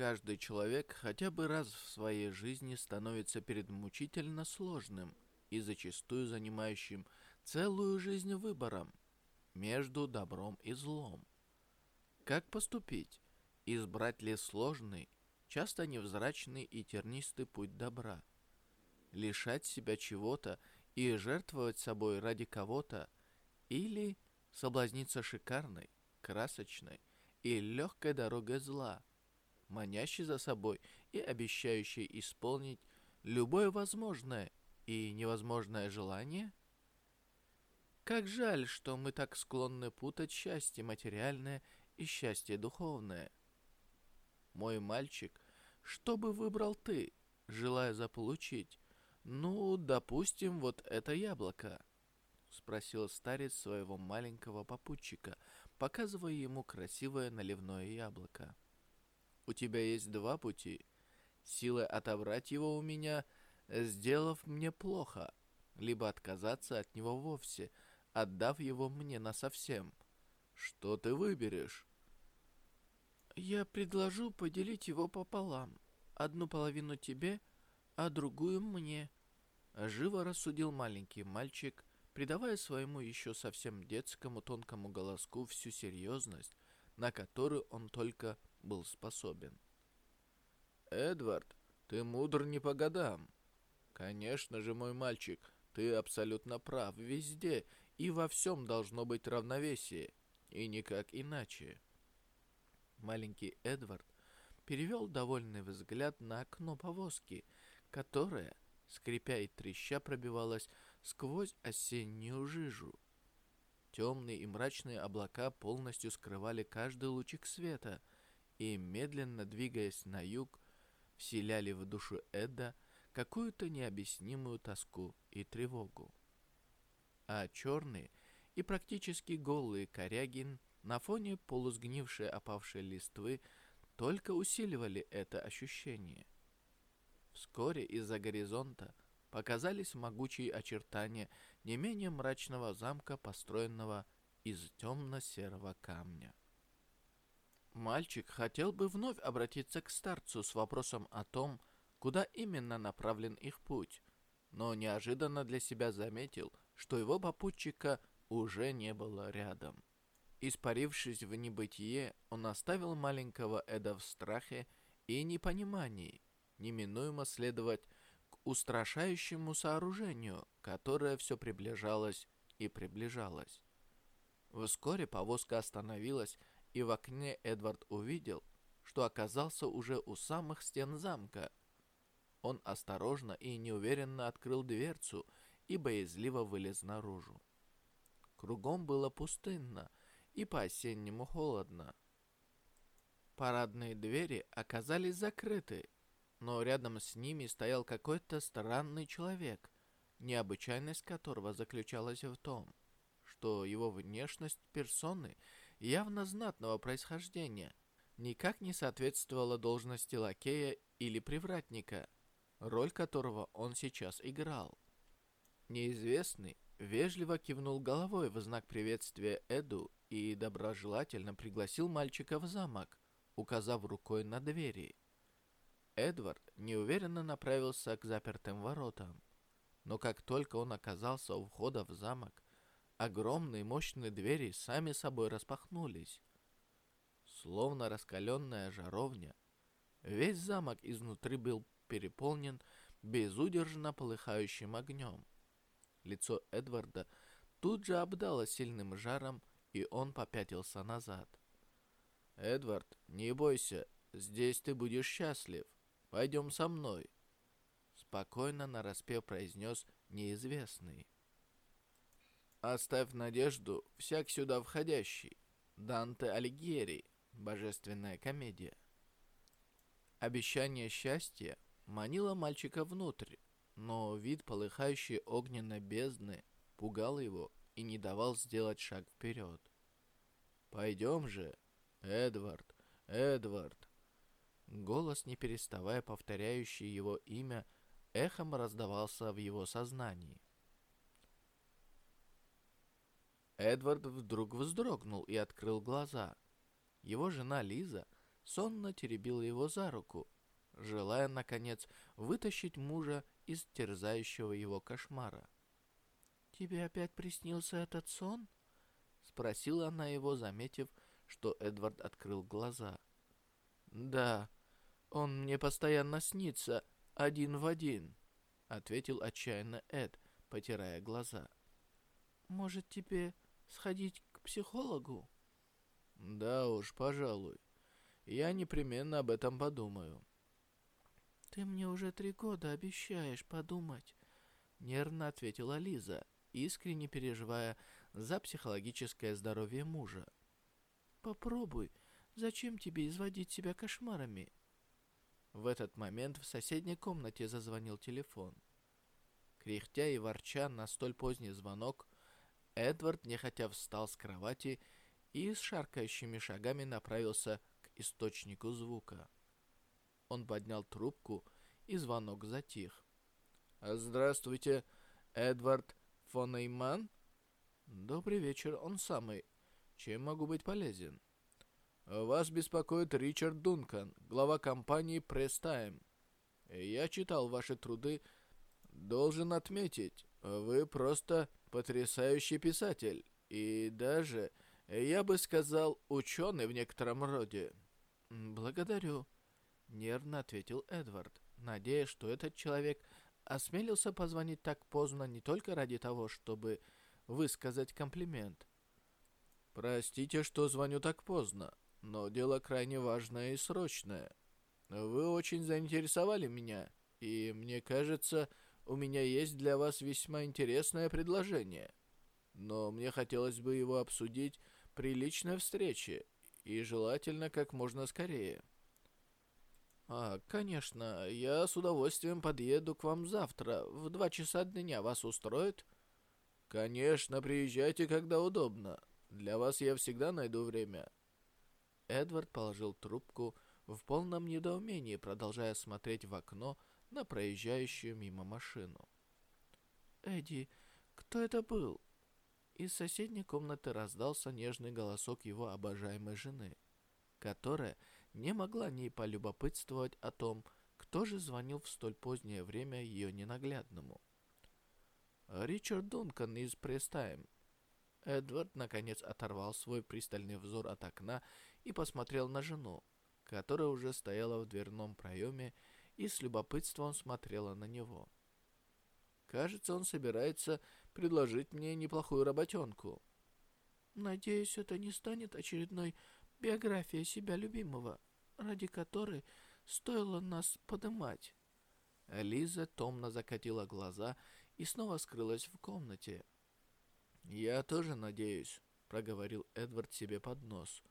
Каждый человек хотя бы раз в своей жизни становится перед мучительно сложным и зачастую занимающим целую жизнь выбором между добром и злом. Как поступить? Избрать ли сложный, часто невзрачный и тернистый путь добра? Лишать себя чего-то и жертвовать собой ради кого-то? Или соблазниться шикарной, красочной и легкой дорогой зла, манящей за собой и обещающей исполнить любое возможное и невозможное желание? Как жаль, что мы так склонны путать счастье материальное и счастье духовное. Мой мальчик, что бы выбрал ты, желая заполучить? Ну, допустим, вот это яблоко. Спросил старец своего маленького попутчика, показывая ему красивое наливное яблоко. У тебя есть два пути. Силой отобрать его у меня, сделав мне плохо, либо отказаться от него вовсе, отдав его мне насовсем. Что ты выберешь? Я предложу поделить его пополам. Одну половину тебе, а другую мне. Живо рассудил маленький мальчик, придавая своему еще совсем детскому тонкому голоску всю серьезность, на которую он только был способен. «Эдвард, ты мудр не по годам. Конечно же, мой мальчик, ты абсолютно прав. Везде и во всем должно быть равновесие, и никак иначе». Маленький Эдвард перевел довольный взгляд на окно повозки, которое, скрипя и треща, пробивалось сквозь осеннюю жижу. Темные и мрачные облака полностью скрывали каждый лучик света и, медленно двигаясь на юг, вселяли в душу Эда какую-то необъяснимую тоску и тревогу. А черные и практически голые корягин на фоне полусгнившей опавшей листвы только усиливали это ощущение. Вскоре из-за горизонта показались могучие очертания не менее мрачного замка, построенного из темно-серого камня. Мальчик хотел бы вновь обратиться к старцу с вопросом о том, куда именно направлен их путь, но неожиданно для себя заметил, что его попутчика уже не было рядом. Испарившись в небытие, он оставил маленького Эда в страхе и непонимании, неминуемо следовать к устрашающему сооружению, которое все приближалось и приближалось. Вскоре повозка остановилась, и в окне Эдвард увидел, что оказался уже у самых стен замка. Он осторожно и неуверенно открыл дверцу и боязливо вылез наружу. Кругом было пустынно, и по-осеннему холодно. Парадные двери оказались закрыты, но рядом с ними стоял какой-то странный человек, необычайность которого заключалась в том, что его внешность персоны явно знатного происхождения никак не соответствовала должности лакея или привратника, роль которого он сейчас играл. Неизвестный вежливо кивнул головой в знак приветствия Эду и доброжелательно пригласил мальчика в замок, указав рукой на двери. Эдвард неуверенно направился к запертым воротам. Но как только он оказался у входа в замок, огромные мощные двери сами собой распахнулись. Словно раскаленная жаровня, весь замок изнутри был переполнен безудержно полыхающим огнем. Лицо Эдварда тут же обдало сильным жаром, и он попятился назад. «Эдвард, не бойся, здесь ты будешь счастлив. Пойдем со мной», — спокойно нараспев произнес неизвестный. «Оставь надежду всяк сюда входящий. Данте Алигьери. Божественная комедия». Обещание счастья манило мальчика внутрь, но вид полыхающей огненной бездны пугал его и не давал сделать шаг вперед. «Пойдем же, Эдвард, Эдвард!» Голос, не переставая повторяющий его имя, эхом раздавался в его сознании. Эдвард вдруг вздрогнул и открыл глаза. Его жена Лиза сонно теребил его за руку, желая, наконец, вытащить мужа из терзающего его кошмара. «Тебе опять приснился этот сон?» — спросила она его, заметив, что Эдвард открыл глаза. «Да, он мне постоянно снится, один в один», — ответил отчаянно Эд, потирая глаза. «Может, тебе сходить к психологу?» «Да уж, пожалуй. Я непременно об этом подумаю». «Ты мне уже три года обещаешь подумать», — нервно ответила Лиза, искренне переживая за психологическое здоровье мужа. «Попробуй. Зачем тебе изводить себя кошмарами?» В этот момент в соседней комнате зазвонил телефон. Кряхтя и ворча на столь поздний звонок, Эдвард нехотя встал с кровати и с шаркающими шагами направился к источнику звука. Он поднял трубку, и звонок затих. «Здравствуйте, Эдвард фон Эйман?» «Добрый вечер, он самый. Чем могу быть полезен?» «Вас беспокоит Ричард Дункан, глава компании Time. Я читал ваши труды. Должен отметить, вы просто потрясающий писатель. И даже, я бы сказал, ученый в некотором роде». «Благодарю», — нервно ответил Эдвард, надеясь, что этот человек осмелился позвонить так поздно не только ради того, чтобы высказать комплимент. «Простите, что звоню так поздно, но дело крайне важное и срочное. Вы очень заинтересовали меня, и мне кажется, у меня есть для вас весьма интересное предложение. Но мне хотелось бы его обсудить при личной встрече, и желательно как можно скорее». «А, конечно, я с удовольствием подъеду к вам завтра, в два часа дня. Вас устроит?» «Конечно, приезжайте, когда удобно. Для вас я всегда найду время». Эдвард положил трубку в полном недоумении, продолжая смотреть в окно на проезжающую мимо машину. «Эдди, кто это был?» Из соседней комнаты раздался нежный голосок его обожаемой жены, которая не могла не полюбопытствовать о том, кто же звонил в столь позднее время ее ненаглядному. «Ричард Дункан из Престайм». Эдвард, наконец, оторвал свой пристальный взор от окна и посмотрел на жену, которая уже стояла в дверном проеме и с любопытством смотрела на него. «Кажется, он собирается предложить мне неплохую работенку». «Надеюсь, это не станет очередной биография себя любимого, ради которой стоило нас подымать. Лиза томно закатила глаза и снова скрылась в комнате. «Я тоже надеюсь», — проговорил Эдвард себе под нос.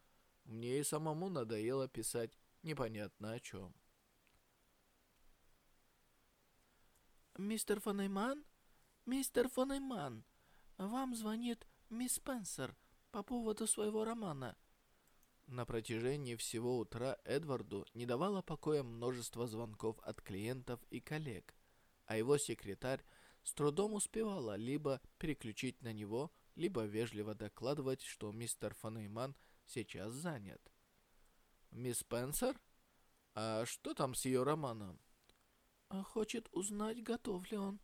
«Мне и самому надоело писать непонятно о чем». «Мистер Фонейман? Мистер Фонейман, вам звонит мисс Спенсер по поводу своего романа». На протяжении всего утра Эдварду не давало покоя множество звонков от клиентов и коллег, а его секретарь с трудом успевала либо переключить на него, либо вежливо докладывать, что мистер Фанейман сейчас занят. «Мисс Спенсер? А что там с ее романом?» А «Хочет узнать, готов ли он».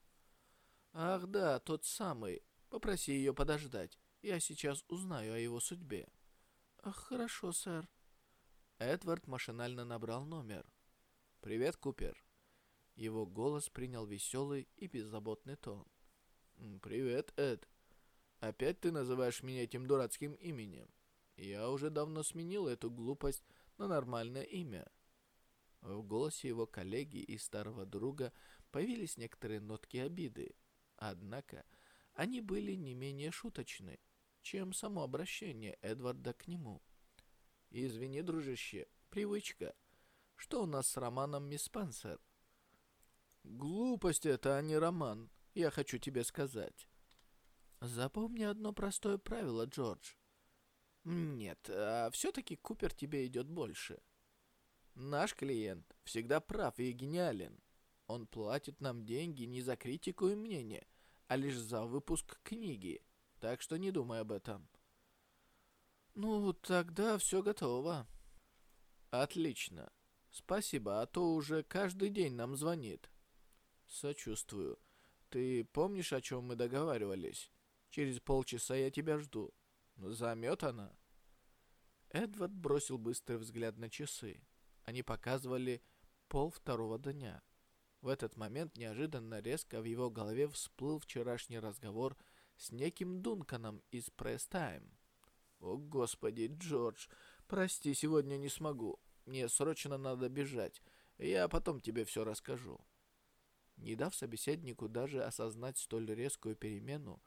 «Ах да, тот самый. Попроси ее подождать. Я сейчас узнаю о его судьбе». «Хорошо, сэр». Эдвард машинально набрал номер. «Привет, Купер». Его голос принял веселый и беззаботный тон. «Привет, Эд. Опять ты называешь меня этим дурацким именем? Я уже давно сменил эту глупость на нормальное имя». В голосе его коллеги и старого друга появились некоторые нотки обиды. Однако они были не менее шуточны чем само обращение Эдварда к нему. «Извини, дружище, привычка. Что у нас с романом мисс Спенсер?» «Глупость это, а не роман, я хочу тебе сказать». «Запомни одно простое правило, Джордж. Нет, а все-таки Купер тебе идет больше. Наш клиент всегда прав и гениален. Он платит нам деньги не за критику и мнение, а лишь за выпуск книги так что не думай об этом. Ну, тогда все готово. Отлично. Спасибо, а то уже каждый день нам звонит. Сочувствую. Ты помнишь, о чем мы договаривались? Через полчаса я тебя жду. Заметана? Эдвард бросил быстрый взгляд на часы. Они показывали пол второго дня. В этот момент неожиданно резко в его голове всплыл вчерашний разговор с неким Дунканом из Пресс Тайм. «О, Господи, Джордж, прости, сегодня не смогу. Мне срочно надо бежать. Я потом тебе все расскажу». Не дав собеседнику даже осознать столь резкую перемену,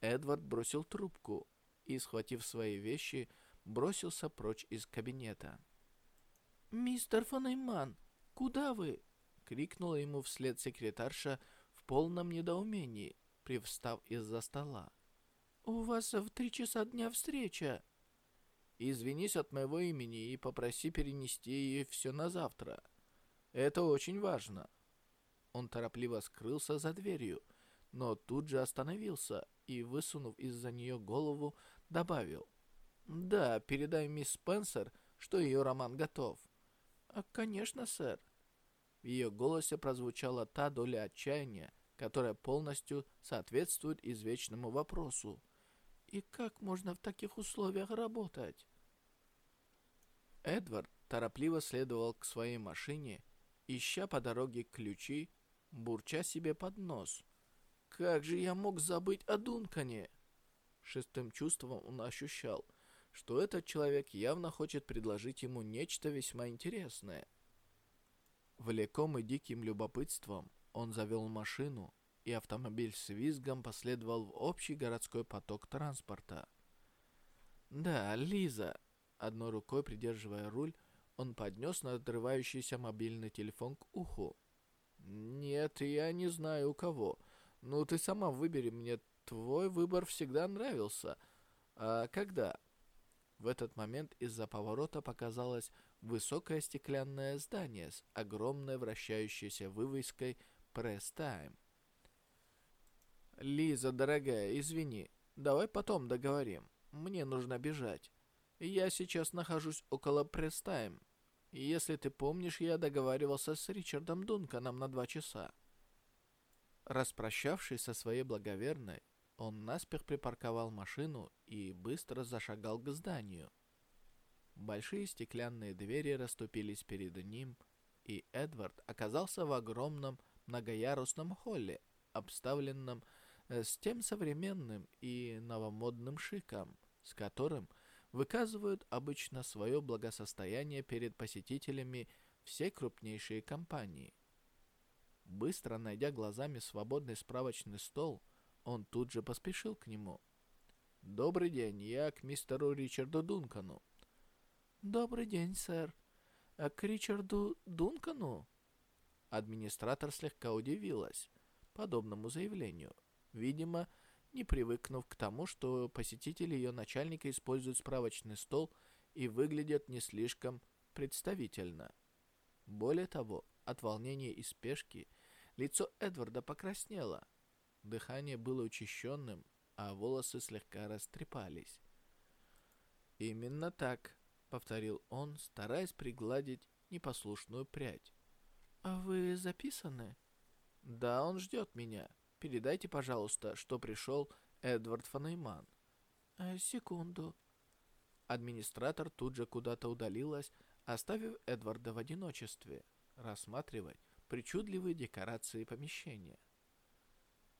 Эдвард бросил трубку и, схватив свои вещи, бросился прочь из кабинета. «Мистер Фанейман, куда вы?» — крикнула ему вслед секретарша в полном недоумении, привстав из-за стола. «У вас в три часа дня встреча». «Извинись от моего имени и попроси перенести все на завтра. Это очень важно». Он торопливо скрылся за дверью, но тут же остановился и, высунув из-за нее голову, добавил. «Да, передай мисс Спенсер, что ее роман готов». «А, «Конечно, сэр». В ее голосе прозвучала та доля отчаяния, которая полностью соответствует извечному вопросу. «И как можно в таких условиях работать?» Эдвард торопливо следовал к своей машине, ища по дороге ключи бурча себе под нос. «Как же я мог забыть о Дункане?» Шестым чувством он ощущал, что этот человек явно хочет предложить ему нечто весьма интересное. Влекомый диким любопытством, он завел машину, и автомобиль с визгом последовал в общий городской поток транспорта. «Да, Лиза!» Одной рукой придерживая руль, он поднес надрывающийся мобильный телефон к уху. «Нет, я не знаю у кого. Ну, ты сама выбери мне. Твой выбор всегда нравился. А когда?» В этот момент из-за поворота показалось высокое стеклянное здание с огромной вращающейся вывеской «Пресс Тайм». «Лиза, дорогая, извини. Давай потом договорим. Мне нужно бежать. Я сейчас нахожусь около Пресс Тайм. Если ты помнишь, я договаривался с Ричардом Дунканом на два часа. Распрощавшись со своей благоверной, он наспех припарковал машину и быстро зашагал к зданию. Большие стеклянные двери расступились перед ним, и Эдвард оказался в огромном многоярусном холле, обставленном э, с тем современным и новомодным шиком, с которым – выказывают обычно свое благосостояние перед посетителями все крупнейшие компании. Быстро найдя глазами свободный справочный стол, он тут же поспешил к нему. «Добрый день, я к мистеру Ричарду Дункану». «Добрый день, сэр. А к Ричарду Дункану?» Администратор слегка удивилась подобному заявлению. Видимо, не привыкнув к тому, что посетители ее начальника используют справочный стол и выглядят не слишком представительно. Более того, от волнения и спешки лицо Эдварда покраснело. Дыхание было учащенным, а волосы слегка растрепались. «Именно так», — повторил он, стараясь пригладить непослушную прядь. «А вы записаны?» «Да, он ждет меня. Передайте, пожалуйста, что пришел Эдвард Фанейман. Э, секунду. Администратор тут же куда-то удалилась, оставив Эдварда в одиночестве, рассматривать причудливые декорации помещения.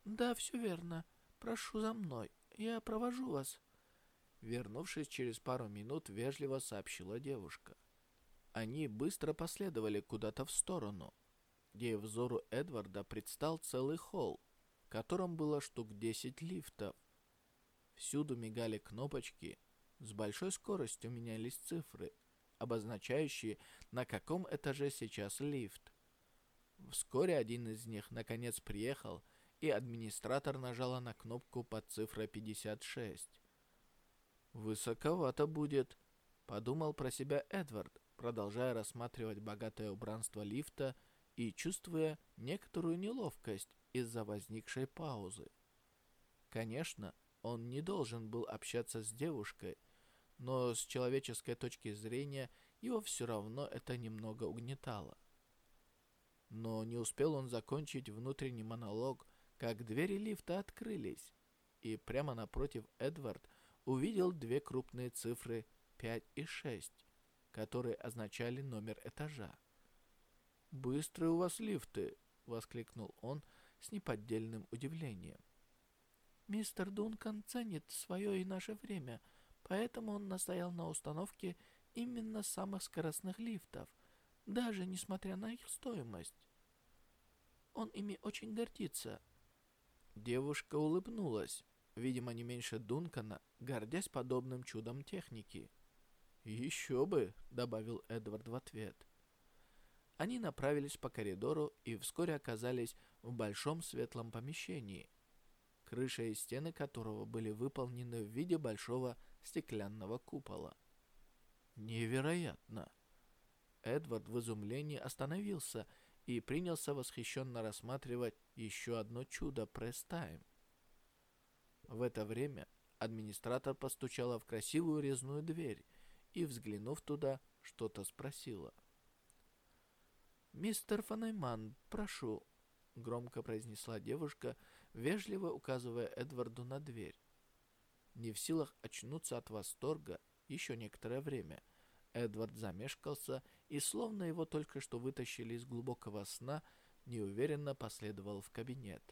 «Да, все верно. Прошу за мной. Я провожу вас». Вернувшись через пару минут, вежливо сообщила девушка. Они быстро последовали куда-то в сторону, где взору Эдварда предстал целый холл, котором было штук 10 лифтов. Всюду мигали кнопочки, с большой скоростью менялись цифры, обозначающие, на каком этаже сейчас лифт. Вскоре один из них наконец приехал, и администратор нажала на кнопку под цифрой 56. «Высоковато будет», — подумал про себя Эдвард, продолжая рассматривать богатое убранство лифта и чувствуя некоторую неловкость из-за возникшей паузы. Конечно, он не должен был общаться с девушкой, но с человеческой точки зрения его все равно это немного угнетало. Но не успел он закончить внутренний монолог, как двери лифта открылись, и прямо напротив Эдвард увидел две крупные цифры 5 и 6, которые означали номер этажа. «Быстрые у вас лифты!» — воскликнул он с неподдельным удивлением. «Мистер Дункан ценит свое и наше время, поэтому он настоял на установке именно самых скоростных лифтов, даже несмотря на их стоимость. Он ими очень гордится». Девушка улыбнулась, видимо, не меньше Дункана, гордясь подобным чудом техники. «Еще бы!» — добавил Эдвард в ответ. Они направились по коридору и вскоре оказались в большом светлом помещении, крыша и стены которого были выполнены в виде большого стеклянного купола. Невероятно! Эдвард в изумлении остановился и принялся восхищенно рассматривать еще одно чудо пресс-тайм. В это время администратор постучала в красивую резную дверь и, взглянув туда, что-то спросила. «Мистер Фанайман, прошу», — громко произнесла девушка, вежливо указывая Эдварду на дверь. Не в силах очнуться от восторга еще некоторое время, Эдвард замешкался и, словно его только что вытащили из глубокого сна, неуверенно последовал в кабинет.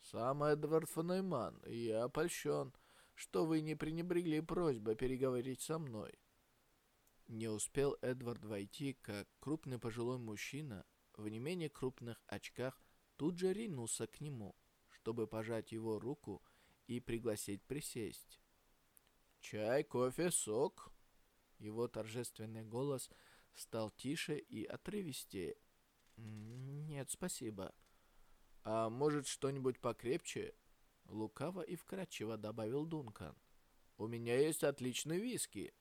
«Сам Эдвард Фанойман, я польщен, что вы не пренебрегли просьбой переговорить со мной». Не успел Эдвард войти, как крупный пожилой мужчина в не менее крупных очках тут же ринулся к нему, чтобы пожать его руку и пригласить присесть. «Чай, кофе, сок?» Его торжественный голос стал тише и отрывистее. «Нет, спасибо», «А может, что-нибудь покрепче?» Лукаво и вкратчиво добавил Дункан. «У меня есть отличный виски».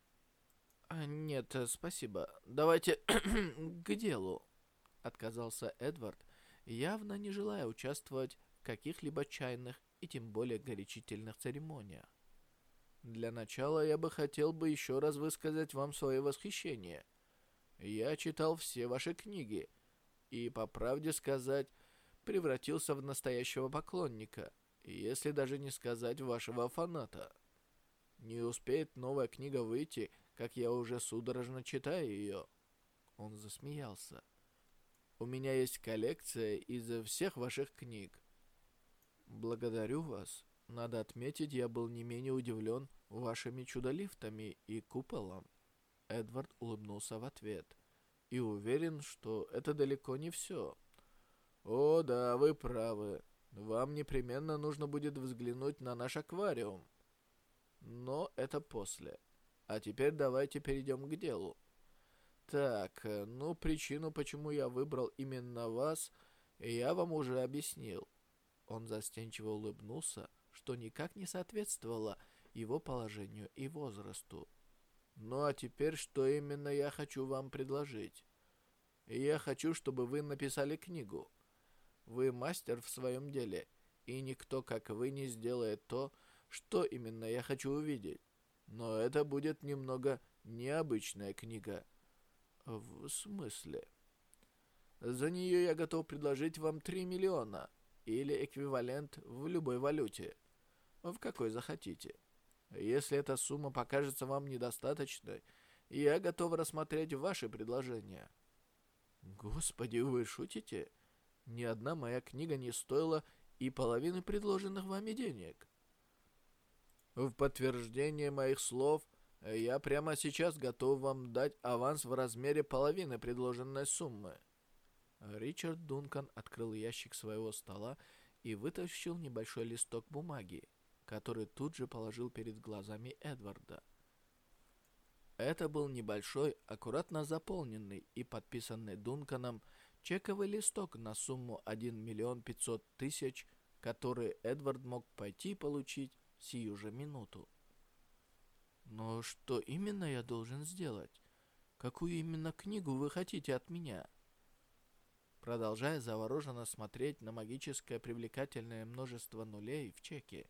А, «Нет, спасибо. Давайте к делу», — отказался Эдвард, явно не желая участвовать в каких-либо чайных и тем более горячительных церемониях. «Для начала я бы хотел бы еще раз высказать вам свое восхищение. Я читал все ваши книги, и, по правде сказать, превратился в настоящего поклонника, если даже не сказать вашего фаната. Не успеет новая книга выйти, как я уже судорожно читаю ее. Он засмеялся. У меня есть коллекция из всех ваших книг. Благодарю вас. Надо отметить, я был не менее удивлен вашими чудолифтами и куполом. Эдвард улыбнулся в ответ. И уверен, что это далеко не все. «О, да, вы правы. Вам непременно нужно будет взглянуть на наш аквариум. Но это после. А теперь давайте перейдем к делу. Так, ну, причину, почему я выбрал именно вас, я вам уже объяснил». Он застенчиво улыбнулся, что никак не соответствовало его положению и возрасту. «Ну а теперь, что именно я хочу вам предложить? Я хочу, чтобы вы написали книгу». Вы мастер в своем деле, и никто, как вы, не сделает то, что именно я хочу увидеть. Но это будет немного необычная книга. В смысле? За нее я готов предложить вам 3 миллиона, или эквивалент в любой валюте, в какой захотите. Если эта сумма покажется вам недостаточной, я готов рассмотреть ваши предложения. Господи, вы шутите? — ни одна моя книга не стоила и половины предложенных вами денег. В подтверждение моих слов я прямо сейчас готов вам дать аванс в размере половины предложенной суммы. Ричард Дункан открыл ящик своего стола и вытащил небольшой листок бумаги, который тут же положил перед глазами Эдварда. Это был небольшой, аккуратно заполненный и подписанный Дунканом чековый листок на сумму 1 миллион 500 тысяч, который Эдвард мог пойти получить сию же минуту. Но что именно я должен сделать? Какую именно книгу вы хотите от меня? Продолжая завороженно смотреть на магическое привлекательное множество нулей в чеке,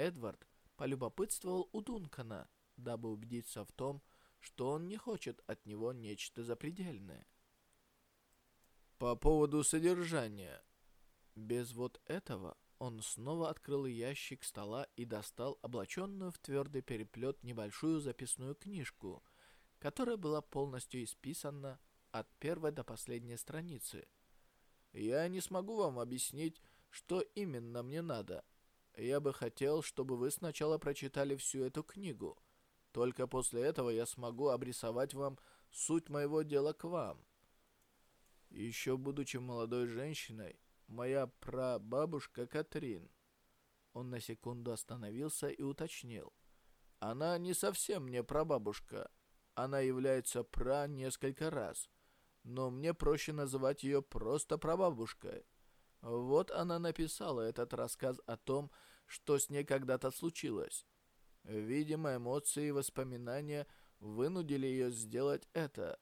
Эдвард полюбопытствовал у Дункана, дабы убедиться в том, что он не хочет от него нечто запредельное. По поводу содержания. Без вот этого он снова открыл ящик стола и достал облаченную в твердый переплет небольшую записную книжку, которая была полностью исписана от первой до последней страницы. Я не смогу вам объяснить, что именно мне надо. Я бы хотел, чтобы вы сначала прочитали всю эту книгу. Только после этого я смогу обрисовать вам суть моего дела к вам. Еще будучи молодой женщиной, моя прабабушка Катрин. Он на секунду остановился и уточнил. Она не совсем мне прабабушка. Она является пра несколько раз. Но мне проще называть ее просто прабабушкой. Вот она написала этот рассказ о том, что с ней когда-то случилось. Видимо, эмоции и воспоминания вынудили ее сделать это.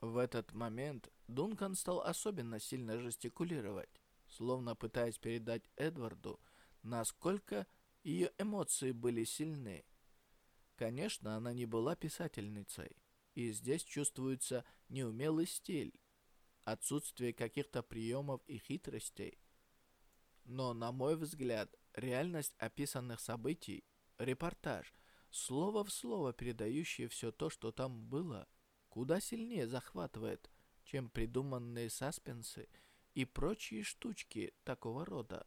В этот момент Дункан стал особенно сильно жестикулировать, словно пытаясь передать Эдварду, насколько ее эмоции были сильны. Конечно, она не была писательницей, и здесь чувствуется неумелый стиль, отсутствие каких-то приемов и хитростей. Но, на мой взгляд, реальность описанных событий, репортаж, слово в слово передающий все то, что там было, куда сильнее захватывает, чем придуманные саспенсы и прочие штучки такого рода.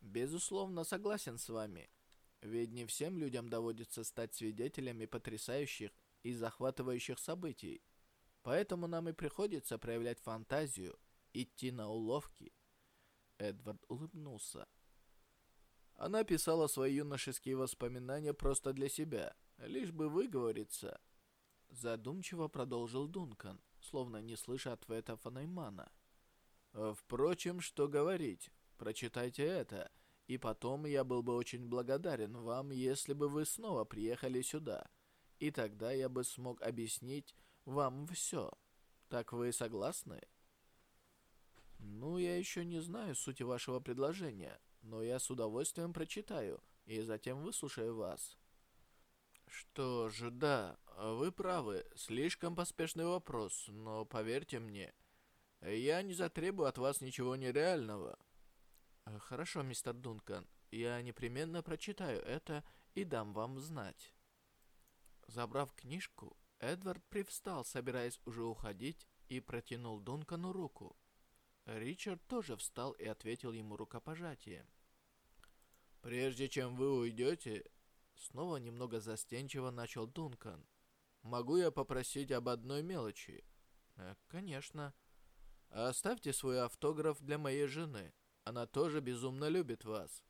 Безусловно, согласен с вами. Ведь не всем людям доводится стать свидетелями потрясающих и захватывающих событий. Поэтому нам и приходится проявлять фантазию, идти на уловки. Эдвард улыбнулся. Она писала свои юношеские воспоминания просто для себя, лишь бы выговориться. Задумчиво продолжил Дункан, словно не слыша ответа Фанаймана. «Впрочем, что говорить, прочитайте это, и потом я был бы очень благодарен вам, если бы вы снова приехали сюда, и тогда я бы смог объяснить вам все. Так вы согласны?» «Ну, я еще не знаю сути вашего предложения, но я с удовольствием прочитаю и затем выслушаю вас». «Что же, да, вы правы, слишком поспешный вопрос, но поверьте мне, я не затребую от вас ничего нереального». «Хорошо, мистер Дункан, я непременно прочитаю это и дам вам знать». Забрав книжку, Эдвард привстал, собираясь уже уходить, и протянул Дункану руку. Ричард тоже встал и ответил ему рукопожатием. «Прежде чем вы уйдете, Снова немного застенчиво начал Дункан. «Могу я попросить об одной мелочи?» э, «Конечно». «Оставьте свой автограф для моей жены. Она тоже безумно любит вас».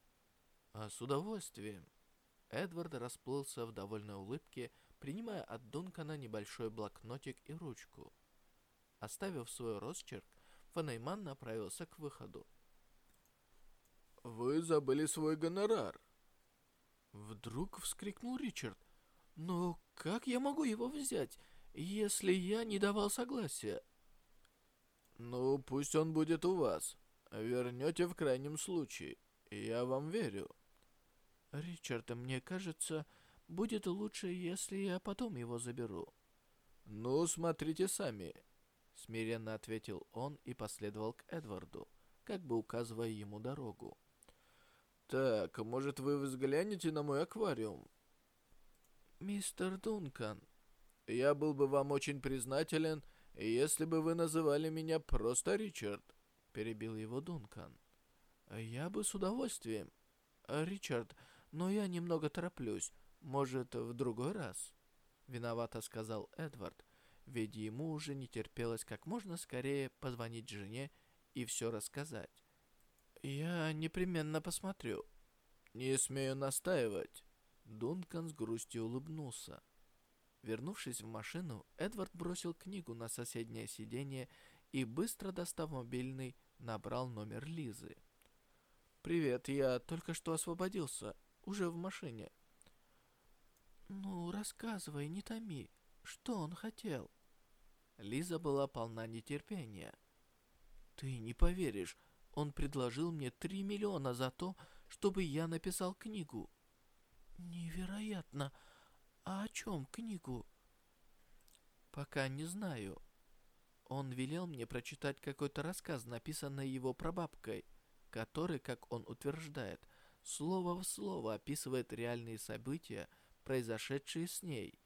А «С удовольствием». Эдвард расплылся в довольной улыбке, принимая от Дункана небольшой блокнотик и ручку. Оставив свой росчерк, Фанейман направился к выходу. «Вы забыли свой гонорар», Вдруг вскрикнул Ричард. «Но как я могу его взять, если я не давал согласия?» «Ну, пусть он будет у вас. Вернете в крайнем случае. Я вам верю». «Ричард, мне кажется, будет лучше, если я потом его заберу». «Ну, смотрите сами», — смиренно ответил он и последовал к Эдварду, как бы указывая ему дорогу. Так, может вы взглянете на мой аквариум? Мистер Дункан, я был бы вам очень признателен, если бы вы называли меня просто Ричард, перебил его Дункан. Я бы с удовольствием. Ричард, но я немного тороплюсь. Может, в другой раз? Виновато сказал Эдвард, ведь ему уже не терпелось как можно скорее позвонить жене и все рассказать. «Я непременно посмотрю». «Не смею настаивать». Дункан с грустью улыбнулся. Вернувшись в машину, Эдвард бросил книгу на соседнее сиденье и, быстро достав мобильный, набрал номер Лизы. «Привет, я только что освободился. Уже в машине». «Ну, рассказывай, не томи. Что он хотел?» Лиза была полна нетерпения. «Ты не поверишь, он предложил мне 3 миллиона за то, чтобы я написал книгу. Невероятно. А о чем книгу? Пока не знаю. Он велел мне прочитать какой-то рассказ, написанный его прабабкой, который, как он утверждает, слово в слово описывает реальные события, произошедшие с ней.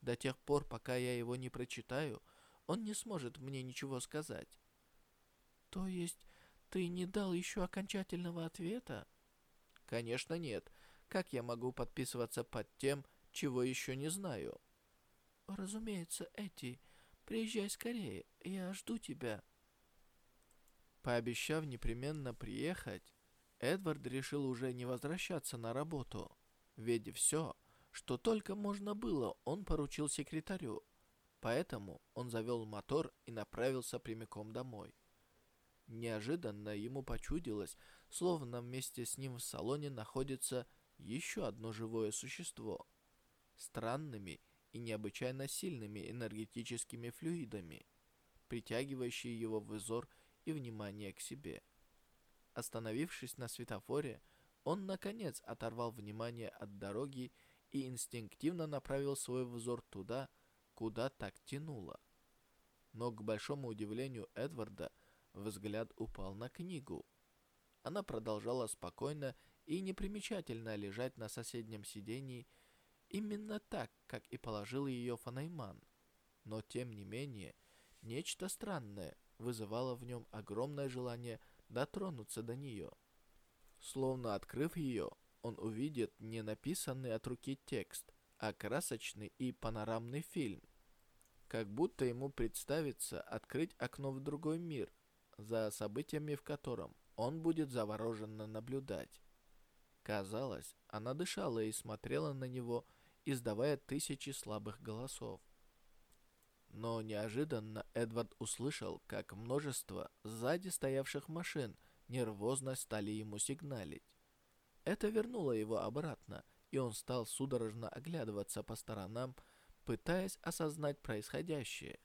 До тех пор, пока я его не прочитаю, он не сможет мне ничего сказать. То есть ты не дал еще окончательного ответа? Конечно нет. Как я могу подписываться под тем, чего еще не знаю? Разумеется, Эти. Приезжай скорее, я жду тебя. Пообещав непременно приехать, Эдвард решил уже не возвращаться на работу. Ведь все, что только можно было, он поручил секретарю. Поэтому он завел мотор и направился прямиком домой. Неожиданно ему почудилось, словно вместе с ним в салоне находится еще одно живое существо. Странными и необычайно сильными энергетическими флюидами, притягивающие его взор и внимание к себе. Остановившись на светофоре, он, наконец, оторвал внимание от дороги и инстинктивно направил свой взор туда, куда так тянуло. Но, к большому удивлению Эдварда, взгляд упал на книгу. Она продолжала спокойно и непримечательно лежать на соседнем сидении, Именно так, как и положил ее Фанайман. Но тем не менее, нечто странное вызывало в нем огромное желание дотронуться до нее. Словно открыв ее, он увидит не написанный от руки текст, а красочный и панорамный фильм. Как будто ему представится открыть окно в другой мир, за событиями в котором он будет завороженно наблюдать. Казалось, она дышала и смотрела на него, издавая тысячи слабых голосов. Но неожиданно Эдвард услышал, как множество сзади стоявших машин нервозно стали ему сигналить. Это вернуло его обратно, и он стал судорожно оглядываться по сторонам, пытаясь осознать происходящее.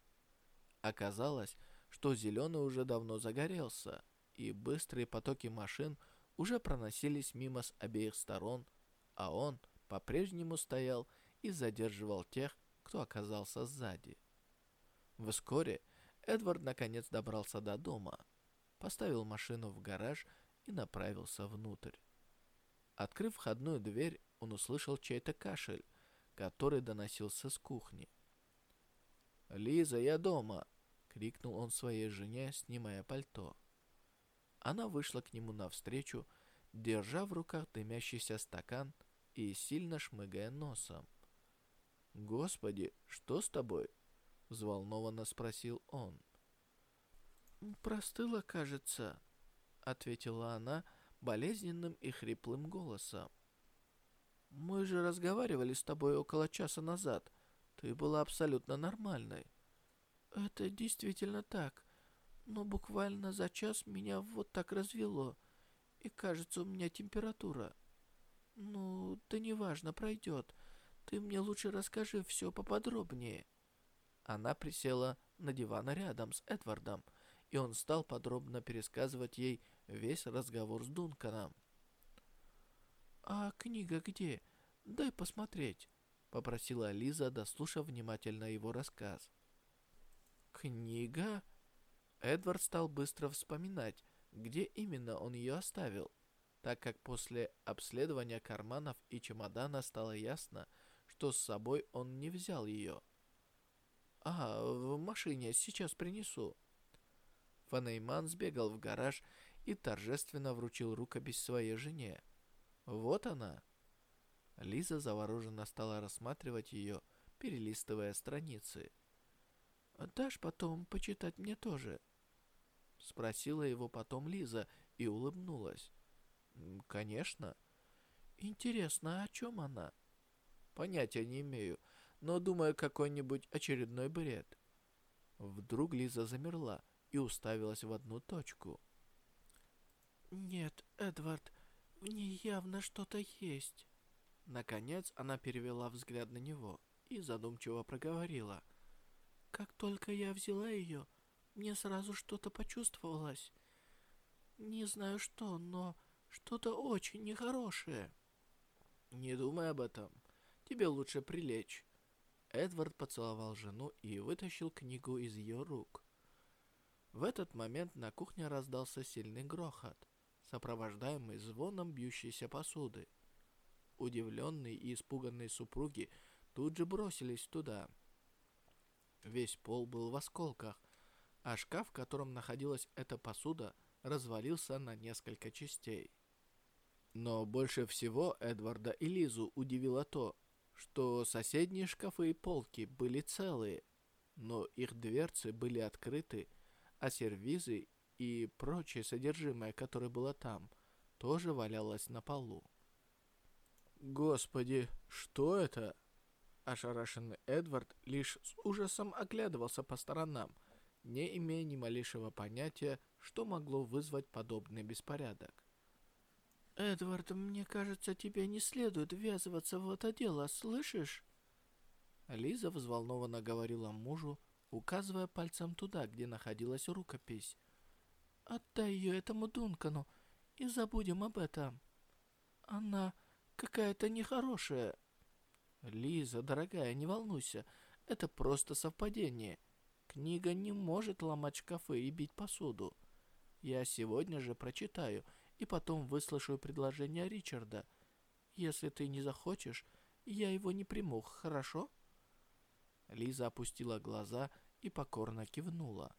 Оказалось, что зеленый уже давно загорелся, и быстрые потоки машин уже проносились мимо с обеих сторон, а он — по-прежнему стоял и задерживал тех, кто оказался сзади. Вскоре Эдвард наконец добрался до дома, поставил машину в гараж и направился внутрь. Открыв входную дверь, он услышал чей-то кашель, который доносился с кухни. «Лиза, я дома!» — крикнул он своей жене, снимая пальто. Она вышла к нему навстречу, держа в руках дымящийся стакан — и сильно шмыгая носом. «Господи, что с тобой?» — взволнованно спросил он. «Простыла, кажется», — ответила она болезненным и хриплым голосом. «Мы же разговаривали с тобой около часа назад. Ты была абсолютно нормальной». «Это действительно так, но буквально за час меня вот так развело, и кажется, у меня температура». «Ну, да неважно, пройдет. Ты мне лучше расскажи все поподробнее». Она присела на диван рядом с Эдвардом, и он стал подробно пересказывать ей весь разговор с Дунканом. «А книга где? Дай посмотреть», — попросила Лиза, дослушав внимательно его рассказ. «Книга?» Эдвард стал быстро вспоминать, где именно он ее оставил так как после обследования карманов и чемодана стало ясно, что с собой он не взял ее. «А, в машине, сейчас принесу». Фанейман сбегал в гараж и торжественно вручил рукопись своей жене. «Вот она!» Лиза завороженно стала рассматривать ее, перелистывая страницы. «Дашь потом почитать мне тоже?» Спросила его потом Лиза и улыбнулась. «Конечно». «Интересно, о чем она?» «Понятия не имею, но думаю, какой-нибудь очередной бред». Вдруг Лиза замерла и уставилась в одну точку. «Нет, Эдвард, в ней явно что-то есть». Наконец она перевела взгляд на него и задумчиво проговорила. «Как только я взяла ее, мне сразу что-то почувствовалось. Не знаю что, но что-то очень нехорошее. Не думай об этом. тебе лучше прилечь». Эдвард поцеловал жену и вытащил книгу из ее рук. В этот момент на кухне раздался сильный грохот, сопровождаемый звоном бьющейся посуды. Удивленные и испуганные супруги тут же бросились туда. Весь пол был в осколках, а шкаф, в котором находилась эта посуда, развалился на несколько частей. Но больше всего Эдварда и Лизу удивило то, что соседние шкафы и полки были целые, но их дверцы были открыты, а сервизы и прочее содержимое, которое было там, тоже валялось на полу. «Господи, что это?» Ошарашенный Эдвард лишь с ужасом оглядывался по сторонам, не имея ни малейшего понятия, что могло вызвать подобный беспорядок. «Эдвард, мне кажется, тебе не следует ввязываться в это дело, слышишь?» Лиза взволнованно говорила мужу, указывая пальцем туда, где находилась рукопись. «Отдай ее этому Дункану и забудем об этом. Она какая-то нехорошая». «Лиза, дорогая, не волнуйся, это просто совпадение. Книга не может ломать шкафы и бить посуду. Я сегодня же прочитаю и потом выслушаю предложение Ричарда. Если ты не захочешь, я его не приму, хорошо?» Лиза опустила глаза и покорно кивнула.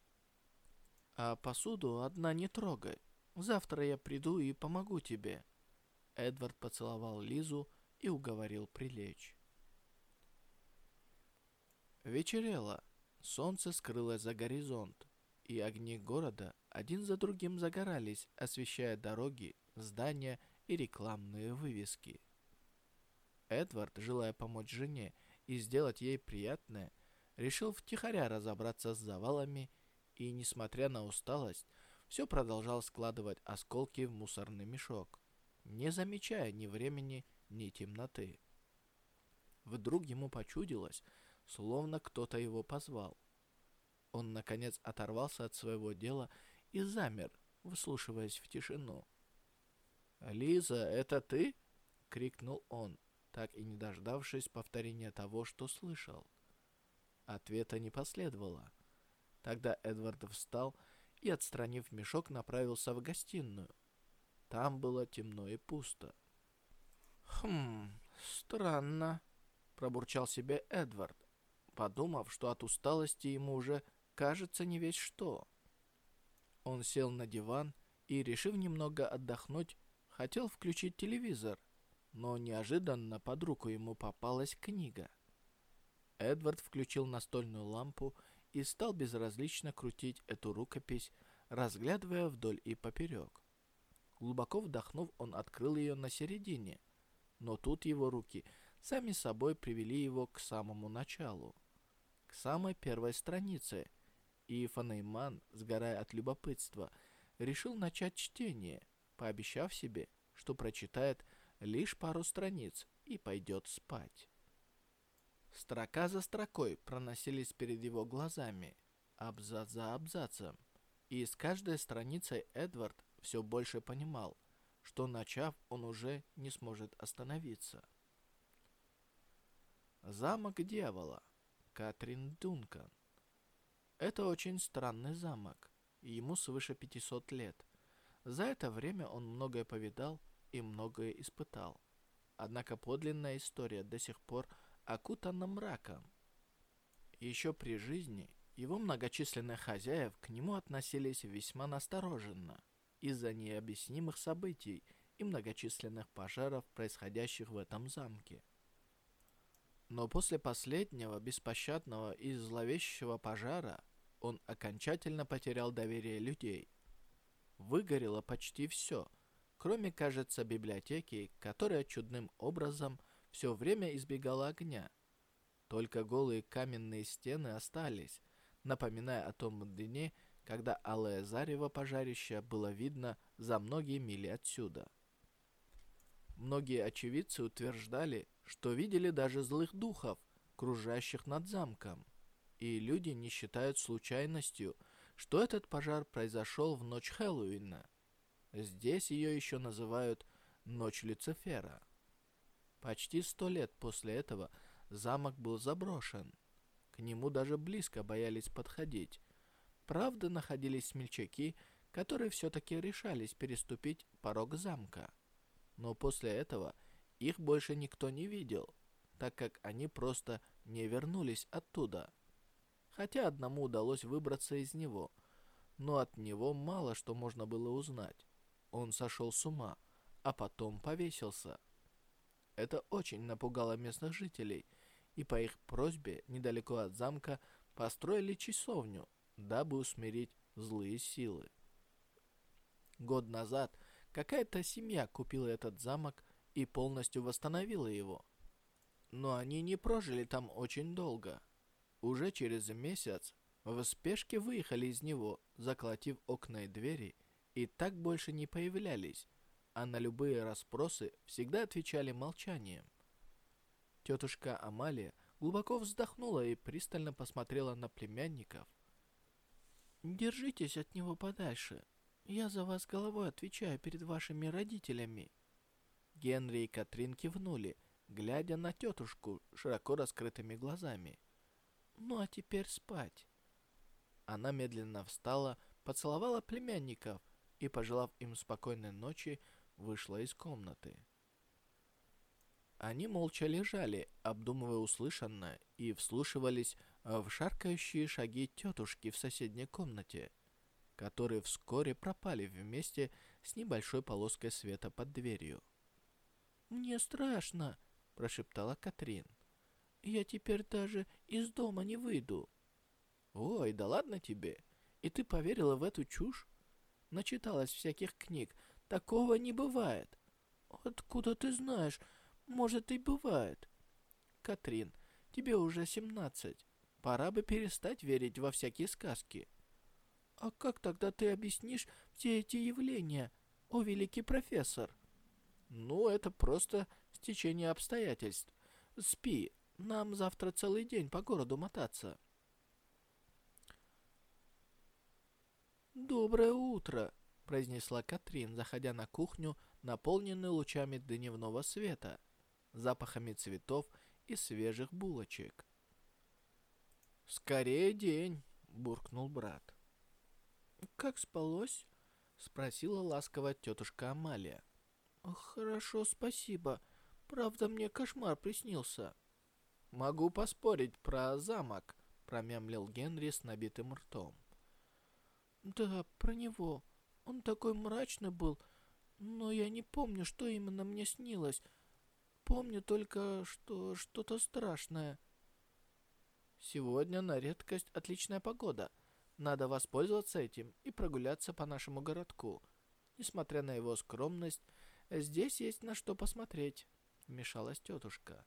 «А посуду одна не трогай. Завтра я приду и помогу тебе». Эдвард поцеловал Лизу и уговорил прилечь. Вечерело. Солнце скрылось за горизонт, и огни города один за другим загорались, освещая дороги, здания и рекламные вывески. Эдвард, желая помочь жене и сделать ей приятное, решил втихаря разобраться с завалами и, несмотря на усталость, все продолжал складывать осколки в мусорный мешок, не замечая ни времени, ни темноты. Вдруг ему почудилось, словно кто-то его позвал. Он, наконец, оторвался от своего дела и замер, выслушиваясь в тишину. «Лиза, это ты?» — крикнул он, так и не дождавшись повторения того, что слышал. Ответа не последовало. Тогда Эдвард встал и, отстранив мешок, направился в гостиную. Там было темно и пусто. «Хм, странно», — пробурчал себе Эдвард, подумав, что от усталости ему уже кажется не весь что. Он сел на диван и, решив немного отдохнуть, хотел включить телевизор, но неожиданно под руку ему попалась книга. Эдвард включил настольную лампу и стал безразлично крутить эту рукопись, разглядывая вдоль и поперек. Глубоко вдохнув, он открыл ее на середине, но тут его руки сами собой привели его к самому началу, к самой первой странице, и Фанейман, сгорая от любопытства, решил начать чтение, пообещав себе, что прочитает лишь пару страниц и пойдет спать. Строка за строкой проносились перед его глазами, абзац за абзацем, и с каждой страницей Эдвард все больше понимал, что начав, он уже не сможет остановиться. Замок дьявола. Катрин Дункан. Это очень странный замок, ему свыше 500 лет. За это время он многое повидал и многое испытал. Однако подлинная история до сих пор окутана мраком. Еще при жизни его многочисленных хозяев к нему относились весьма настороженно из-за необъяснимых событий и многочисленных пожаров, происходящих в этом замке. Но после последнего беспощадного и зловещего пожара он окончательно потерял доверие людей. Выгорело почти все, кроме, кажется, библиотеки, которая чудным образом все время избегала огня. Только голые каменные стены остались, напоминая о том дне, когда алое зарево пожарища было видно за многие мили отсюда. Многие очевидцы утверждали, что видели даже злых духов, кружащих над замком – и люди не считают случайностью, что этот пожар произошел в ночь Хэллоуина. Здесь ее еще называют «Ночь Люцифера». Почти сто лет после этого замок был заброшен. К нему даже близко боялись подходить. Правда, находились смельчаки, которые все-таки решались переступить порог замка. Но после этого их больше никто не видел, так как они просто не вернулись оттуда. Хотя одному удалось выбраться из него, но от него мало что можно было узнать. Он сошел с ума, а потом повесился. Это очень напугало местных жителей, и по их просьбе недалеко от замка построили часовню, дабы усмирить злые силы. Год назад какая-то семья купила этот замок и полностью восстановила его. Но они не прожили там очень долго. Уже через месяц в спешке выехали из него, заколотив окна и двери, и так больше не появлялись, а на любые расспросы всегда отвечали молчанием. Тетушка Амалия глубоко вздохнула и пристально посмотрела на племянников. «Держитесь от него подальше. Я за вас головой отвечаю перед вашими родителями». Генри и Катрин кивнули, глядя на тетушку широко раскрытыми глазами. «Ну а теперь спать». Она медленно встала, поцеловала племянников и, пожелав им спокойной ночи, вышла из комнаты. Они молча лежали, обдумывая услышанное, и вслушивались в шаркающие шаги тетушки в соседней комнате, которые вскоре пропали вместе с небольшой полоской света под дверью. «Мне страшно», – прошептала Катрин. «Я теперь даже из дома не выйду». «Ой, да ладно тебе. И ты поверила в эту чушь? Начиталась всяких книг, Такого не бывает. Откуда ты знаешь? Может, и бывает. Катрин, тебе уже семнадцать. Пора бы перестать верить во всякие сказки. А как тогда ты объяснишь все эти явления, о великий профессор? Ну, это просто стечение обстоятельств. Спи, нам завтра целый день по городу мотаться. Доброе утро, произнесла Катрин, заходя на кухню, наполненную лучами дневного света, запахами цветов и свежих булочек. «Скорее день!» — буркнул брат. «Как спалось?» — спросила ласково тетушка Амалия. «Хорошо, спасибо. Правда, мне кошмар приснился». «Могу поспорить про замок», — промямлил Генри с набитым ртом. «Да, про него. Он такой мрачный был, но я не помню, что именно мне снилось. Помню только, что что-то страшное. Сегодня на редкость отличная погода. Надо воспользоваться этим и прогуляться по нашему городку. Несмотря на его скромность, здесь есть на что посмотреть, вмешалась тетушка.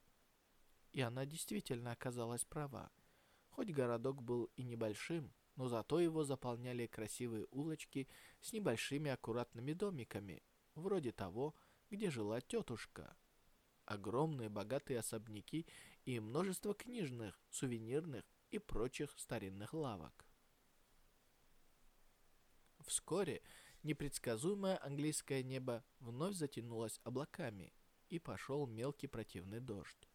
И она действительно оказалась права. Хоть городок был и небольшим, но зато его заполняли красивые улочки с небольшими аккуратными домиками, вроде того, где жила тетушка. Огромные богатые особняки и множество книжных, сувенирных и прочих старинных лавок. Вскоре непредсказуемое английское небо вновь затянулось облаками, и пошел мелкий противный дождь.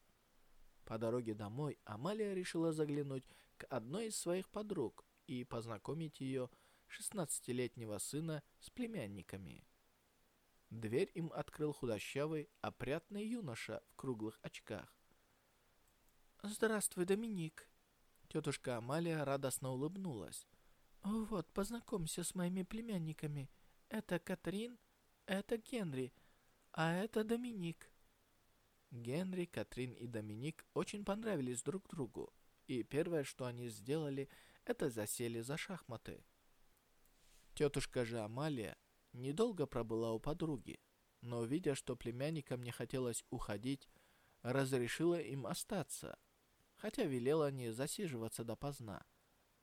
По дороге домой Амалия решила заглянуть к одной из своих подруг, и познакомить ее, 16-летнего сына, с племянниками. Дверь им открыл худощавый, опрятный юноша в круглых очках. «Здравствуй, Доминик!» Тетушка Амалия радостно улыбнулась. «Вот, познакомься с моими племянниками. Это Катрин, это Генри, а это Доминик». Генри, Катрин и Доминик очень понравились друг другу, и первое, что они сделали, это засели за шахматы. Тетушка же Амалия недолго пробыла у подруги, но, видя, что племянникам не хотелось уходить, разрешила им остаться, хотя велела не засиживаться допоздна.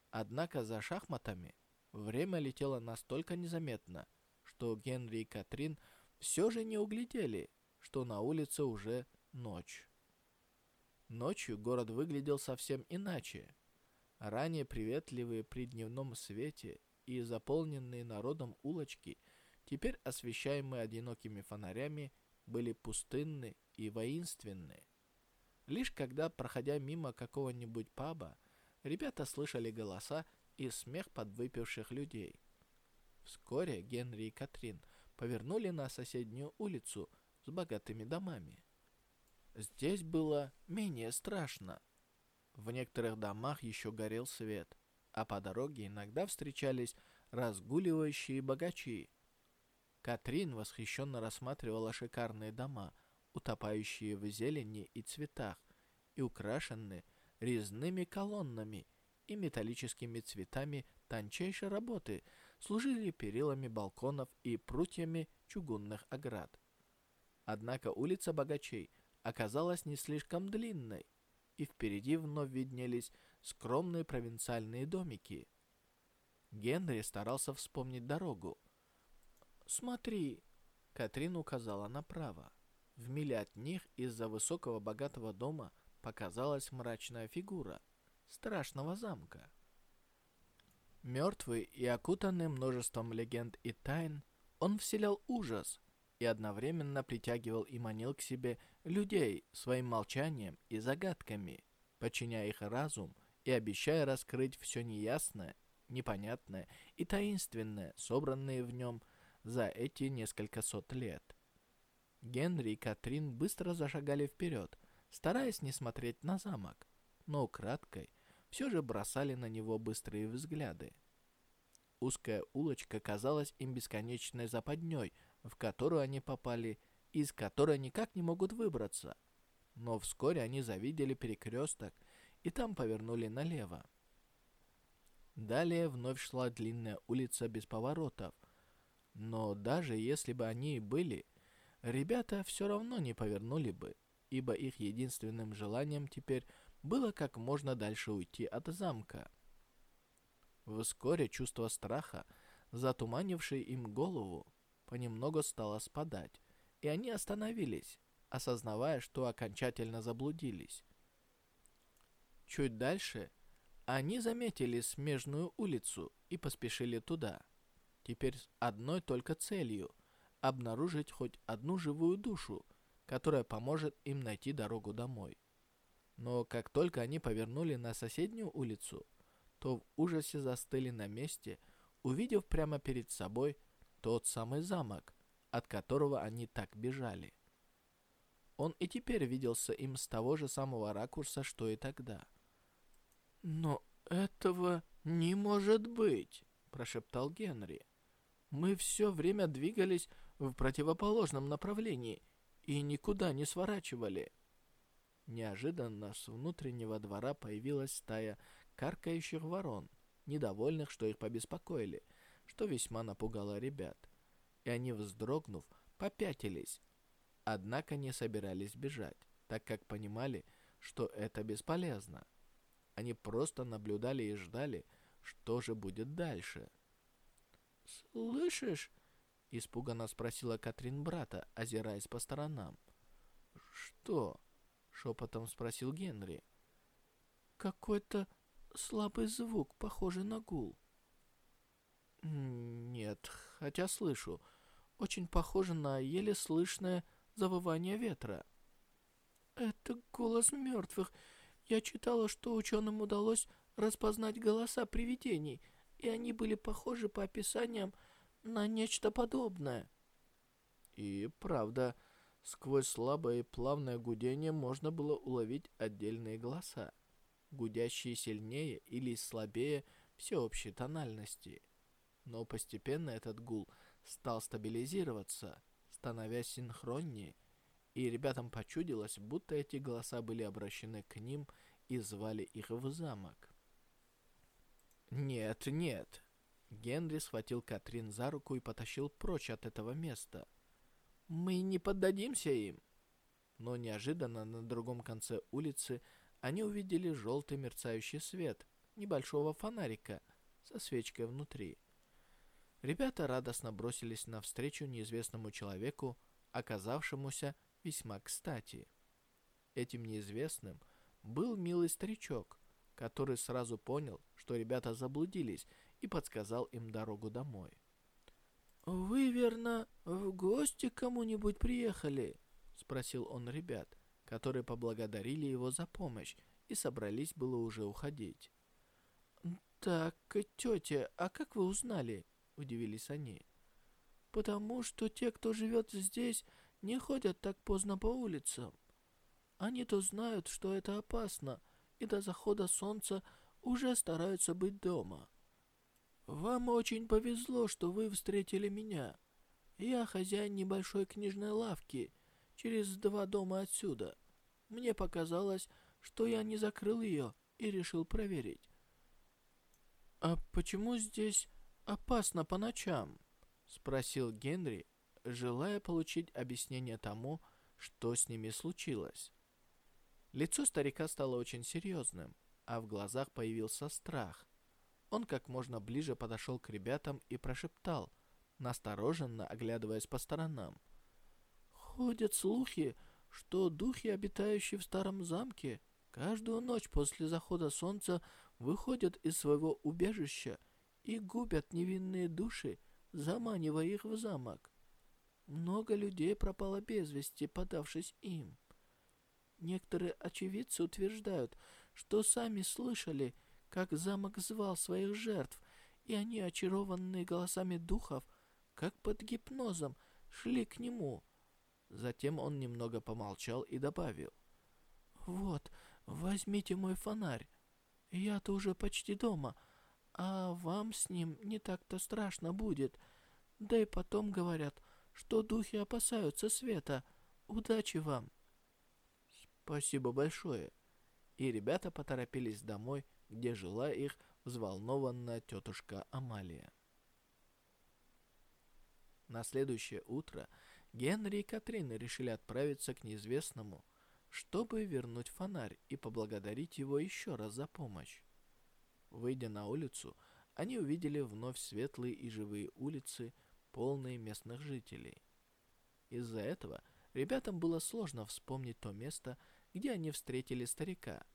Однако за шахматами время летело настолько незаметно, что Генри и Катрин все же не углядели, что на улице уже ночь. Ночью город выглядел совсем иначе. Ранее приветливые при дневном свете и заполненные народом улочки, теперь освещаемые одинокими фонарями, были пустынны и воинственны. Лишь когда, проходя мимо какого-нибудь паба, ребята слышали голоса и смех подвыпивших людей. Вскоре Генри и Катрин повернули на соседнюю улицу с богатыми домами. Здесь было менее страшно. В некоторых домах еще горел свет, а по дороге иногда встречались разгуливающие богачи. Катрин восхищенно рассматривала шикарные дома, утопающие в зелени и цветах, и украшенные резными колоннами и металлическими цветами тончайшей работы, служили перилами балконов и прутьями чугунных оград. Однако улица богачей оказалась не слишком длинной, и впереди вновь виднелись скромные провинциальные домики. Генри старался вспомнить дорогу. «Смотри!» — Катрин указала направо. В миле от них из-за высокого богатого дома показалась мрачная фигура страшного замка. Мертвый и окутанный множеством легенд и тайн, он вселял ужас и одновременно притягивал и манил к себе людей своим молчанием и загадками, подчиняя их разум и обещая раскрыть все неясное, непонятное и таинственное, собранное в нем за эти несколько сот лет. Генри и Катрин быстро зашагали вперед, стараясь не смотреть на замок, но украдкой все же бросали на него быстрые взгляды. Узкая улочка казалась им бесконечной западней, в которую они попали, из которой никак не могут выбраться. Но вскоре они завидели перекресток и там повернули налево. Далее вновь шла длинная улица без поворотов. Но даже если бы они и были, ребята все равно не повернули бы, ибо их единственным желанием теперь было как можно дальше уйти от замка. Вскоре чувство страха, затуманившее им голову, понемногу стало спадать, и они остановились, осознавая, что окончательно заблудились. Чуть дальше они заметили смежную улицу и поспешили туда. Теперь с одной только целью — обнаружить хоть одну живую душу, которая поможет им найти дорогу домой. Но как только они повернули на соседнюю улицу, то в ужасе застыли на месте, увидев прямо перед собой тот самый замок, от которого они так бежали. Он и теперь виделся им с того же самого ракурса, что и тогда. «Но этого не может быть!» – прошептал Генри. «Мы все время двигались в противоположном направлении и никуда не сворачивали. Неожиданно с внутреннего двора появилась стая каркающих ворон, недовольных, что их побеспокоили, что весьма напугало ребят. И они, вздрогнув, попятились, однако не собирались бежать, так как понимали, что это бесполезно. Они просто наблюдали и ждали, что же будет дальше. «Слышишь?» Испуганно спросила Катрин брата, озираясь по сторонам. «Что?» — шепотом спросил Генри. «Какой-то слабый звук, похожий на гул». «Нет, хотя слышу. Очень похоже на еле слышное завывание ветра». «Это голос мертвых. Я читала, что ученым удалось распознать голоса привидений, и они были похожи по описаниям на нечто подобное. И правда, сквозь слабое и плавное гудение можно было уловить отдельные голоса, гудящие сильнее или слабее всеобщей тональности. Но постепенно этот гул стал стабилизироваться, становясь синхроннее, и ребятам почудилось, будто эти голоса были обращены к ним и звали их в замок. «Нет, нет, Генри схватил Катрин за руку и потащил прочь от этого места. «Мы не поддадимся им!» Но неожиданно на другом конце улицы они увидели желтый мерцающий свет небольшого фонарика со свечкой внутри. Ребята радостно бросились навстречу неизвестному человеку, оказавшемуся весьма кстати. Этим неизвестным был милый старичок, который сразу понял, что ребята заблудились и подсказал им дорогу домой. «Вы, верно, в гости кому-нибудь приехали?» — Спросил он ребят, которые поблагодарили его за помощь и собрались было уже уходить. «Так, тетя, а как вы узнали?» – удивились они. «Потому что те, кто живет здесь, не ходят так поздно по улицам. Они-то знают, что это опасно, и до захода солнца уже стараются быть дома. Вам очень повезло, что вы встретили меня. Я хозяин небольшой книжной лавки, через два дома отсюда. Мне показалось, что я не закрыл ее и решил проверить. «А почему здесь опасно по ночам?» — спросил Генри, желая получить объяснение тому, что с ними случилось. Лицо старика стало очень серьезным, а в глазах появился страх. Он как можно ближе подошел к ребятам и прошептал, настороженно оглядываясь по сторонам. «Ходят слухи, что духи, обитающие в старом замке, каждую ночь после захода солнца выходят из своего убежища и губят невинные души, заманивая их в замок. Много людей пропало без вести, подавшись им. Некоторые очевидцы утверждают, что сами слышали, как замок звал своих жертв, и они, очарованные голосами духов, как под гипнозом, шли к нему. Затем он немного помолчал и добавил. «Вот, возьмите мой фонарь. Я-то уже почти дома, а вам с ним не так-то страшно будет. Да и потом говорят, что духи опасаются света. Удачи вам!» «Спасибо большое!» И ребята поторопились домой, где жила их взволнованная тетушка Амалия. На следующее утро Генри и Катрин решили отправиться к неизвестному, чтобы вернуть фонарь и поблагодарить его еще раз за помощь. Выйдя на улицу, они увидели вновь светлые и живые улицы, полные местных жителей. Из-за этого ребятам было сложно вспомнить то место, где они встретили старика.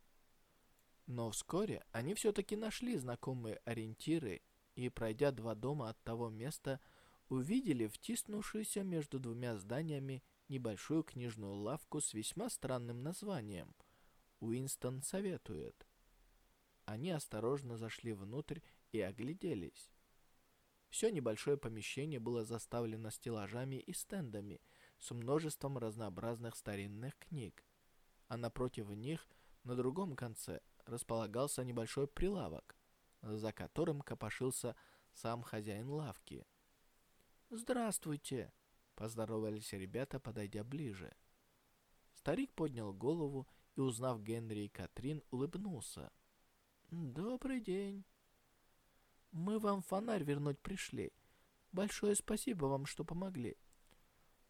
Но вскоре они все-таки нашли знакомые ориентиры и, пройдя два дома от того места, увидели втиснувшуюся между двумя зданиями небольшую книжную лавку с весьма странным названием «Уинстон советует». Они осторожно зашли внутрь и огляделись. Все небольшое помещение было заставлено стеллажами и стендами с множеством разнообразных старинных книг, а напротив них, на другом конце, располагался небольшой прилавок, за которым копошился сам хозяин лавки – «Здравствуйте!» — поздоровались ребята, подойдя ближе. Старик поднял голову и, узнав Генри и Катрин, улыбнулся. «Добрый день!» «Мы вам фонарь вернуть пришли. Большое спасибо вам, что помогли».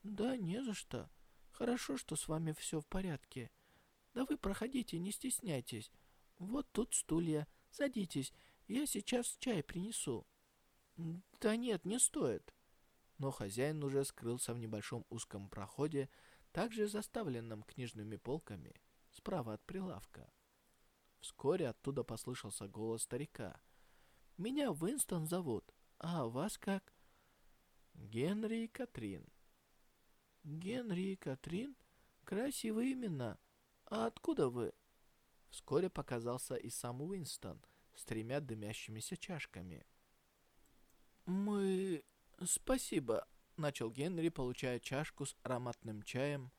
«Да не за что. Хорошо, что с вами все в порядке. Да вы проходите, не стесняйтесь. Вот тут стулья. Садитесь, я сейчас чай принесу». «Да нет, не стоит но хозяин уже скрылся в небольшом узком проходе, также заставленном книжными полками, справа от прилавка. Вскоре оттуда послышался голос старика. «Меня Уинстон зовут, а вас как?» «Генри и Катрин». «Генри и Катрин? Красивые имена. А откуда вы?» Вскоре показался и сам Уинстон с тремя дымящимися чашками. «Мы «Спасибо», — начал Генри, получая чашку с ароматным чаем.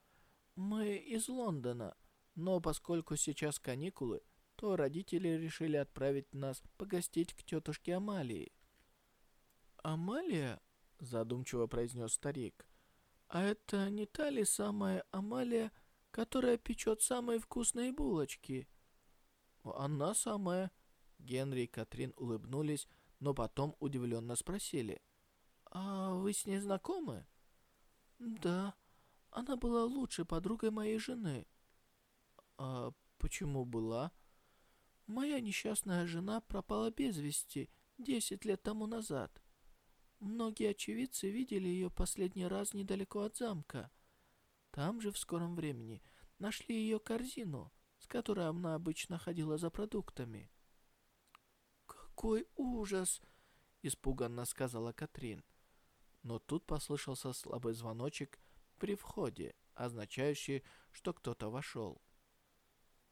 «Мы из Лондона, но поскольку сейчас каникулы, то родители решили отправить нас погостить к тетушке Амалии». «Амалия?» — задумчиво произнес старик. «А это не та ли самая Амалия, которая печет самые вкусные булочки?» «Она самая». Генри и Катрин улыбнулись, но потом удивленно спросили. «А вы с ней знакомы?» «Да, она была лучшей подругой моей жены». «А почему была?» «Моя несчастная жена пропала без вести десять лет тому назад. Многие очевидцы видели ее последний раз недалеко от замка. Там же в скором времени нашли ее корзину, с которой она обычно ходила за продуктами». «Какой ужас!» — испуганно сказала Катрин. Но тут послышался слабый звоночек при входе, означающий, что кто-то вошел.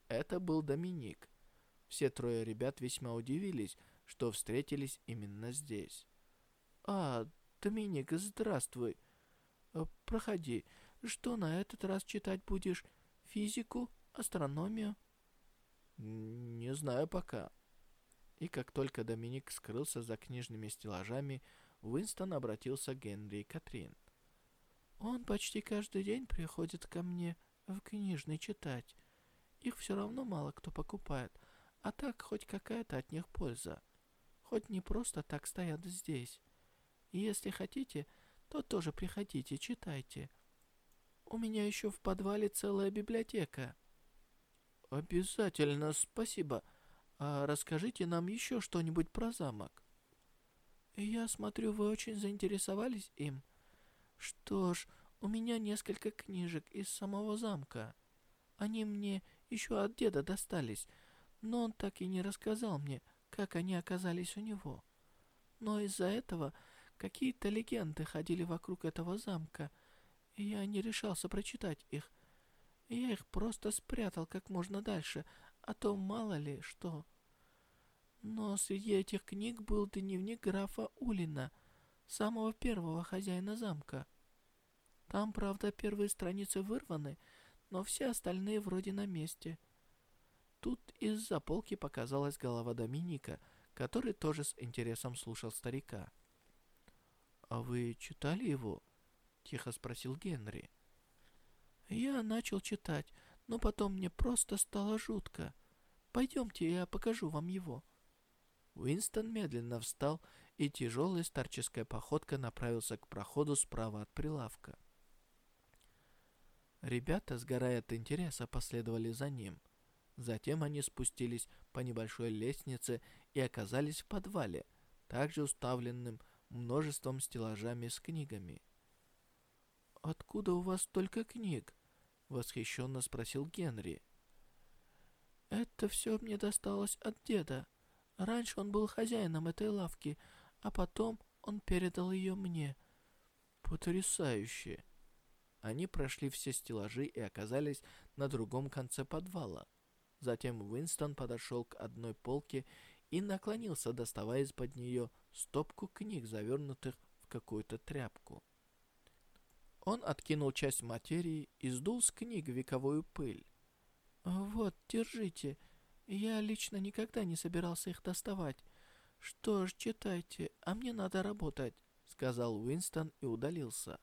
Это был Доминик. Все трое ребят весьма удивились, что встретились именно здесь. «А, Доминик, здравствуй. Э, проходи. Что на этот раз читать будешь? Физику? Астрономию?» «Не знаю пока». И как только Доминик скрылся за книжными стеллажами, Уинстон обратился к Генри и Катрин. «Он почти каждый день приходит ко мне в книжный читать. Их все равно мало кто покупает, а так хоть какая-то от них польза. Хоть не просто так стоят здесь. И если хотите, то тоже приходите, читайте. У меня еще в подвале целая библиотека». «Обязательно, спасибо. А расскажите нам еще что-нибудь про замок». «Я смотрю, вы очень заинтересовались им. Что ж, у меня несколько книжек из самого замка. Они мне еще от деда достались, но он так и не рассказал мне, как они оказались у него. Но из-за этого какие-то легенды ходили вокруг этого замка, и я не решался прочитать их. Я их просто спрятал как можно дальше, а то мало ли что. Но среди этих книг был дневник графа Улина, самого первого хозяина замка. Там, правда, первые страницы вырваны, но все остальные вроде на месте. Тут из-за полки показалась голова Доминика, который тоже с интересом слушал старика. «А вы читали его?» — тихо спросил Генри. Я начал читать, но потом мне просто стало жутко. Пойдемте, я покажу вам его». Уинстон медленно встал и тяжелой старческой походкой направился к проходу справа от прилавка. Ребята, сгорая от интереса, последовали за ним. Затем они спустились по небольшой лестнице и оказались в подвале, также уставленным множеством стеллажами с книгами. «Откуда у вас столько книг?» — восхищенно спросил Генри. «Это все мне досталось от деда. Раньше он был хозяином этой лавки, а потом он передал ее мне. Потрясающе!» Они прошли все стеллажи и оказались на другом конце подвала. Затем Уинстон подошел к одной полке и наклонился, доставая из-под нее стопку книг, завернутых в какую-то тряпку. Он откинул часть материи и сдул с книг вековую пыль. «Вот, держите. Я лично никогда не собирался их доставать. Что ж, читайте, а мне надо работать», — сказал Уинстон и удалился.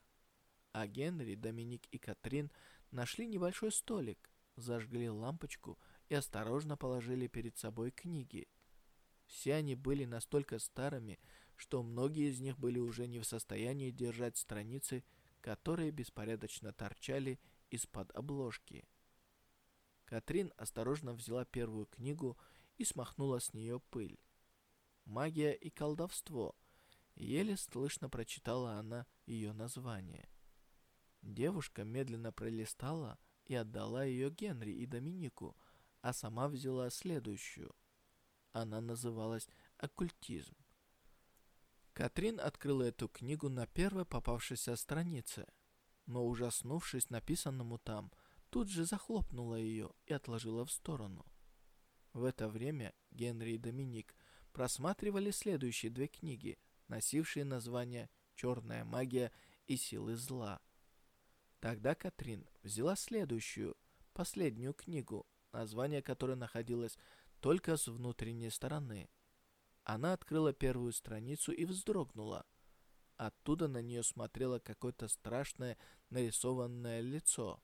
А Генри, Доминик и Катрин нашли небольшой столик, зажгли лампочку и осторожно положили перед собой книги. Все они были настолько старыми, что многие из них были уже не в состоянии держать страницы которые беспорядочно торчали из-под обложки. Катрин осторожно взяла первую книгу и смахнула с нее пыль. «Магия и колдовство», еле слышно прочитала она ее название. Девушка медленно пролистала и отдала ее Генри и Доминику, а сама взяла следующую. Она называлась «Оккультизм». Катрин открыла эту книгу на первой попавшейся странице, но, ужаснувшись написанному там, тут же захлопнула ее и отложила в сторону. В это время Генри и Доминик просматривали следующие две книги, носившие название «Черная магия» и «Силы зла». Тогда Катрин взяла следующую, последнюю книгу, название которой находилось только с внутренней стороны – она открыла первую страницу и вздрогнула. Оттуда на нее смотрело какое-то страшное нарисованное лицо,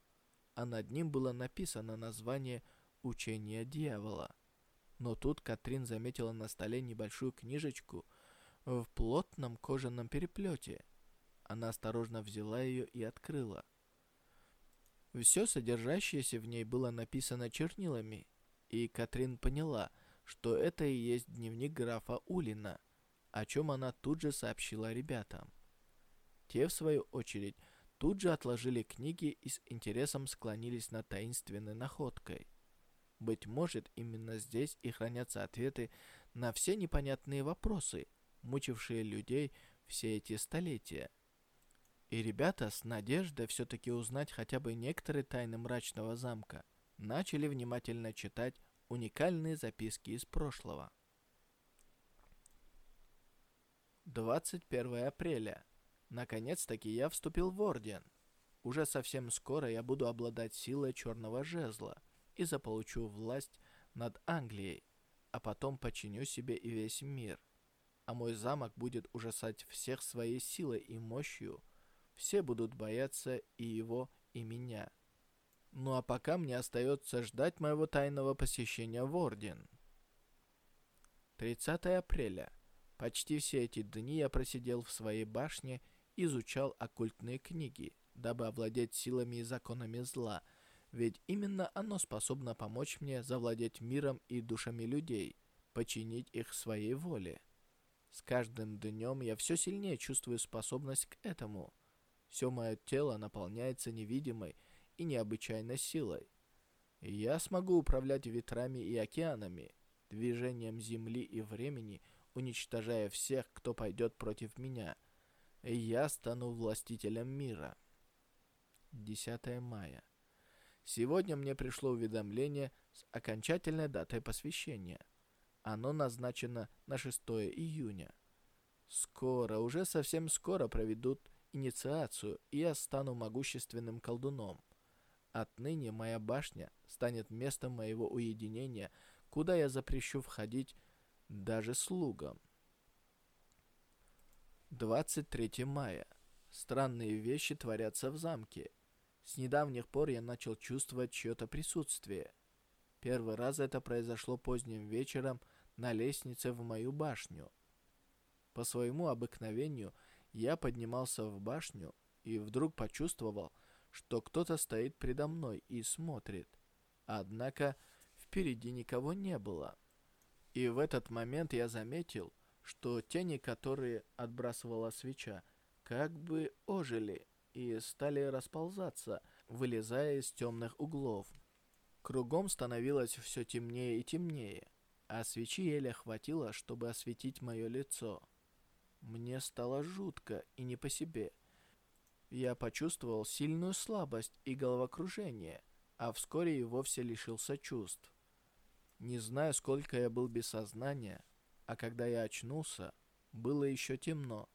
а над ним было написано название «Учение дьявола». Но тут Катрин заметила на столе небольшую книжечку в плотном кожаном переплете. Она осторожно взяла ее и открыла. Все содержащееся в ней было написано чернилами, и Катрин поняла – что это и есть дневник графа Улина, о чем она тут же сообщила ребятам. Те, в свою очередь, тут же отложили книги и с интересом склонились над таинственной находкой. Быть может, именно здесь и хранятся ответы на все непонятные вопросы, мучившие людей все эти столетия. И ребята с надеждой все-таки узнать хотя бы некоторые тайны мрачного замка начали внимательно читать уникальные записки из прошлого. 21 апреля. Наконец-таки я вступил в Орден. Уже совсем скоро я буду обладать силой Черного Жезла и заполучу власть над Англией, а потом починю себе и весь мир. А мой замок будет ужасать всех своей силой и мощью – все будут бояться и его, и меня. Ну а пока мне остается ждать моего тайного посещения в Орден. 30 апреля. Почти все эти дни я просидел в своей башне, изучал оккультные книги, дабы овладеть силами и законами зла, ведь именно оно способно помочь мне завладеть миром и душами людей, починить их своей воле. С каждым днем я все сильнее чувствую способность к этому – все мое тело наполняется невидимой и необычайной силой. Я смогу управлять ветрами и океанами, движением земли и времени, уничтожая всех, кто пойдет против меня. Я стану властителем мира. 10 мая. Сегодня мне пришло уведомление с окончательной датой посвящения. Оно назначено на 6 июня. Скоро, уже совсем скоро проведут инициацию, и я стану могущественным колдуном. Отныне моя башня станет местом моего уединения, куда я запрещу входить даже слугам. 23 мая. Странные вещи творятся в замке. С недавних пор я начал чувствовать чье-то присутствие. Первый раз это произошло поздним вечером на лестнице в мою башню. По своему обыкновению – я поднимался в башню и вдруг почувствовал, что кто-то стоит предо мной и смотрит. Однако впереди никого не было. И в этот момент я заметил, что тени, которые отбрасывала свеча, как бы ожили и стали расползаться, вылезая из темных углов. Кругом становилось все темнее и темнее, а свечи еле хватило, чтобы осветить мое лицо. Мне стало жутко и не по себе. Я почувствовал сильную слабость и головокружение, а вскоре и вовсе лишился чувств. Не знаю, сколько я был без сознания, а когда я очнулся, было еще темно,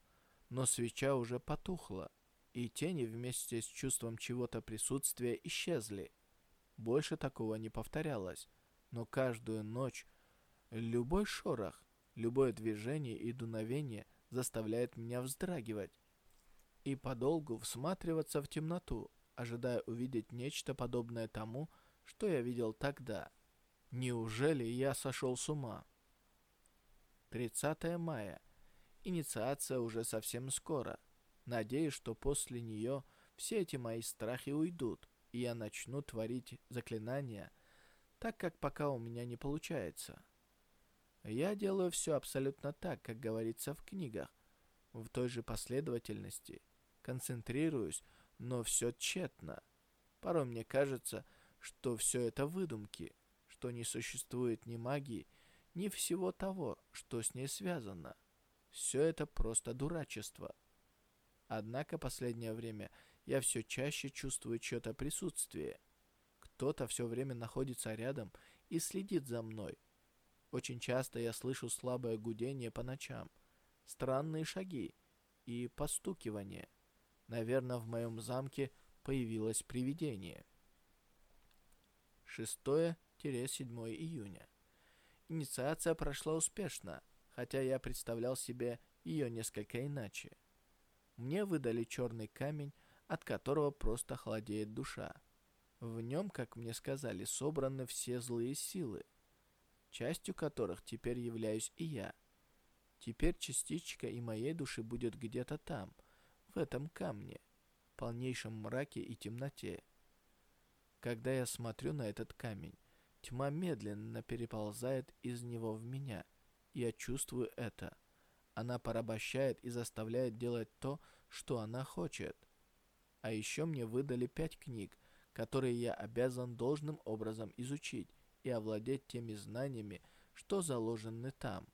но свеча уже потухла, и тени вместе с чувством чего-то присутствия исчезли. Больше такого не повторялось, но каждую ночь любой шорох, любое движение и дуновение – заставляет меня вздрагивать и подолгу всматриваться в темноту, ожидая увидеть нечто подобное тому, что я видел тогда. Неужели я сошел с ума? 30 мая. Инициация уже совсем скоро. Надеюсь, что после нее все эти мои страхи уйдут, и я начну творить заклинания, так как пока у меня не получается. Я делаю все абсолютно так, как говорится в книгах, в той же последовательности. Концентрируюсь, но все тщетно. Порой мне кажется, что все это выдумки, что не существует ни магии, ни всего того, что с ней связано. Все это просто дурачество. Однако последнее время я все чаще чувствую чье-то присутствие. Кто-то все время находится рядом и следит за мной, очень часто я слышу слабое гудение по ночам, странные шаги и постукивание. Наверное, в моем замке появилось привидение. 6-7 июня. Инициация прошла успешно, хотя я представлял себе ее несколько иначе. Мне выдали черный камень, от которого просто холодеет душа. В нем, как мне сказали, собраны все злые силы – частью которых теперь являюсь и я. Теперь частичка и моей души будет где-то там, в этом камне, в полнейшем мраке и темноте. Когда я смотрю на этот камень, тьма медленно переползает из него в меня, я чувствую это. Она порабощает и заставляет делать то, что она хочет. А еще мне выдали пять книг, которые я обязан должным образом изучить, и овладеть теми знаниями, что заложены там.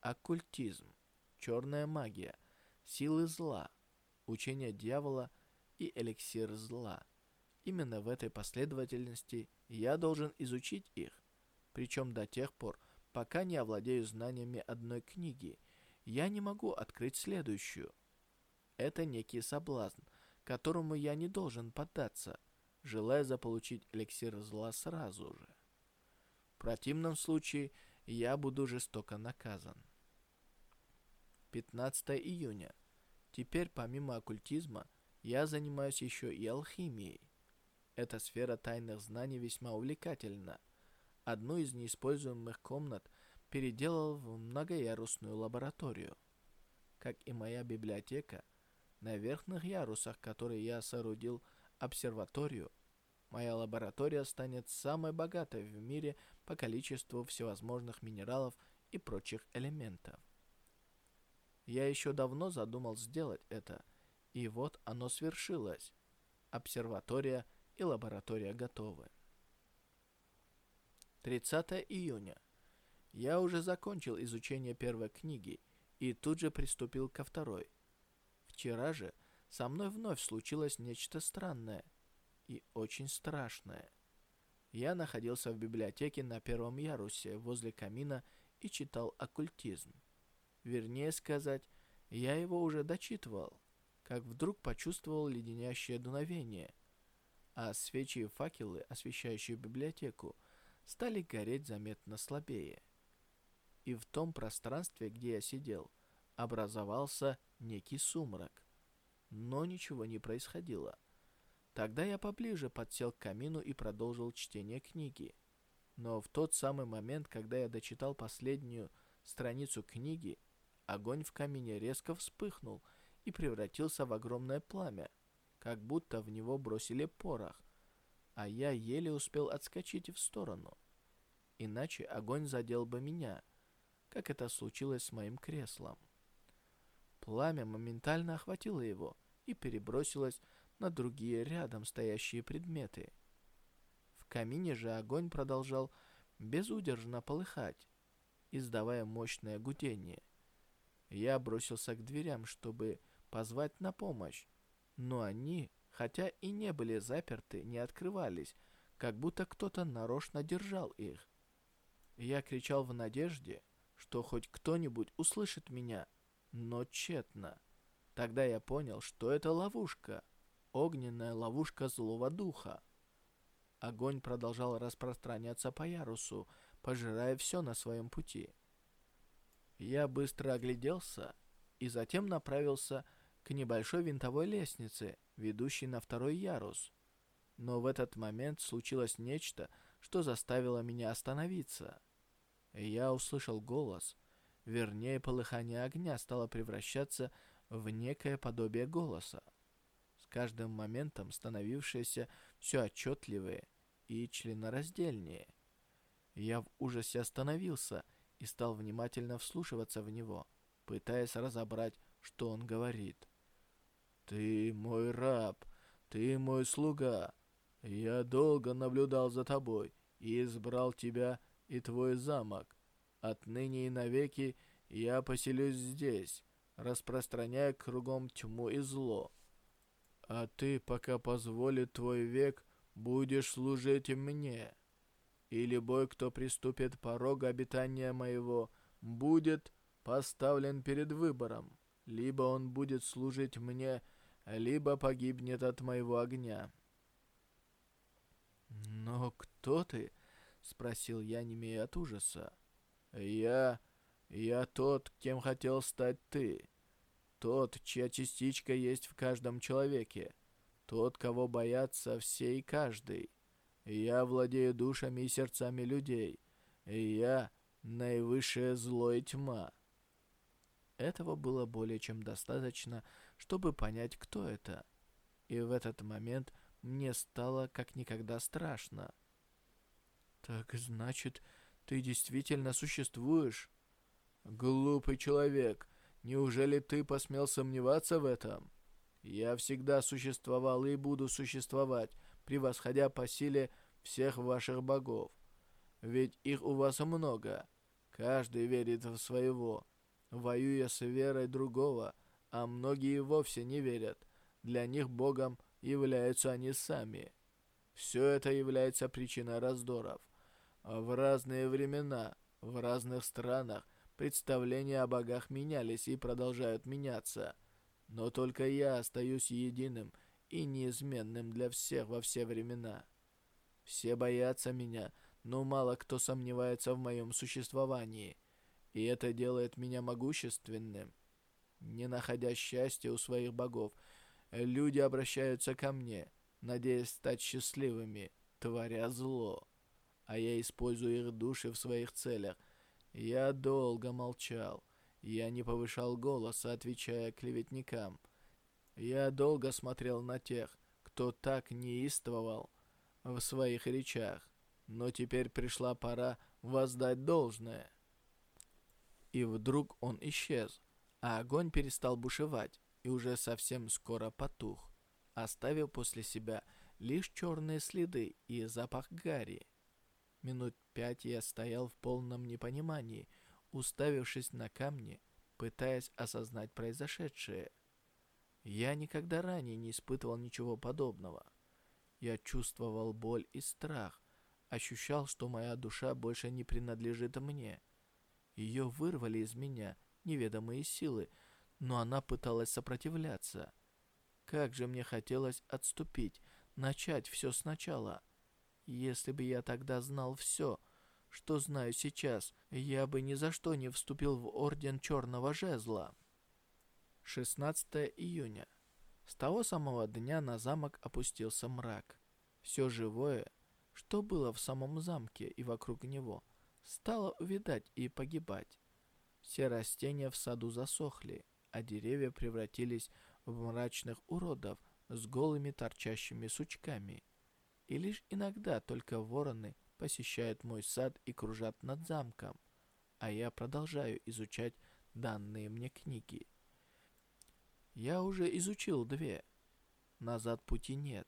Оккультизм, черная магия, силы зла, учение дьявола и эликсир зла. Именно в этой последовательности я должен изучить их, причем до тех пор, пока не овладею знаниями одной книги, я не могу открыть следующую. Это некий соблазн, которому я не должен поддаться, желая заполучить эликсир зла сразу же. В противном случае я буду жестоко наказан. 15 июня. Теперь помимо оккультизма я занимаюсь еще и алхимией. Эта сфера тайных знаний весьма увлекательна. Одну из неиспользуемых комнат переделал в многоярусную лабораторию. Как и моя библиотека, на верхних ярусах, которые я соорудил обсерваторию, моя лаборатория станет самой богатой в мире по количеству всевозможных минералов и прочих элементов. Я еще давно задумал сделать это, и вот оно свершилось. Обсерватория и лаборатория готовы. 30 июня. Я уже закончил изучение первой книги и тут же приступил ко второй. Вчера же со мной вновь случилось нечто странное и очень страшное. Я находился в библиотеке на первом ярусе возле камина и читал оккультизм. Вернее сказать, я его уже дочитывал, как вдруг почувствовал леденящее дуновение, а свечи и факелы, освещающие библиотеку, стали гореть заметно слабее. И в том пространстве, где я сидел, образовался некий сумрак. Но ничего не происходило. Тогда я поближе подсел к камину и продолжил чтение книги. Но в тот самый момент, когда я дочитал последнюю страницу книги, огонь в камине резко вспыхнул и превратился в огромное пламя, как будто в него бросили порох, а я еле успел отскочить в сторону. Иначе огонь задел бы меня, как это случилось с моим креслом. Пламя моментально охватило его и перебросилось на другие рядом стоящие предметы. В камине же огонь продолжал безудержно полыхать, издавая мощное гудение. Я бросился к дверям, чтобы позвать на помощь, но они, хотя и не были заперты, не открывались, как будто кто-то нарочно держал их. Я кричал в надежде, что хоть кто-нибудь услышит меня, но тщетно. Тогда я понял, что это ловушка, огненная ловушка злого духа. Огонь продолжал распространяться по ярусу, пожирая все на своем пути. Я быстро огляделся и затем направился к небольшой винтовой лестнице, ведущей на второй ярус. Но в этот момент случилось нечто, что заставило меня остановиться. Я услышал голос, вернее, полыхание огня стало превращаться в некое подобие голоса, каждым моментом становившееся все отчетливее и членораздельнее. Я в ужасе остановился и стал внимательно вслушиваться в него, пытаясь разобрать, что он говорит. «Ты мой раб, ты мой слуга. Я долго наблюдал за тобой и избрал тебя и твой замок. Отныне и навеки я поселюсь здесь, распространяя кругом тьму и зло. А ты, пока позволит твой век, будешь служить мне» и любой, кто приступит порога обитания моего, будет поставлен перед выбором. Либо он будет служить мне, либо погибнет от моего огня». «Но кто ты?» — спросил я, не имея от ужаса. «Я... я тот, кем хотел стать ты. Тот, чья частичка есть в каждом человеке. Тот, кого боятся все и каждый. Я владею душами и сердцами людей. И я — наивысшее зло и тьма. Этого было более чем достаточно, чтобы понять, кто это. И в этот момент мне стало как никогда страшно. «Так значит, ты действительно существуешь?» «Глупый человек, неужели ты посмел сомневаться в этом?» «Я всегда существовал и буду существовать, превосходя по силе всех ваших богов. Ведь их у вас много. Каждый верит в своего, воюя с верой другого, а многие вовсе не верят. Для них Богом являются они сами. Все это является причиной раздоров. В разные времена, в разных странах представления о богах менялись и продолжают меняться. Но только я остаюсь единым и неизменным для всех во все времена. Все боятся меня, но мало кто сомневается в моем существовании, и это делает меня могущественным. Не находя счастья у своих богов, люди обращаются ко мне, надеясь стать счастливыми, творя зло. А я использую их души в своих целях. Я долго молчал. Я не повышал голоса, отвечая клеветникам. Я долго смотрел на тех, кто так неистовал в своих речах. Но теперь пришла пора воздать должное. И вдруг он исчез, а огонь перестал бушевать и уже совсем скоро потух, оставив после себя лишь черные следы и запах гари. Минут пять я стоял в полном непонимании, уставившись на камни, пытаясь осознать произошедшее. Я никогда ранее не испытывал ничего подобного. Я чувствовал боль и страх, ощущал, что моя душа больше не принадлежит мне. Ее вырвали из меня неведомые силы, но она пыталась сопротивляться. Как же мне хотелось отступить, начать все сначала. Если бы я тогда знал все, что знаю сейчас, я бы ни за что не вступил в Орден Черного Жезла. 16 июня. С того самого дня на замок опустился мрак. Все живое, что было в самом замке и вокруг него, стало увядать и погибать. Все растения в саду засохли, а деревья превратились в мрачных уродов с голыми торчащими сучками. И лишь иногда только вороны посещают мой сад и кружат над замком, а я продолжаю изучать данные мне книги. Я уже изучил две. Назад пути нет.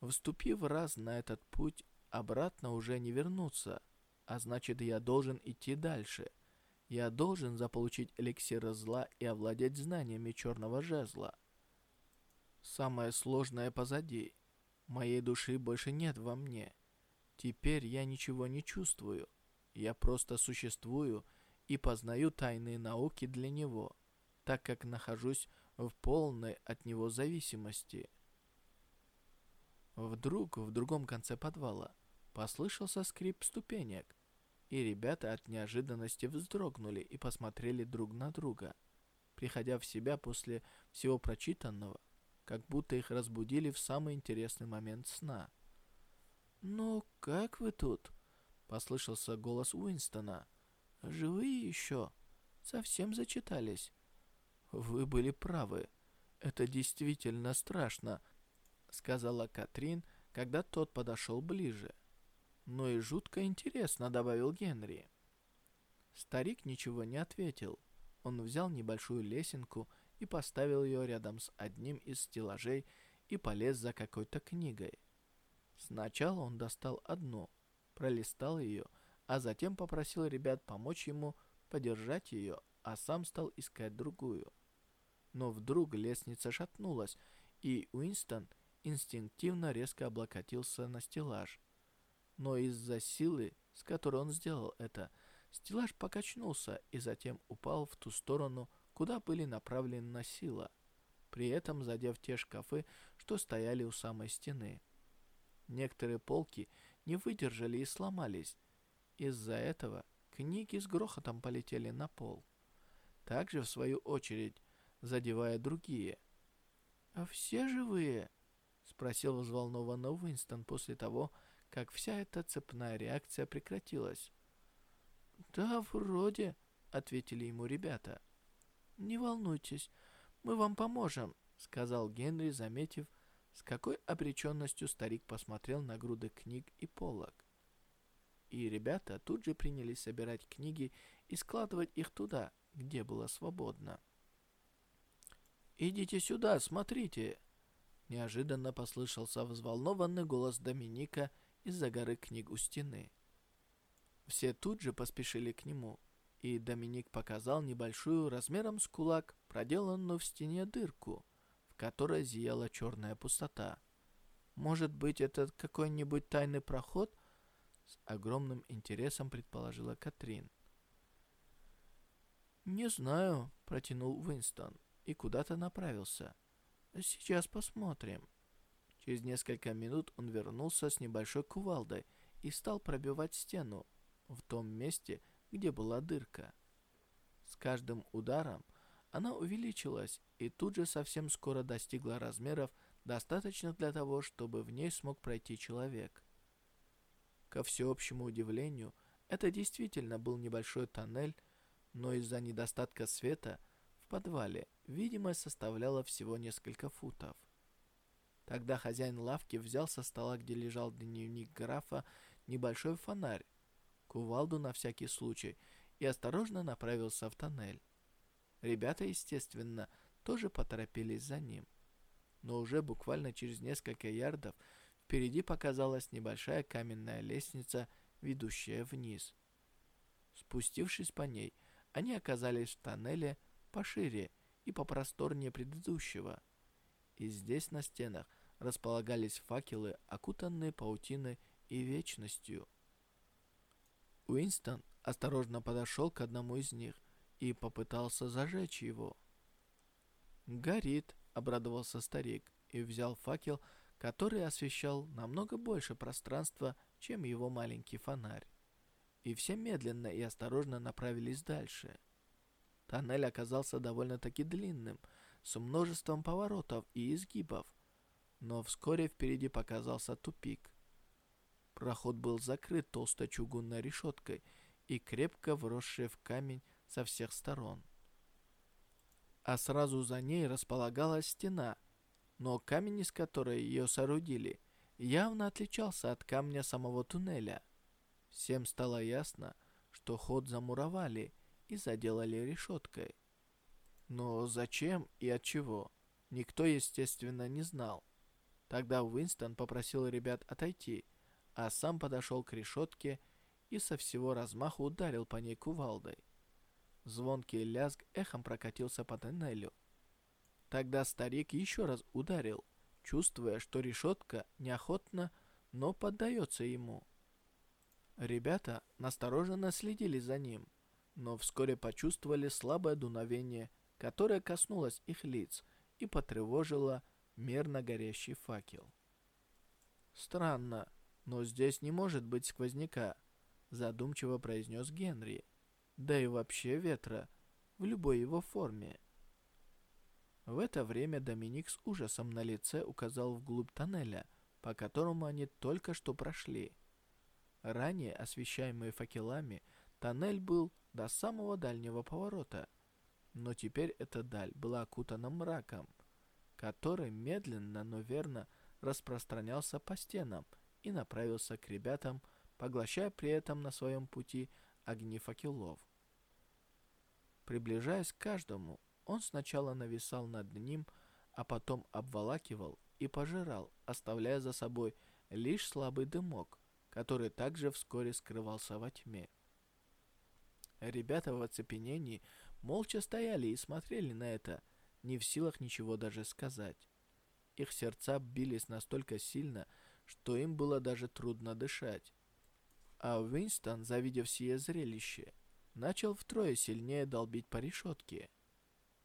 Вступив раз на этот путь, обратно уже не вернуться, а значит, я должен идти дальше. Я должен заполучить эликсир зла и овладеть знаниями черного жезла. Самое сложное позади. Моей души больше нет во мне. Теперь я ничего не чувствую. Я просто существую и познаю тайные науки для него, так как нахожусь в полной от него зависимости. Вдруг в другом конце подвала послышался скрип ступенек, и ребята от неожиданности вздрогнули и посмотрели друг на друга, приходя в себя после всего прочитанного, как будто их разбудили в самый интересный момент сна. «Ну, как вы тут?» — послышался голос Уинстона. «Живые еще? Совсем зачитались?» «Вы были правы. Это действительно страшно», — сказала Катрин, когда тот подошел ближе. «Но и жутко интересно», — добавил Генри. Старик ничего не ответил. Он взял небольшую лесенку и поставил ее рядом с одним из стеллажей и полез за какой-то книгой. Сначала он достал одну, пролистал ее, а затем попросил ребят помочь ему подержать ее, а сам стал искать другую. Но вдруг лестница шатнулась, и Уинстон инстинктивно резко облокотился на стеллаж. Но из-за силы, с которой он сделал это, стеллаж покачнулся и затем упал в ту сторону, куда были направлены сила, при этом задев те шкафы, что стояли у самой стены. Некоторые полки не выдержали и сломались. Из-за этого книги с грохотом полетели на пол. Также, в свою очередь, задевая другие. «А все живые?» — спросил взволнованно Уинстон после того, как вся эта цепная реакция прекратилась. «Да, вроде», — ответили ему ребята. «Не волнуйтесь, мы вам поможем», — сказал Генри, заметив, с какой обреченностью старик посмотрел на груды книг и полок. И ребята тут же принялись собирать книги и складывать их туда, где было свободно. «Идите сюда, смотрите!» Неожиданно послышался взволнованный голос Доминика из-за горы книг у стены. Все тут же поспешили к нему, и Доминик показал небольшую размером с кулак проделанную в стене дырку, в которой зияла черная пустота. Может быть, это какой-нибудь тайный проход? С огромным интересом предположила Катрин. «Не знаю», — протянул Уинстон и куда-то направился. «Сейчас посмотрим». Через несколько минут он вернулся с небольшой кувалдой и стал пробивать стену в том месте, где была дырка. С каждым ударом она увеличилась и тут же совсем скоро достигла размеров, достаточных для того, чтобы в ней смог пройти человек. Ко всеобщему удивлению, это действительно был небольшой тоннель, но из-за недостатка света в подвале видимость составляла всего несколько футов. Тогда хозяин лавки взял со стола, где лежал дневник графа, небольшой фонарь, кувалду на всякий случай, и осторожно направился в тоннель. Ребята, естественно, тоже поторопились за ним. Но уже буквально через несколько ярдов впереди показалась небольшая каменная лестница, ведущая вниз. Спустившись по ней, они оказались в тоннеле пошире и попросторнее предыдущего. И здесь на стенах располагались факелы, окутанные паутиной и вечностью. Уинстон осторожно подошел к одному из них и попытался зажечь его. «Горит», — обрадовался старик и взял факел, который освещал намного больше пространства, чем его маленький фонарь и все медленно и осторожно направились дальше. Тоннель оказался довольно-таки длинным, с множеством поворотов и изгибов, но вскоре впереди показался тупик. Проход был закрыт толстой чугунной решеткой и крепко вросшей в камень со всех сторон. А сразу за ней располагалась стена, но камень, из которой ее соорудили, явно отличался от камня самого туннеля – Всем стало ясно, что ход замуровали и заделали решеткой. Но зачем и от чего, никто, естественно, не знал. Тогда Уинстон попросил ребят отойти, а сам подошел к решетке и со всего размаху ударил по ней кувалдой. Звонкий лязг эхом прокатился по тоннелю. Тогда старик еще раз ударил, чувствуя, что решетка неохотно, но поддается ему. Ребята настороженно следили за ним, но вскоре почувствовали слабое дуновение, которое коснулось их лиц и потревожило мерно горящий факел. «Странно, но здесь не может быть сквозняка», — задумчиво произнес Генри. «Да и вообще ветра, в любой его форме». В это время Доминик с ужасом на лице указал вглубь тоннеля, по которому они только что прошли. Ранее освещаемый факелами, тоннель был до самого дальнего поворота. Но теперь эта даль была окутана мраком, который медленно, но верно распространялся по стенам и направился к ребятам, поглощая при этом на своем пути огни факелов. Приближаясь к каждому, он сначала нависал над ним, а потом обволакивал и пожирал, оставляя за собой лишь слабый дымок, который также вскоре скрывался во тьме. Ребята в оцепенении молча стояли и смотрели на это, не в силах ничего даже сказать. Их сердца бились настолько сильно, что им было даже трудно дышать. А Уинстон, завидев сие зрелище, начал втрое сильнее долбить по решетке.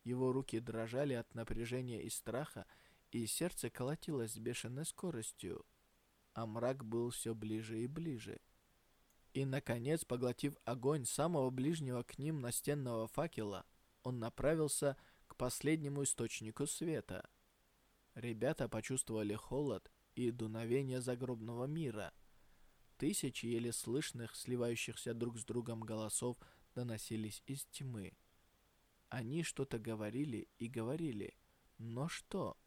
Его руки дрожали от напряжения и страха, и сердце колотилось с бешеной скоростью а мрак был все ближе и ближе. И, наконец, поглотив огонь самого ближнего к ним настенного факела, он направился к последнему источнику света. Ребята почувствовали холод и дуновение загробного мира. Тысячи еле слышных, сливающихся друг с другом голосов доносились из тьмы. Они что-то говорили и говорили, но что?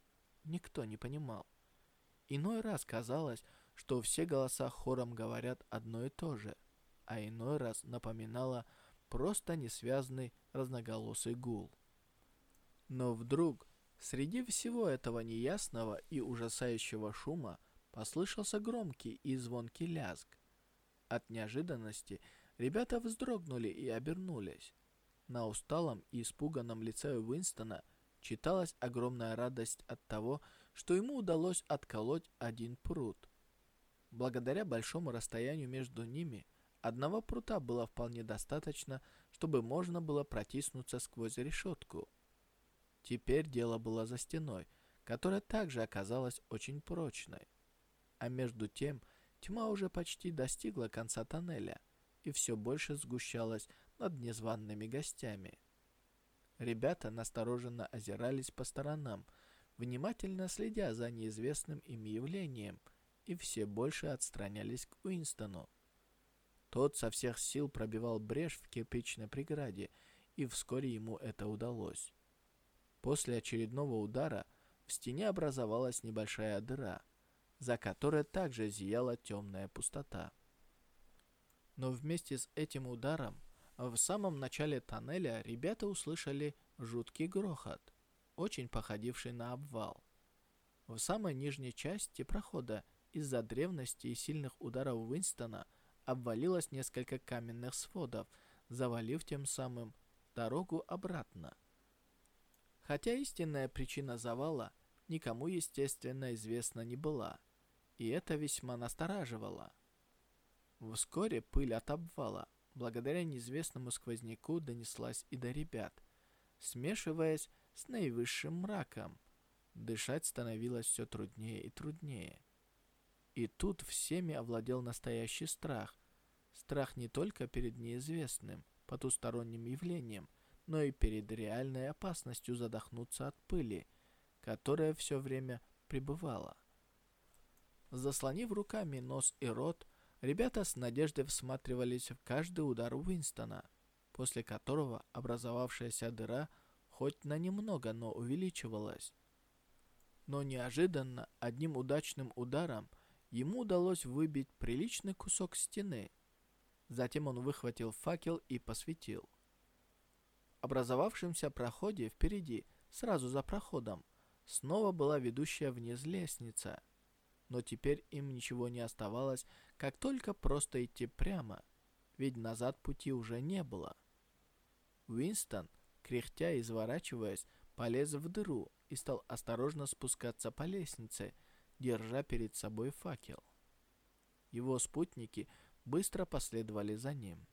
Никто не понимал. Иной раз казалось, что все голоса хором говорят одно и то же, а иной раз напоминало просто несвязный разноголосый гул. Но вдруг среди всего этого неясного и ужасающего шума послышался громкий и звонкий лязг. От неожиданности ребята вздрогнули и обернулись. На усталом и испуганном лице Уинстона читалась огромная радость от того, что ему удалось отколоть один пруд. Благодаря большому расстоянию между ними, одного прута было вполне достаточно, чтобы можно было протиснуться сквозь решетку. Теперь дело было за стеной, которая также оказалась очень прочной. А между тем, тьма уже почти достигла конца тоннеля и все больше сгущалась над незваными гостями. Ребята настороженно озирались по сторонам, внимательно следя за неизвестным им явлением, и все больше отстранялись к Уинстону. Тот со всех сил пробивал брешь в кирпичной преграде, и вскоре ему это удалось. После очередного удара в стене образовалась небольшая дыра, за которой также зияла темная пустота. Но вместе с этим ударом в самом начале тоннеля ребята услышали жуткий грохот, очень походивший на обвал. В самой нижней части прохода из-за древности и сильных ударов Уинстона обвалилось несколько каменных сводов, завалив тем самым дорогу обратно. Хотя истинная причина завала никому, естественно, известна не была, и это весьма настораживало. Вскоре пыль от обвала, благодаря неизвестному сквозняку, донеслась и до ребят, смешиваясь с наивысшим мраком. Дышать становилось все труднее и труднее. И тут всеми овладел настоящий страх. Страх не только перед неизвестным, потусторонним явлением – но и перед реальной опасностью задохнуться от пыли, которая все время пребывала. Заслонив руками нос и рот, ребята с надеждой всматривались в каждый удар Уинстона, после которого образовавшаяся дыра хоть на немного, но увеличивалась. Но неожиданно, одним удачным ударом, ему удалось выбить приличный кусок стены. Затем он выхватил факел и посветил образовавшемся проходе впереди, сразу за проходом, снова была ведущая вниз лестница. Но теперь им ничего не оставалось, как только просто идти прямо, ведь назад пути уже не было. Уинстон, кряхтя и изворачиваясь, полез в дыру и стал осторожно спускаться по лестнице, держа перед собой факел. Его спутники быстро последовали за ним.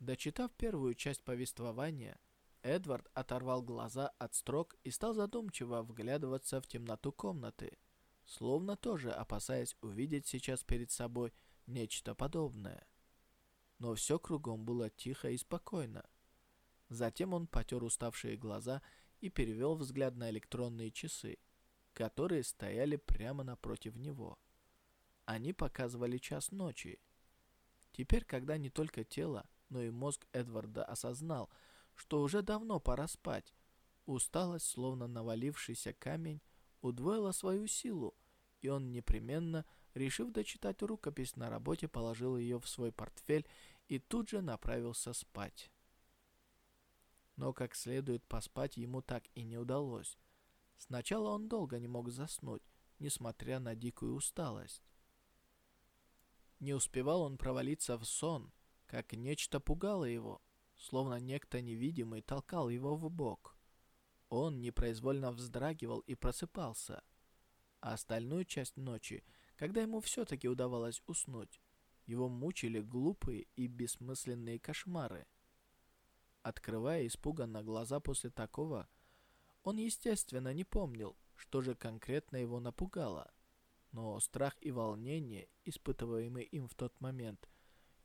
Дочитав первую часть повествования, Эдвард оторвал глаза от строк и стал задумчиво вглядываться в темноту комнаты, словно тоже опасаясь увидеть сейчас перед собой нечто подобное. Но все кругом было тихо и спокойно. Затем он потер уставшие глаза и перевел взгляд на электронные часы, которые стояли прямо напротив него. Они показывали час ночи. Теперь, когда не только тело, но и мозг Эдварда осознал, что уже давно пора спать. Усталость, словно навалившийся камень, удвоила свою силу, и он непременно, решив дочитать рукопись на работе, положил ее в свой портфель и тут же направился спать. Но как следует поспать ему так и не удалось. Сначала он долго не мог заснуть, несмотря на дикую усталость. Не успевал он провалиться в сон, как нечто пугало его, словно некто невидимый толкал его в бок. Он непроизвольно вздрагивал и просыпался. А остальную часть ночи, когда ему все-таки удавалось уснуть, его мучили глупые и бессмысленные кошмары. Открывая испуганно глаза после такого, он, естественно, не помнил, что же конкретно его напугало. Но страх и волнение, испытываемые им в тот момент –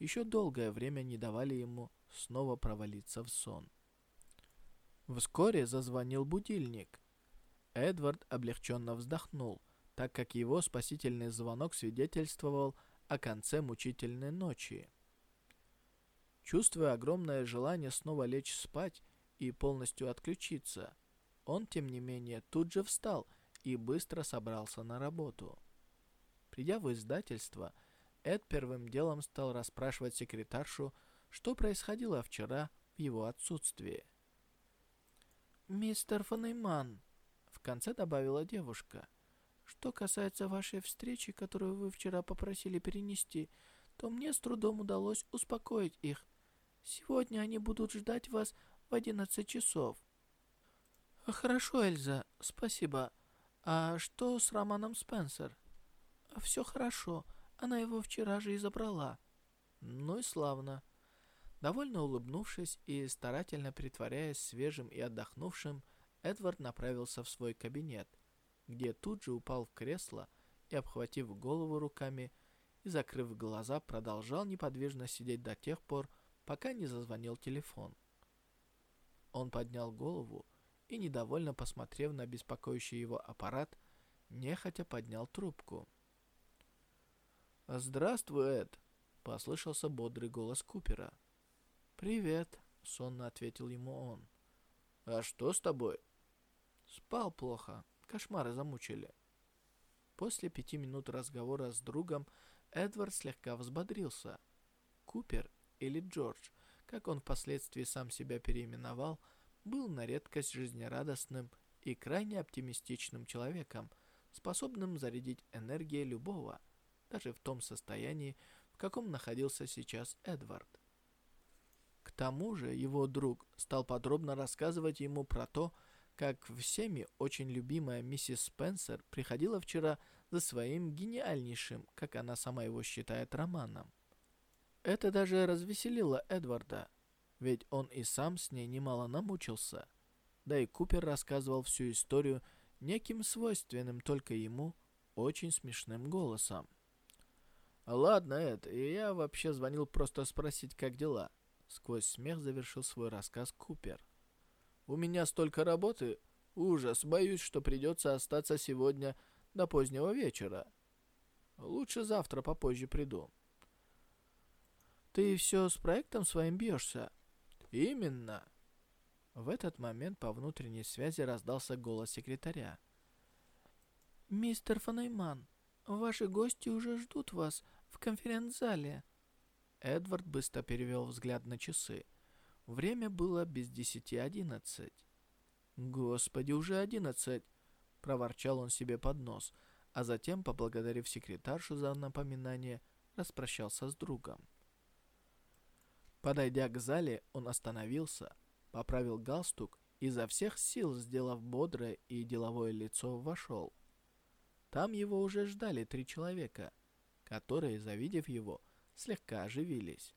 еще долгое время не давали ему снова провалиться в сон. Вскоре зазвонил будильник. Эдвард облегченно вздохнул, так как его спасительный звонок свидетельствовал о конце мучительной ночи. Чувствуя огромное желание снова лечь спать и полностью отключиться, он, тем не менее, тут же встал и быстро собрался на работу. Придя в издательство, Эд первым делом стал расспрашивать секретаршу, что происходило вчера в его отсутствии. «Мистер Фанейман», — в конце добавила девушка, — «что касается вашей встречи, которую вы вчера попросили перенести, что мне с трудом удалось успокоить их. Сегодня они будут ждать вас в 11 часов. Хорошо, Эльза, спасибо. А что с Романом Спенсер? Все хорошо. Она его вчера же и забрала. Ну и славно. Довольно улыбнувшись и старательно притворяясь свежим и отдохнувшим, Эдвард направился в свой кабинет, где тут же упал в кресло и, обхватив голову руками и закрыв глаза, продолжал неподвижно сидеть до тех пор, пока не зазвонил телефон. Он поднял голову и, недовольно посмотрев на беспокоящий его аппарат, нехотя поднял трубку. «Здравствуй, Эд!» — послышался бодрый голос Купера. «Привет», — сонно ответил ему он. «А что с тобой?» «Спал плохо. Кошмары замучили». После пяти минут разговора с другом Эдвард слегка взбодрился. Купер, или Джордж, как он впоследствии сам себя переименовал, был на редкость жизнерадостным и крайне оптимистичным человеком, способным зарядить энергией любого, даже в том состоянии, в каком находился сейчас Эдвард. К тому же его друг стал подробно рассказывать ему про то, как всеми очень любимая миссис Спенсер приходила вчера за своим гениальнейшим, как она сама его считает, романом. Это даже развеселило Эдварда, ведь он и сам с ней немало намучился. Да и Купер рассказывал всю историю неким свойственным только ему очень смешным голосом. «Ладно, Эд, я вообще звонил просто спросить, как дела?» Сквозь смех завершил свой рассказ Купер. «У меня столько работы. Ужас, боюсь, что придется остаться сегодня до позднего вечера. Лучше завтра попозже приду». «Ты все с проектом своим бьешься?» «Именно». В этот момент по внутренней связи раздался голос секретаря. «Мистер Фанайман, ваши гости уже ждут вас в конференц-зале». Эдвард быстро перевел взгляд на часы. Время было без десяти одиннадцать. «Господи, уже одиннадцать!» — проворчал он себе под нос, а затем, поблагодарив секретаршу за напоминание, распрощался с другом. Подойдя к зале, он остановился, поправил галстук и изо всех сил, сделав бодрое и деловое лицо, вошел. Там его уже ждали три человека, которые, завидев его, слегка оживились.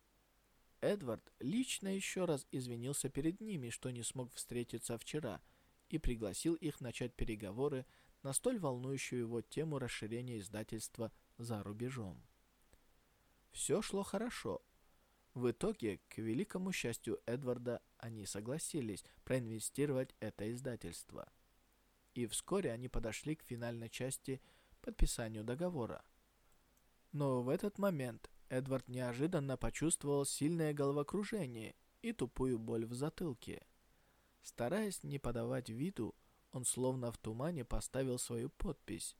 Эдвард лично еще раз извинился перед ними, что не смог встретиться вчера, и пригласил их начать переговоры на столь волнующую его тему расширения издательства за рубежом. Все шло хорошо. В итоге, к великому счастью Эдварда, они согласились проинвестировать это издательство. И вскоре они подошли к финальной части подписанию договора. Но в этот момент Эдвард неожиданно почувствовал сильное головокружение и тупую боль в затылке. Стараясь не подавать виду, он словно в тумане поставил свою подпись.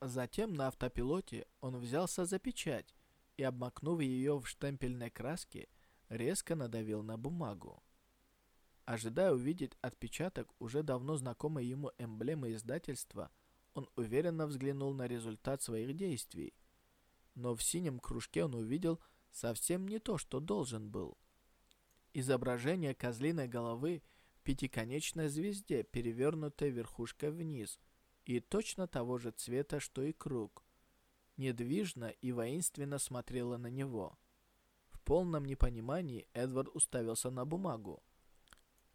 Затем на автопилоте он взялся за печать и, обмакнув ее в штемпельной краске, резко надавил на бумагу. Ожидая увидеть отпечаток уже давно знакомой ему эмблемы издательства, он уверенно взглянул на результат своих действий – но в синем кружке он увидел совсем не то, что должен был. Изображение козлиной головы в пятиконечной звезде, перевернутой верхушкой вниз, и точно того же цвета, что и круг. Недвижно и воинственно смотрела на него. В полном непонимании Эдвард уставился на бумагу.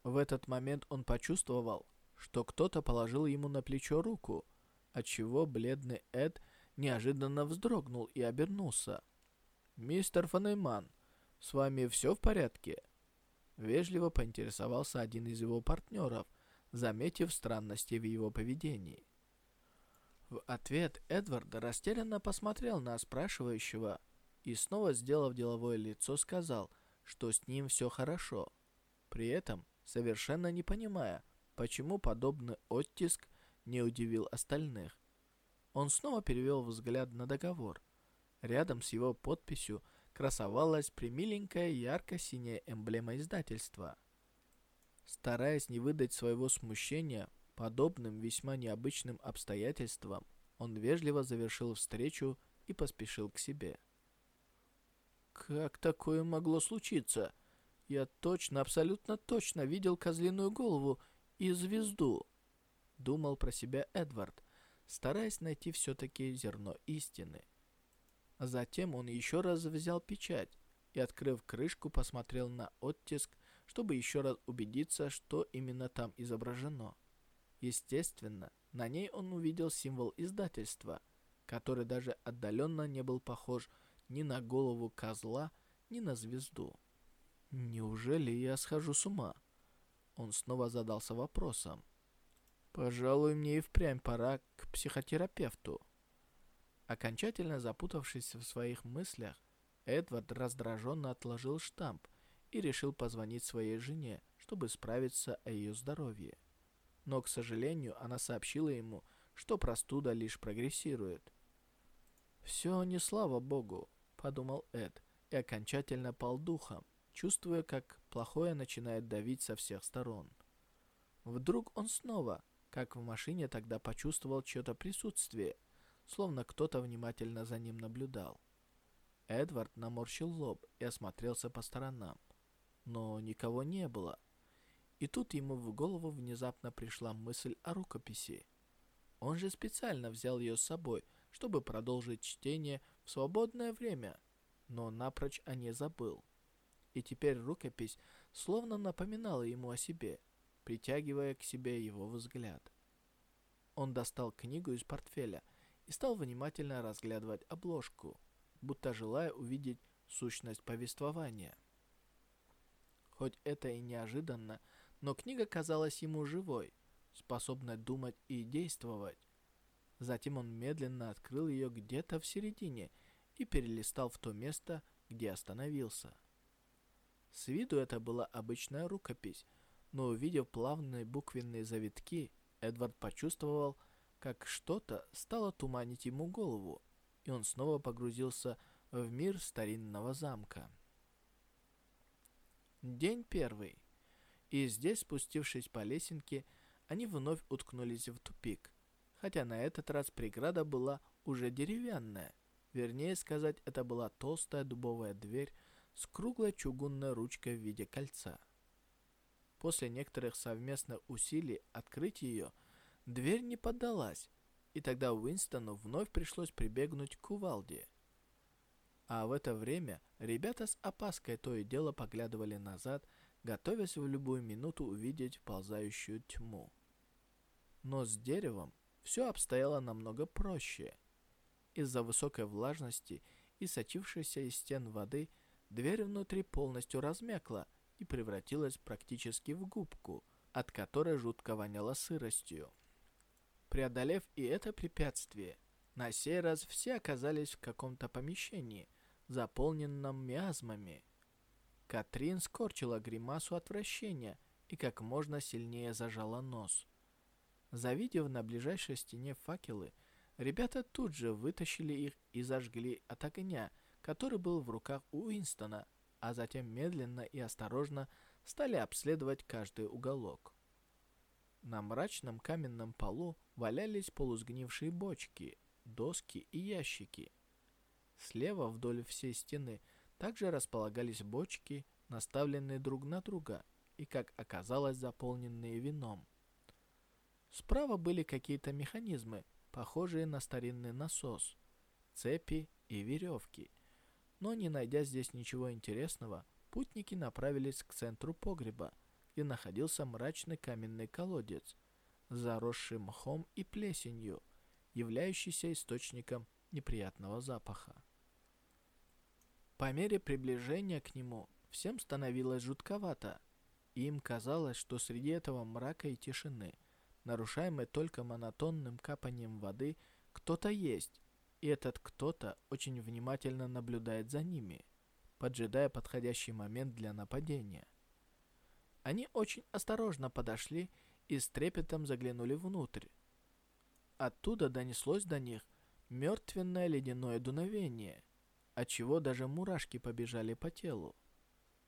В этот момент он почувствовал, что кто-то положил ему на плечо руку, отчего бледный Эд – неожиданно вздрогнул и обернулся. «Мистер Фанейман, с вами все в порядке?» Вежливо поинтересовался один из его партнеров, заметив странности в его поведении. В ответ Эдвард растерянно посмотрел на спрашивающего и снова, сделав деловое лицо, сказал, что с ним все хорошо. При этом, совершенно не понимая, почему подобный оттиск не удивил остальных. Он снова перевел взгляд на договор. Рядом с его подписью красовалась примиленькая ярко-синяя эмблема издательства. Стараясь не выдать своего смущения подобным весьма необычным обстоятельствам, он вежливо завершил встречу и поспешил к себе. Как такое могло случиться? Я точно, абсолютно точно видел козлиную голову и звезду. Думал про себя Эдвард, стараясь найти все-таки зерно истины. Затем он еще раз взял печать и, открыв крышку, посмотрел на оттиск, чтобы еще раз убедиться, что именно там изображено. Естественно, на ней он увидел символ издательства, который даже отдаленно не был похож ни на голову козла, ни на звезду. Неужели я схожу с ума? Он снова задался вопросом. Пожалуй, мне и впрямь пора к психотерапевту. Окончательно запутавшись в своих мыслях, Эдвард раздраженно отложил штамп и решил позвонить своей жене, чтобы справиться о ее здоровье. Но, к сожалению, она сообщила ему, что простуда лишь прогрессирует. «Все не слава богу», — подумал Эд, и окончательно пал духом, чувствуя, как плохое начинает давить со всех сторон. Вдруг он снова, как в машине, тогда почувствовал чье-то присутствие, словно кто-то внимательно за ним наблюдал. Эдвард наморщил лоб и осмотрелся по сторонам. Но никого не было. И тут ему в голову внезапно пришла мысль о рукописи. Он же специально взял ее с собой, чтобы продолжить чтение в свободное время, но напрочь о ней забыл. И теперь рукопись словно напоминала ему о себе, притягивая к себе его взгляд. Он достал книгу из портфеля и стал внимательно разглядывать обложку, будто желая увидеть сущность повествования. Хоть это и неожиданно, но книга казалась ему живой, способной думать и действовать. Затем он медленно открыл ее где-то в середине и перелистал в то место, где остановился. С виду это была обычная рукопись, но увидев плавные буквенные завитки, Эдвард почувствовал, как что-то стало туманить ему голову, и он снова погрузился в мир старинного замка. День первый. И здесь, спустившись по лесенке, они вновь уткнулись в тупик. Хотя на этот раз преграда была уже деревянная. Вернее сказать, это была толстая дубовая дверь с круглой чугунной ручкой в виде кольца. После некоторых совместных усилий открыть ее, дверь не поддалась, и тогда Уинстону вновь пришлось прибегнуть к кувалде. А в это время ребята с опаской то и дело поглядывали назад, готовясь в любую минуту увидеть ползающую тьму. Но с деревом все обстояло намного проще. Из-за высокой влажности и сочившейся из стен воды дверь внутри полностью размякла и превратилась практически в губку, от которой жутко воняло сыростью. Преодолев и это препятствие, на сей раз все оказались в каком-то помещении, заполненном миазмами. Катрин скорчила гримасу отвращения и как можно сильнее зажала нос. Завидев на ближайшей стене факелы, ребята тут же вытащили их и зажгли от огня, который был в руках Уинстона, а затем медленно и осторожно стали обследовать каждый уголок. На мрачном каменном полу валялись полусгнившие бочки, доски и ящики. Слева вдоль всей стены также располагались бочки, наставленные друг на друга и, как оказалось, заполненные вином. Справа были какие-то механизмы, похожие на старинный насос, цепи и веревки. Но не найдя здесь ничего интересного, путники направились к центру погреба – где находился мрачный каменный колодец, заросший мхом и плесенью, являющийся источником неприятного запаха. По мере приближения к нему всем становилось жутковато, и им казалось, что среди этого мрака и тишины, нарушаемой только монотонным капанием воды, кто-то есть, и этот кто-то очень внимательно наблюдает за ними, поджидая подходящий момент для нападения. Они очень осторожно подошли и с трепетом заглянули внутрь. Оттуда донеслось до них мертвенное ледяное дуновение, отчего даже мурашки побежали по телу.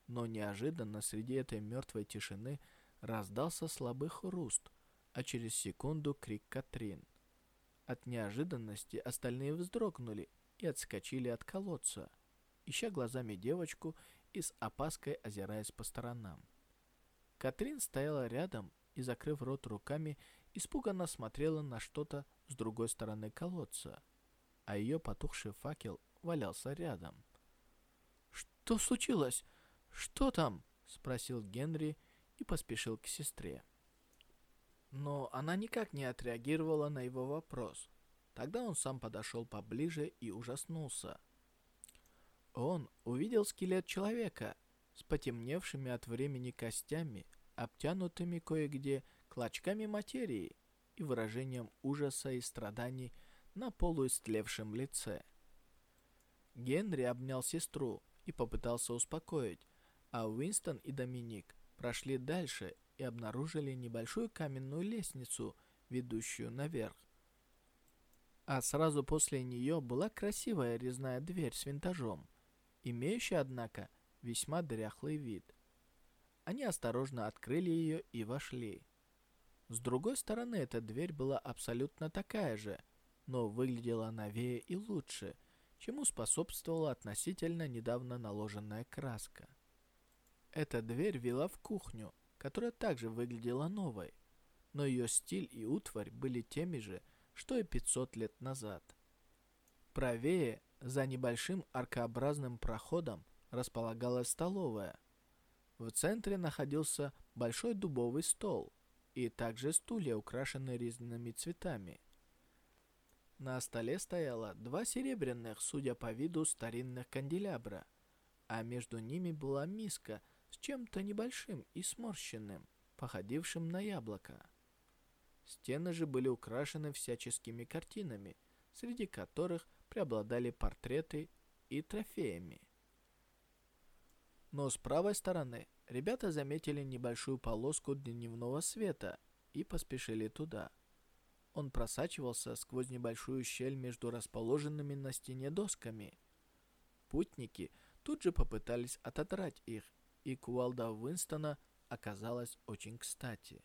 Но неожиданно среди этой мертвой тишины раздался слабый хруст, а через секунду крик Катрин. От неожиданности остальные вздрогнули и отскочили от колодца. ища глазами девочку и с опаской озираясь по сторонам. Катрин стояла рядом и, закрыв рот руками, испуганно смотрела на что-то с другой стороны колодца, а ее потухший факел валялся рядом. «Что случилось? Что там?» — спросил Генри и поспешил к сестре. Но она никак не отреагировала на его вопрос. Тогда он сам подошел поближе и ужаснулся. Он увидел скелет человека с потемневшими от времени костями, обтянутыми кое-где клочками материи и выражением ужаса и страданий на полуистлевшем лице. Генри обнял сестру и попытался успокоить, а Уинстон и Доминик прошли дальше и обнаружили небольшую каменную лестницу, ведущую наверх. А сразу после нее была красивая резная дверь с винтажом, имеющая, однако, весьма дряхлый вид. Они осторожно открыли ее и вошли. С другой стороны, эта дверь была абсолютно такая же, но выглядела новее и лучше, чему способствовала относительно недавно наложенная краска. Эта дверь вела в кухню, которая также выглядела новой, но ее стиль и утварь были теми же, что и 500 лет назад. Правее, за небольшим аркообразным проходом, располагалась столовая. В центре находился большой дубовый стол и также стулья, украшенные резными цветами. На столе стояло два серебряных, судя по виду, старинных канделябра, а между ними была миска – с чем-то небольшим и сморщенным, походившим на яблоко. Стены же были украшены всяческими картинами, среди которых преобладали портреты и трофеями. Но с правой стороны ребята заметили небольшую полоску дневного света и поспешили туда. Он просачивался сквозь небольшую щель между расположенными на стене досками. Путники тут же попытались отодрать их, и кувалда Уинстона оказалась очень кстати.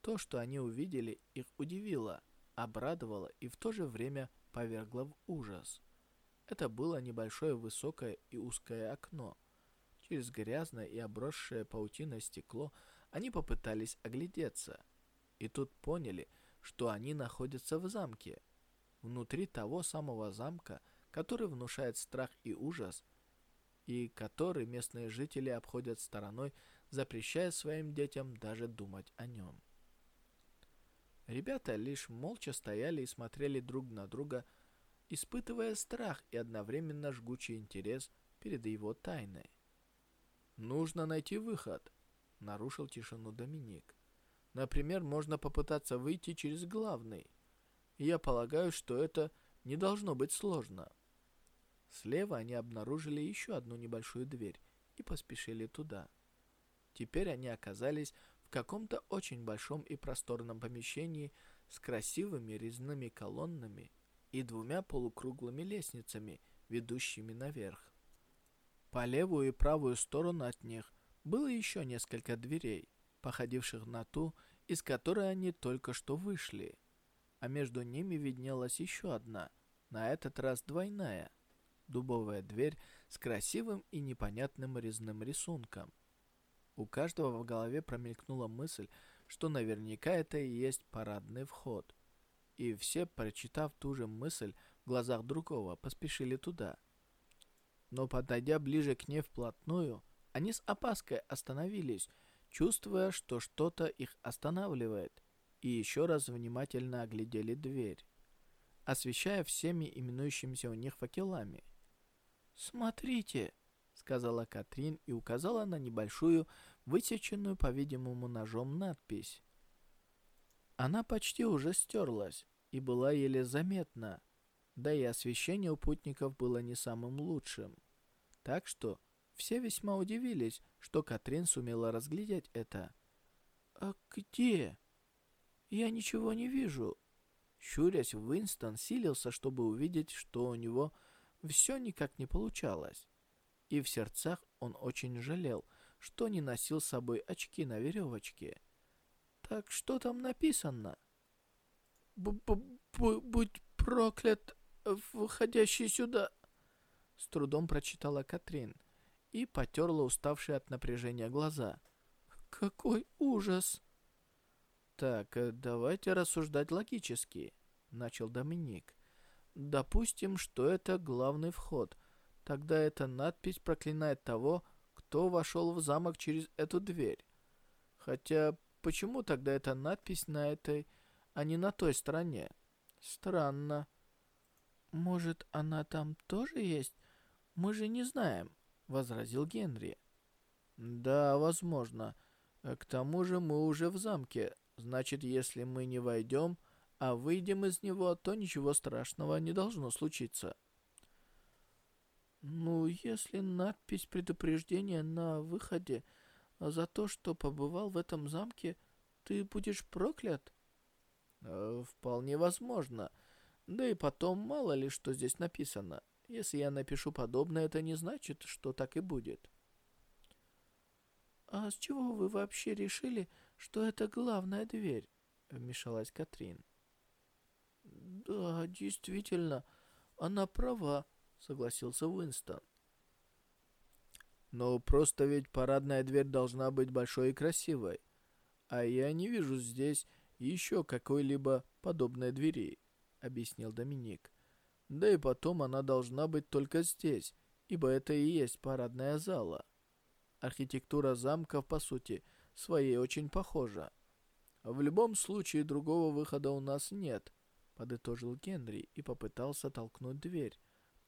То, что они увидели, их удивило, обрадовало и в то же время повергло в ужас. Это было небольшое высокое и узкое окно. Через грязное и обросшее паутиной стекло они попытались оглядеться. И тут поняли, что они находятся в замке. Внутри того самого замка, который внушает страх и ужас – и который местные жители обходят стороной, запрещая своим детям даже думать о нем. Ребята лишь молча стояли и смотрели друг на друга, испытывая страх и одновременно жгучий интерес перед его тайной. «Нужно найти выход», — нарушил тишину Доминик. «Например, можно попытаться выйти через главный. Я полагаю, что это не должно быть сложно». Слева они обнаружили еще одну небольшую дверь и поспешили туда. Теперь они оказались в каком-то очень большом и просторном помещении с красивыми резными колоннами и двумя полукруглыми лестницами, ведущими наверх. По левую и правую сторону от них было еще несколько дверей, походивших на ту, из которой они только что вышли. А между ними виднелась еще одна, на этот раз двойная – дубовая дверь с красивым и непонятным резным рисунком. У каждого в голове промелькнула мысль, что наверняка это и есть парадный вход. И все, прочитав ту же мысль в глазах другого, поспешили туда. Но подойдя ближе к ней вплотную, они с опаской остановились, чувствуя, что что-то их останавливает, и еще раз внимательно оглядели дверь, освещая всеми именующимися у них факелами – «Смотрите», — сказала Катрин и указала на небольшую, высеченную, по-видимому, ножом надпись. Она почти уже стерлась и была еле заметна, да и освещение у путников было не самым лучшим. Так что все весьма удивились, что Катрин сумела разглядеть это. «А где?» «Я ничего не вижу». Щурясь, Уинстон силился, чтобы увидеть, что у него все никак не получалось. И в сердцах он очень жалел, что не носил с собой очки на веревочке. «Так что там написано?» Б -б -б «Будь проклят, входящий сюда!» С трудом прочитала Катрин и потерла уставшие от напряжения глаза. «Какой ужас!» «Так, э, давайте рассуждать логически», — начал Доминик. «Допустим, что это главный вход. Тогда эта надпись проклинает того, кто вошел в замок через эту дверь. Хотя, почему тогда эта надпись на этой, а не на той стороне? Странно. Может, она там тоже есть? Мы же не знаем», — возразил Генри. «Да, возможно. К тому же мы уже в замке, Значит, если мы не войдем, а выйдем из него, то ничего страшного не должно случиться. Ну, если надпись предупреждения на выходе за то, что побывал в этом замке, ты будешь проклят? Э, вполне возможно. Да и потом, мало ли, что здесь написано. Если я напишу подобное, это не значит, что так и будет. А с чего вы вообще решили, что это главная дверь?» — вмешалась Катрин. «Да, действительно, она права», — согласился Уинстон. «Но просто ведь парадная дверь должна быть большой и красивой, а я не вижу здесь еще какой-либо подобной двери», — объяснил Доминик. «Да и потом она должна быть только здесь, ибо это и есть парадная зала. Архитектура замков, по сути, — своей очень похожа. В любом случае другого выхода у нас нет, подытожил Генри и попытался толкнуть дверь,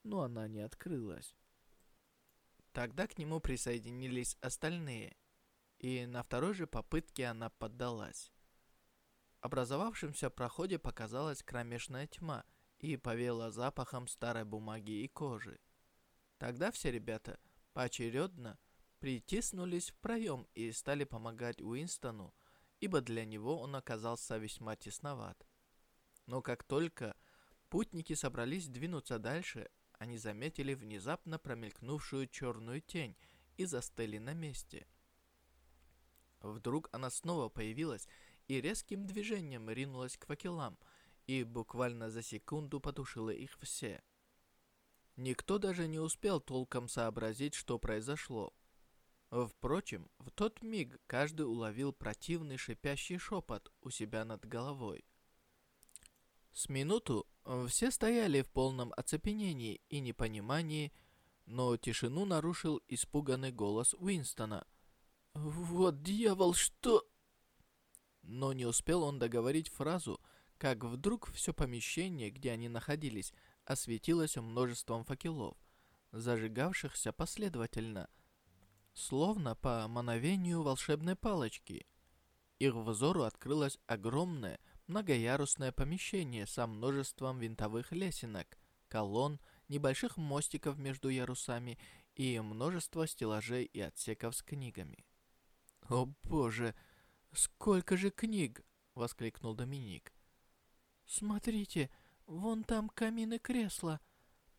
но она не открылась. Тогда к нему присоединились остальные, и на второй же попытке она поддалась. Образовавшемся проходе показалась кромешная тьма и повела запахом старой бумаги и кожи. Тогда все ребята поочередно притиснулись в проем и стали помогать Уинстону, ибо для него он оказался весьма тесноват. Но как только путники собрались двинуться дальше, они заметили внезапно промелькнувшую черную тень и застыли на месте. Вдруг она снова появилась и резким движением ринулась к факелам, и буквально за секунду потушила их все. Никто даже не успел толком сообразить, что произошло. Впрочем, в тот миг каждый уловил противный шипящий шепот у себя над головой. С минуту э, все стояли в полном оцепенении и непонимании, но тишину нарушил испуганный голос Уинстона. «Вот дьявол, что...» Но не успел он договорить фразу, как вдруг все помещение, где они находились, осветилось множеством факелов, зажигавшихся последовательно – словно по мановению волшебной палочки. Их взору открылось огромное многоярусное помещение со множеством винтовых лесенок, колонн, небольших мостиков между ярусами и множество стеллажей и отсеков с книгами. «О боже, сколько же книг!» — воскликнул Доминик. «Смотрите, вон там камин и кресло.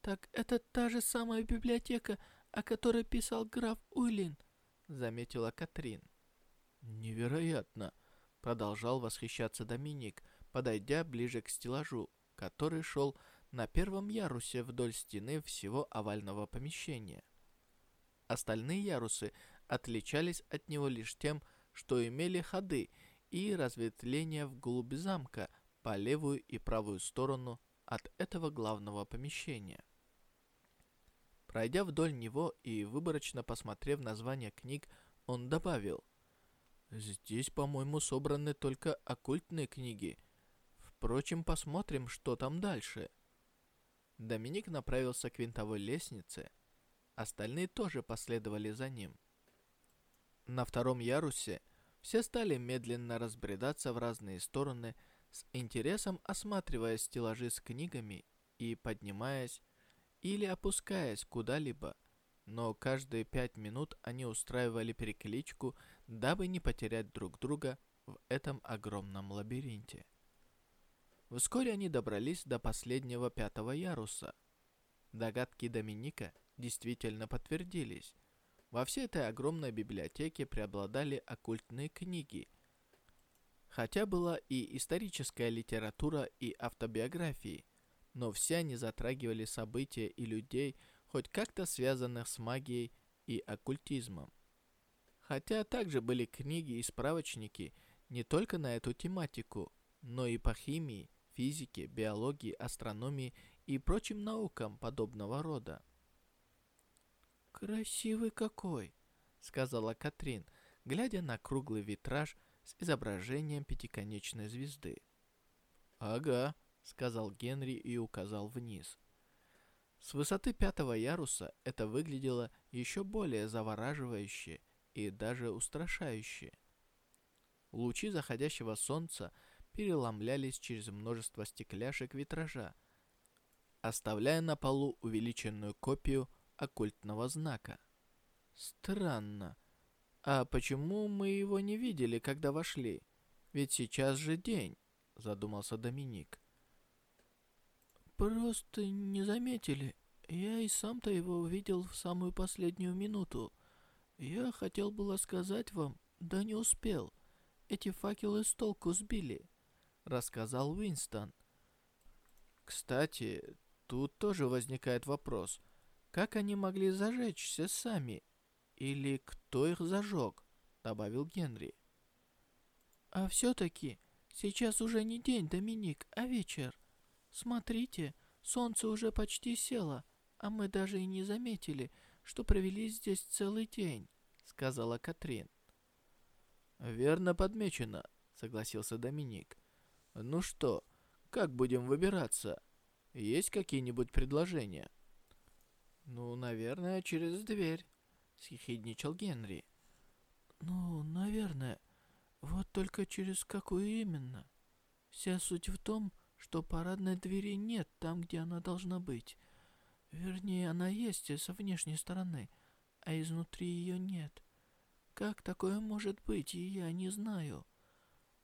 Так это та же самая библиотека, о которой писал граф Уиллин», — заметила Катрин. «Невероятно!» — продолжал восхищаться Доминик, подойдя ближе к стеллажу, который шел на первом ярусе вдоль стены всего овального помещения. Остальные ярусы отличались от него лишь тем, что имели ходы и разветвления вглубь замка по левую и правую сторону от этого главного помещения. Пройдя вдоль него и выборочно посмотрев названия книг, он добавил, «Здесь, по-моему, собраны только оккультные книги. Впрочем, посмотрим, что там дальше». Доминик направился к винтовой лестнице. Остальные тоже последовали за ним. На втором ярусе все стали медленно разбредаться в разные стороны, с интересом осматривая стеллажи с книгами и поднимаясь или опускаясь куда-либо, но каждые пять минут они устраивали перекличку, дабы не потерять друг друга в этом огромном лабиринте. Вскоре они добрались до последнего пятого яруса. Догадки Доминика действительно подтвердились. Во всей этой огромной библиотеке преобладали оккультные книги. Хотя была и историческая литература и автобиографии – но все они затрагивали события и людей, хоть как-то связанных с магией и оккультизмом. Хотя также были книги и справочники не только на эту тематику, но и по химии, физике, биологии, астрономии и прочим наукам подобного рода. «Красивый какой!» — сказала Катрин, глядя на круглый витраж с изображением пятиконечной звезды. «Ага», — сказал Генри и указал вниз. С высоты пятого яруса это выглядело еще более завораживающе и даже устрашающе. Лучи заходящего солнца переломлялись через множество стекляшек витража, оставляя на полу увеличенную копию оккультного знака. Странно. А почему мы его не видели, когда вошли? Ведь сейчас же день, задумался Доминик. Просто не заметили. Я и сам-то его увидел в самую последнюю минуту. Я хотел было сказать вам, да не успел. Эти факелы с толку сбили, рассказал Уинстон. Кстати, тут тоже возникает вопрос. Как они могли зажечься сами? Или кто их зажег? Добавил Генри. А все-таки сейчас уже не день, Доминик, а вечер. Смотрите, солнце уже почти село, а мы даже и не заметили, что провели здесь целый день, сказала Катрин. Верно подмечено, согласился Доминик. Ну что, как будем выбираться? Есть какие-нибудь предложения? «Ну, наверное, через дверь», — съехидничал Генри. «Ну, наверное. Вот только через какую именно? Вся суть в том, что парадной двери нет там, где она должна быть. Вернее, она есть со внешней стороны, а изнутри ее нет. Как такое может быть, и я не знаю.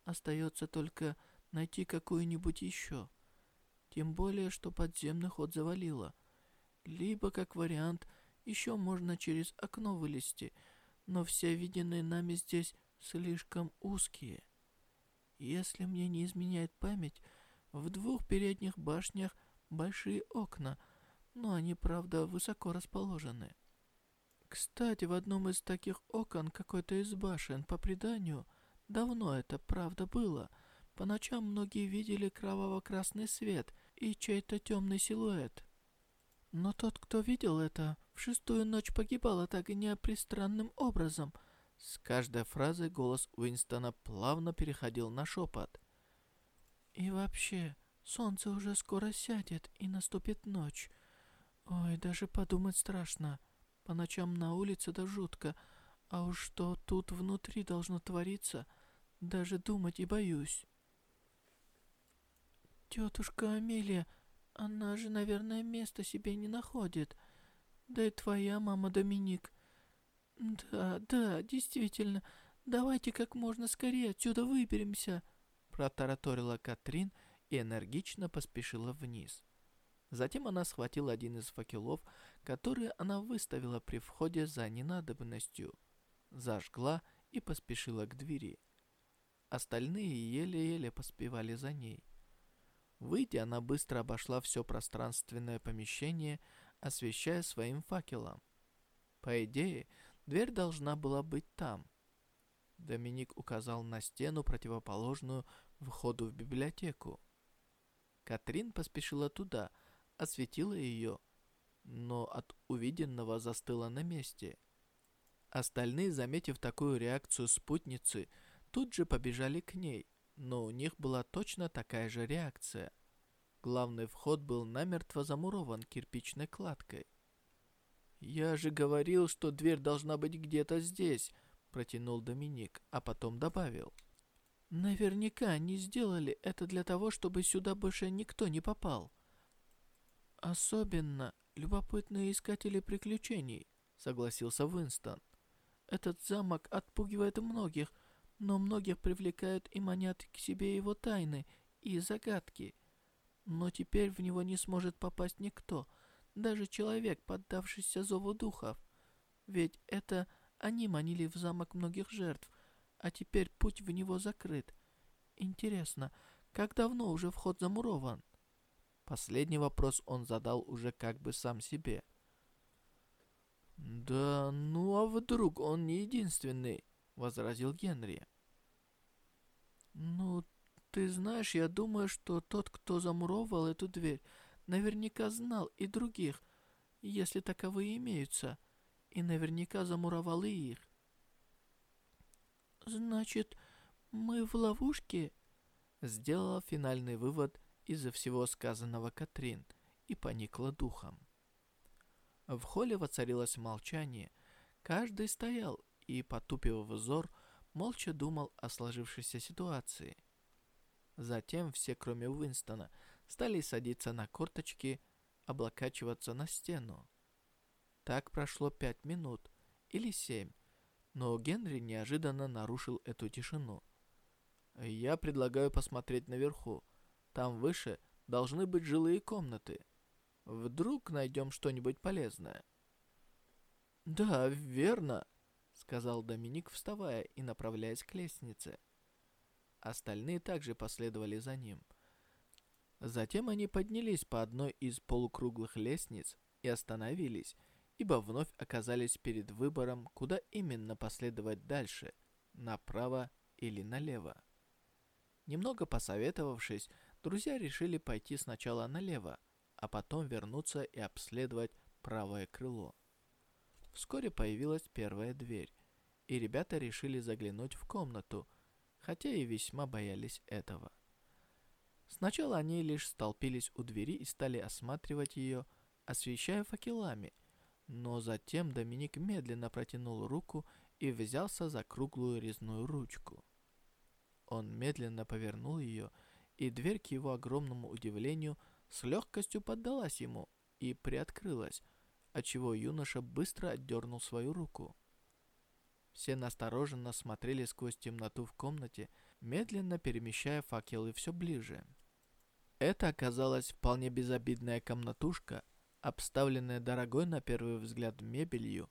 Остается только найти какую-нибудь еще. Тем более, что подземный ход завалило». Либо, как вариант, еще можно через окно вылезти, но все виденные нами здесь слишком узкие. Если мне не изменяет память, в двух передних башнях большие окна, но они, правда, высоко расположены. Кстати, в одном из таких окон какой-то из башен, по преданию, давно это, правда, было. По ночам многие видели кроваво-красный свет и чей-то темный силуэт. Но тот, кто видел это, в шестую ночь погибала так и неопристранным образом. С каждой фразой голос Уинстона плавно переходил на шепот. И вообще, солнце уже скоро сядет, и наступит ночь. Ой, даже подумать страшно. По ночам на улице да жутко, а уж что тут внутри должно твориться, даже думать и боюсь. Тетушка Амелия, она же, наверное, места себе не находит. Да и твоя мама, Доминик. Да, да, действительно. Давайте как можно скорее отсюда выберемся. Протараторила Катрин и энергично поспешила вниз. Затем она схватила один из факелов, который она выставила при входе за ненадобностью, зажгла и поспешила к двери. Остальные еле-еле поспевали за ней. Выйдя, она быстро обошла все пространственное помещение, освещая своим факелом. По идее, дверь должна была быть там. Доминик указал на стену, противоположную входу в библиотеку. Катрин поспешила туда, осветила ее, но от увиденного застыла на месте. Остальные, заметив такую реакцию спутницы, тут же побежали к ней, но у них была точно такая же реакция. Главный вход был намертво замурован кирпичной кладкой. «Я же говорил, что дверь должна быть где-то здесь», — протянул Доминик, а потом добавил. «Наверняка они сделали это для того, чтобы сюда больше никто не попал. Особенно любопытные искатели приключений», — согласился Уинстон. «Этот замок отпугивает многих, но многих привлекают и манят к себе его тайны и загадки. Но теперь в него не сможет попасть никто, даже человек, поддавшийся зову духов. Ведь это они манили в замок многих жертв, а теперь путь в него закрыт. Интересно, как давно уже вход замурован? Последний вопрос он задал уже как бы сам себе. «Да ну а вдруг он не единственный?» — возразил Генри. «Ну, ты знаешь, я думаю, что тот, кто замуровал эту дверь, наверняка знал и других, если таковые имеются, и наверняка замуровал и их». «Значит, мы в ловушке?» Сделала финальный вывод из-за всего сказанного Катрин и поникла духом. В холле воцарилось молчание. Каждый стоял и, потупив взор, молча думал о сложившейся ситуации. Затем все, кроме Уинстона, стали садиться на корточки, облокачиваться на стену. Так прошло пять минут или семь, но Генри неожиданно нарушил эту тишину. «Я предлагаю посмотреть наверху. Там выше должны быть жилые комнаты. Вдруг найдем что-нибудь полезное». «Да, верно», — сказал Доминик, вставая и направляясь к лестнице. Остальные также последовали за ним. Затем они поднялись по одной из полукруглых лестниц и остановились, ибо вновь оказались перед выбором, куда именно последовать дальше, направо или налево. Немного посоветовавшись, друзья решили пойти сначала налево, а потом вернуться и обследовать правое крыло. Вскоре появилась первая дверь, и ребята решили заглянуть в комнату, хотя и весьма боялись этого. Сначала они лишь столпились у двери и стали осматривать ее, освещая факелами, но затем Доминик медленно протянул руку и взялся за круглую резную ручку. Он медленно повернул ее, и дверь, к его огромному удивлению, с легкостью поддалась ему и приоткрылась, отчего юноша быстро отдернул свою руку. Все настороженно смотрели сквозь темноту в комнате, медленно перемещая факелы все ближе. Это оказалась вполне безобидная комнатушка, обставленная дорогой на первый взгляд мебелью,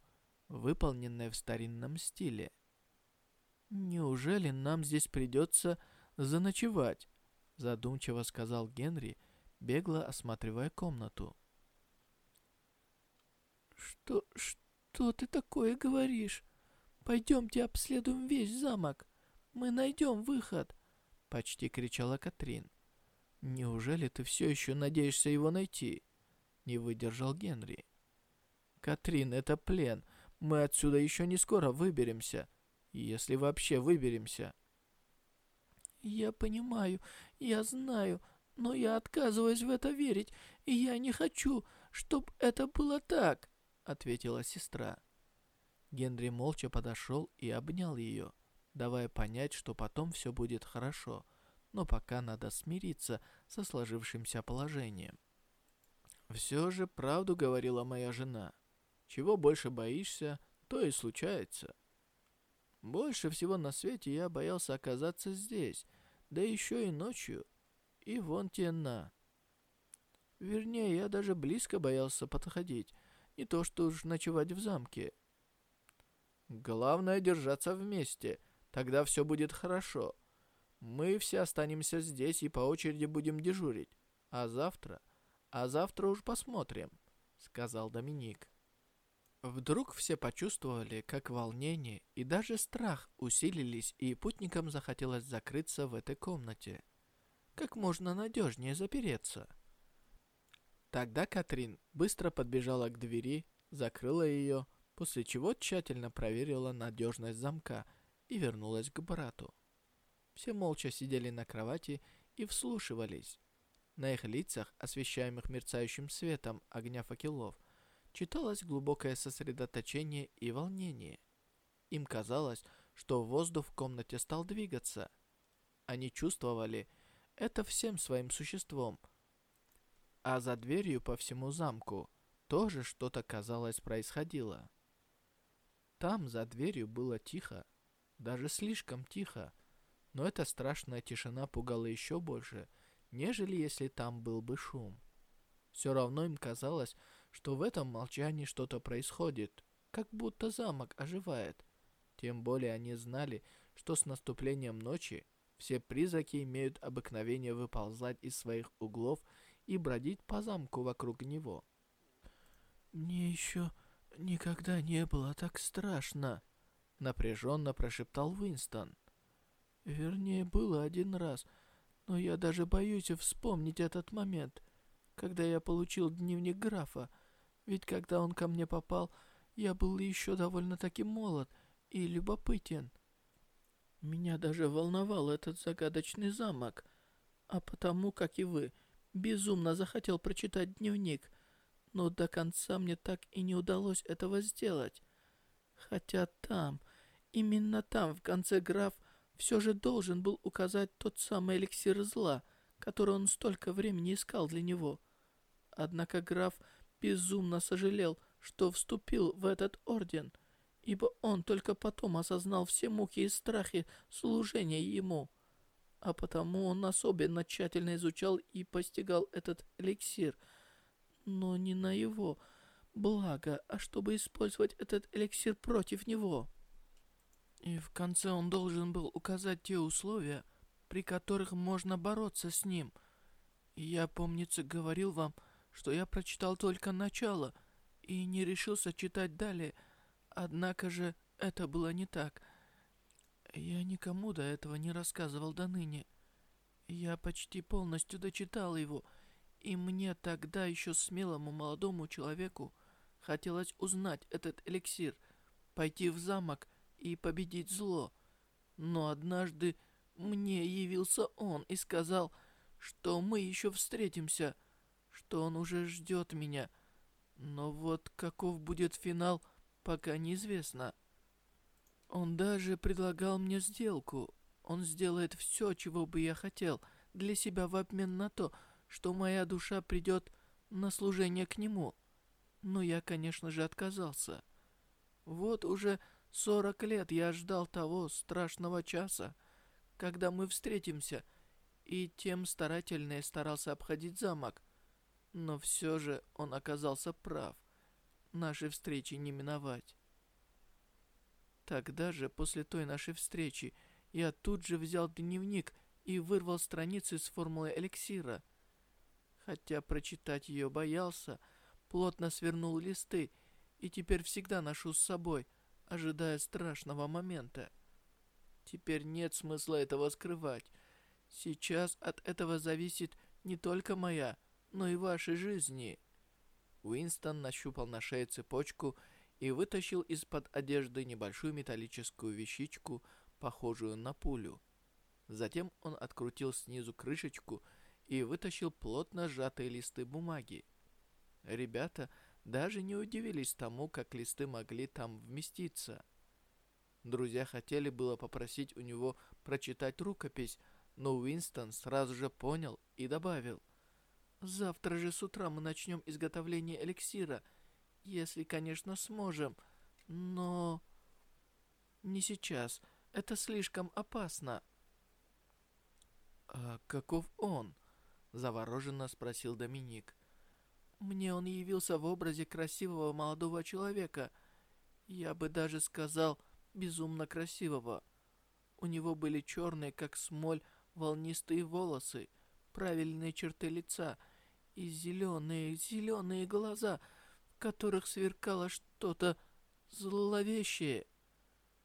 выполненная в старинном стиле. «Неужели нам здесь придется заночевать?» задумчиво сказал Генри, бегло осматривая комнату. «Что, что ты такое говоришь? Пойдемте обследуем весь замок. Мы найдем выход!» Почти кричала Катрин. «Неужели ты все еще надеешься его найти?» Не выдержал Генри. «Катрин, это плен. Мы отсюда еще не скоро выберемся. Если вообще выберемся». «Я понимаю, я знаю, но я отказываюсь в это верить, и я не хочу, чтобы это было так», — ответила сестра. Генри молча подошел и обнял ее, давая понять, что потом все будет хорошо, но пока надо смириться со сложившимся положением. «Все же правду говорила моя жена. Чего больше боишься, то и случается». Больше всего на свете я боялся оказаться здесь, да еще и ночью. И вон те на. Вернее, я даже близко боялся подходить, не то что уж ночевать в замке. Главное держаться вместе, тогда все будет хорошо. Мы все останемся здесь и по очереди будем дежурить. А завтра? А завтра уж посмотрим, сказал Доминик. Вдруг все почувствовали, как волнение и даже страх усилились, и путникам захотелось закрыться в этой комнате. Как можно надежнее запереться? Тогда Катрин быстро подбежала к двери, закрыла ее, после чего тщательно проверила надежность замка и вернулась к брату. Все молча сидели на кровати и вслушивались. На их лицах, освещаемых мерцающим светом огня факелов, читалось глубокое сосредоточение и волнение. Им казалось, что воздух в комнате стал двигаться. Они чувствовали это всем своим существом. А за дверью по всему замку тоже что-то, казалось, происходило. Там, за дверью, было тихо, даже слишком тихо, но эта страшная тишина пугала еще больше, нежели если там был бы шум. Все равно им казалось, что в этом молчании что-то происходит, как будто замок оживает. Тем более они знали, что с наступлением ночи все призраки имеют обыкновение выползать из своих углов и бродить по замку вокруг него. «Мне еще никогда не было так страшно», — напряженно прошептал Уинстон. «Вернее, было один раз, но я даже боюсь вспомнить этот момент, когда я получил дневник графа, ведь когда он ко мне попал, я был еще довольно-таки молод и любопытен. Меня даже волновал этот загадочный замок, а потому, как и вы, безумно захотел прочитать дневник, но до конца мне так и не удалось этого сделать. Хотя там, именно там, в конце граф все же должен был указать тот самый эликсир зла, который он столько времени искал для него. Однако граф безумно сожалел, что вступил в этот орден, ибо он только потом осознал все муки и страхи служения ему. А потому он особенно тщательно изучал и постигал этот эликсир, но не на его благо, а чтобы использовать этот эликсир против него. И в конце он должен был указать те условия, при которых можно бороться с ним. И я, помнится, говорил вам, что я прочитал только начало и не решился читать далее. Однако же это было не так. Я никому до этого не рассказывал до ныне. Я почти полностью дочитал его, и мне тогда еще смелому молодому человеку хотелось узнать этот эликсир, пойти в замок и победить зло. Но однажды мне явился он и сказал, что мы еще встретимся, что он уже ждет меня. Но вот каков будет финал, пока неизвестно. Он даже предлагал мне сделку. Он сделает все, чего бы я хотел, для себя в обмен на то, что моя душа придет на служение к нему. Но я, конечно же, отказался. Вот уже Сорок лет я ждал того страшного часа, когда мы встретимся, и тем старательнее старался обходить замок. Но все же он оказался прав. Нашей встречи не миновать. Тогда же, после той нашей встречи, я тут же взял дневник и вырвал страницы с формулой эликсира. Хотя прочитать ее боялся, плотно свернул листы и теперь всегда ношу с собой — ожидая страшного момента. Теперь нет смысла этого скрывать. Сейчас от этого зависит не только моя, но и вашей жизни. Уинстон нащупал на шее цепочку и вытащил из-под одежды небольшую металлическую вещичку, похожую на пулю. Затем он открутил снизу крышечку и вытащил плотно сжатые листы бумаги. Ребята даже не удивились тому, как листы могли там вместиться. Друзья хотели было попросить у него прочитать рукопись, но Уинстон сразу же понял и добавил. «Завтра же с утра мы начнем изготовление эликсира, если, конечно, сможем, но не сейчас, это слишком опасно». «А каков он?» — завороженно спросил Доминик. Мне он явился в образе красивого молодого человека. Я бы даже сказал, безумно красивого. У него были черные, как смоль, волнистые волосы, правильные черты лица и зеленые, зеленые глаза, в которых сверкало что-то зловещее.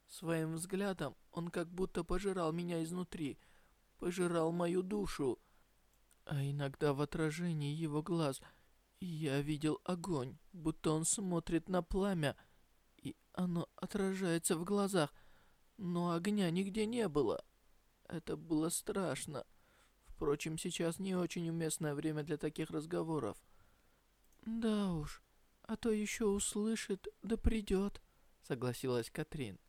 Своим взглядом он как будто пожирал меня изнутри, пожирал мою душу. А иногда в отражении его глаз – я видел огонь, будто он смотрит на пламя, и оно отражается в глазах, но огня нигде не было. Это было страшно. Впрочем, сейчас не очень уместное время для таких разговоров. «Да уж, а то еще услышит, да придет», — согласилась Катрин.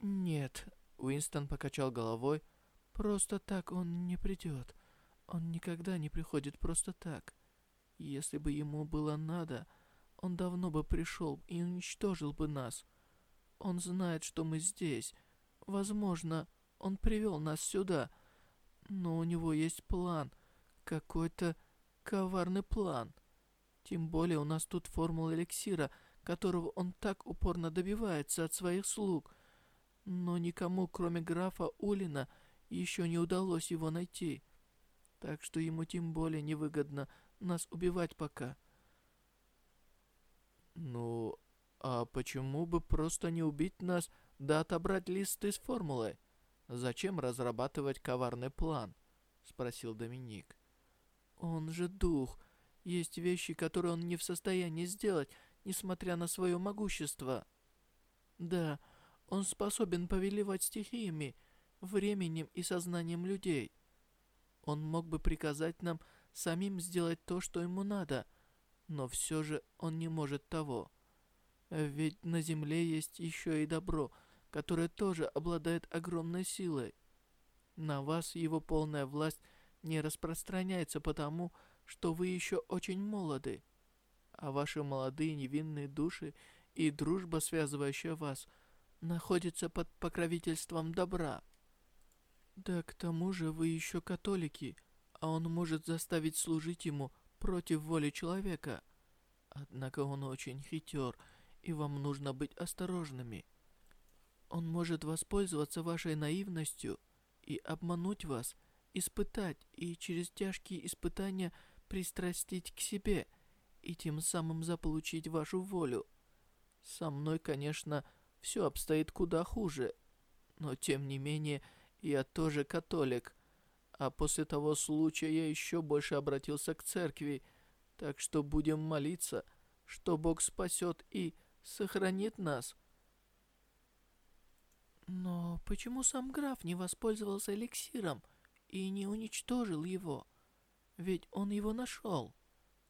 «Нет», — Уинстон покачал головой, — «просто так он не придет. Он никогда не приходит просто так. Если бы ему было надо, он давно бы пришел и уничтожил бы нас. Он знает, что мы здесь. Возможно, он привел нас сюда. Но у него есть план. Какой-то коварный план. Тем более у нас тут формула эликсира, которого он так упорно добивается от своих слуг. Но никому, кроме графа Улина, еще не удалось его найти. Так что ему тем более невыгодно нас убивать пока. Ну, а почему бы просто не убить нас, да отобрать листы с формулой? Зачем разрабатывать коварный план? Спросил Доминик. Он же дух. Есть вещи, которые он не в состоянии сделать, несмотря на свое могущество. Да, он способен повелевать стихиями, временем и сознанием людей. Он мог бы приказать нам самим сделать то, что ему надо, но все же он не может того. Ведь на земле есть еще и добро, которое тоже обладает огромной силой. На вас его полная власть не распространяется потому, что вы еще очень молоды, а ваши молодые невинные души и дружба, связывающая вас, находятся под покровительством добра. Да к тому же вы еще католики, а он может заставить служить ему против воли человека. Однако он очень хитер, и вам нужно быть осторожными. Он может воспользоваться вашей наивностью и обмануть вас, испытать и через тяжкие испытания пристрастить к себе и тем самым заполучить вашу волю. Со мной, конечно, все обстоит куда хуже, но тем не менее я тоже католик, а после того случая я еще больше обратился к церкви, так что будем молиться, что Бог спасет и сохранит нас. Но почему сам граф не воспользовался эликсиром и не уничтожил его? Ведь он его нашел,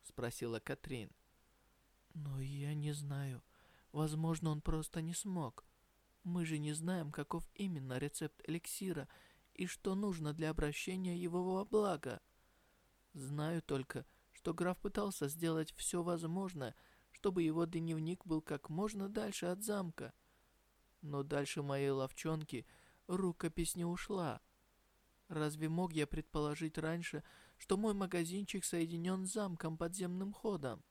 спросила Катрин. Но я не знаю. Возможно, он просто не смог. Мы же не знаем, каков именно рецепт эликсира и что нужно для обращения его во благо. Знаю только, что граф пытался сделать все возможное, чтобы его дневник был как можно дальше от замка. Но дальше моей ловчонки рукопись не ушла. Разве мог я предположить раньше, что мой магазинчик соединен с замком подземным ходом?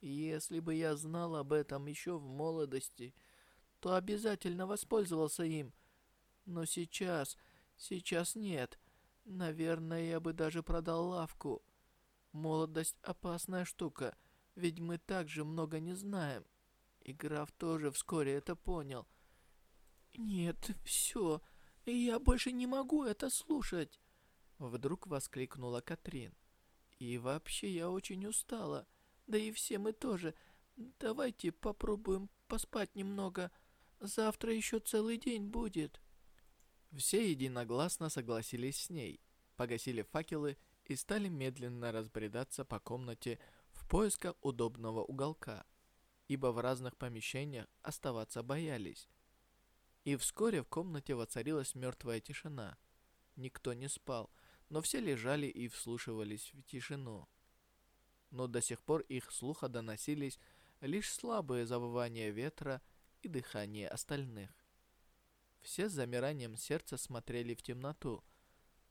Если бы я знал об этом еще в молодости, то обязательно воспользовался им. Но сейчас, сейчас нет. Наверное, я бы даже продал лавку. Молодость опасная штука, ведь мы также много не знаем. И граф тоже вскоре это понял. «Нет, все, я больше не могу это слушать!» Вдруг воскликнула Катрин. «И вообще я очень устала. Да и все мы тоже. Давайте попробуем поспать немного. Завтра еще целый день будет». Все единогласно согласились с ней, погасили факелы и стали медленно разбредаться по комнате в поисках удобного уголка, ибо в разных помещениях оставаться боялись. И вскоре в комнате воцарилась мертвая тишина. Никто не спал, но все лежали и вслушивались в тишину. Но до сих пор их слуха доносились лишь слабые завывания ветра и дыхание остальных. Все с замиранием сердца смотрели в темноту,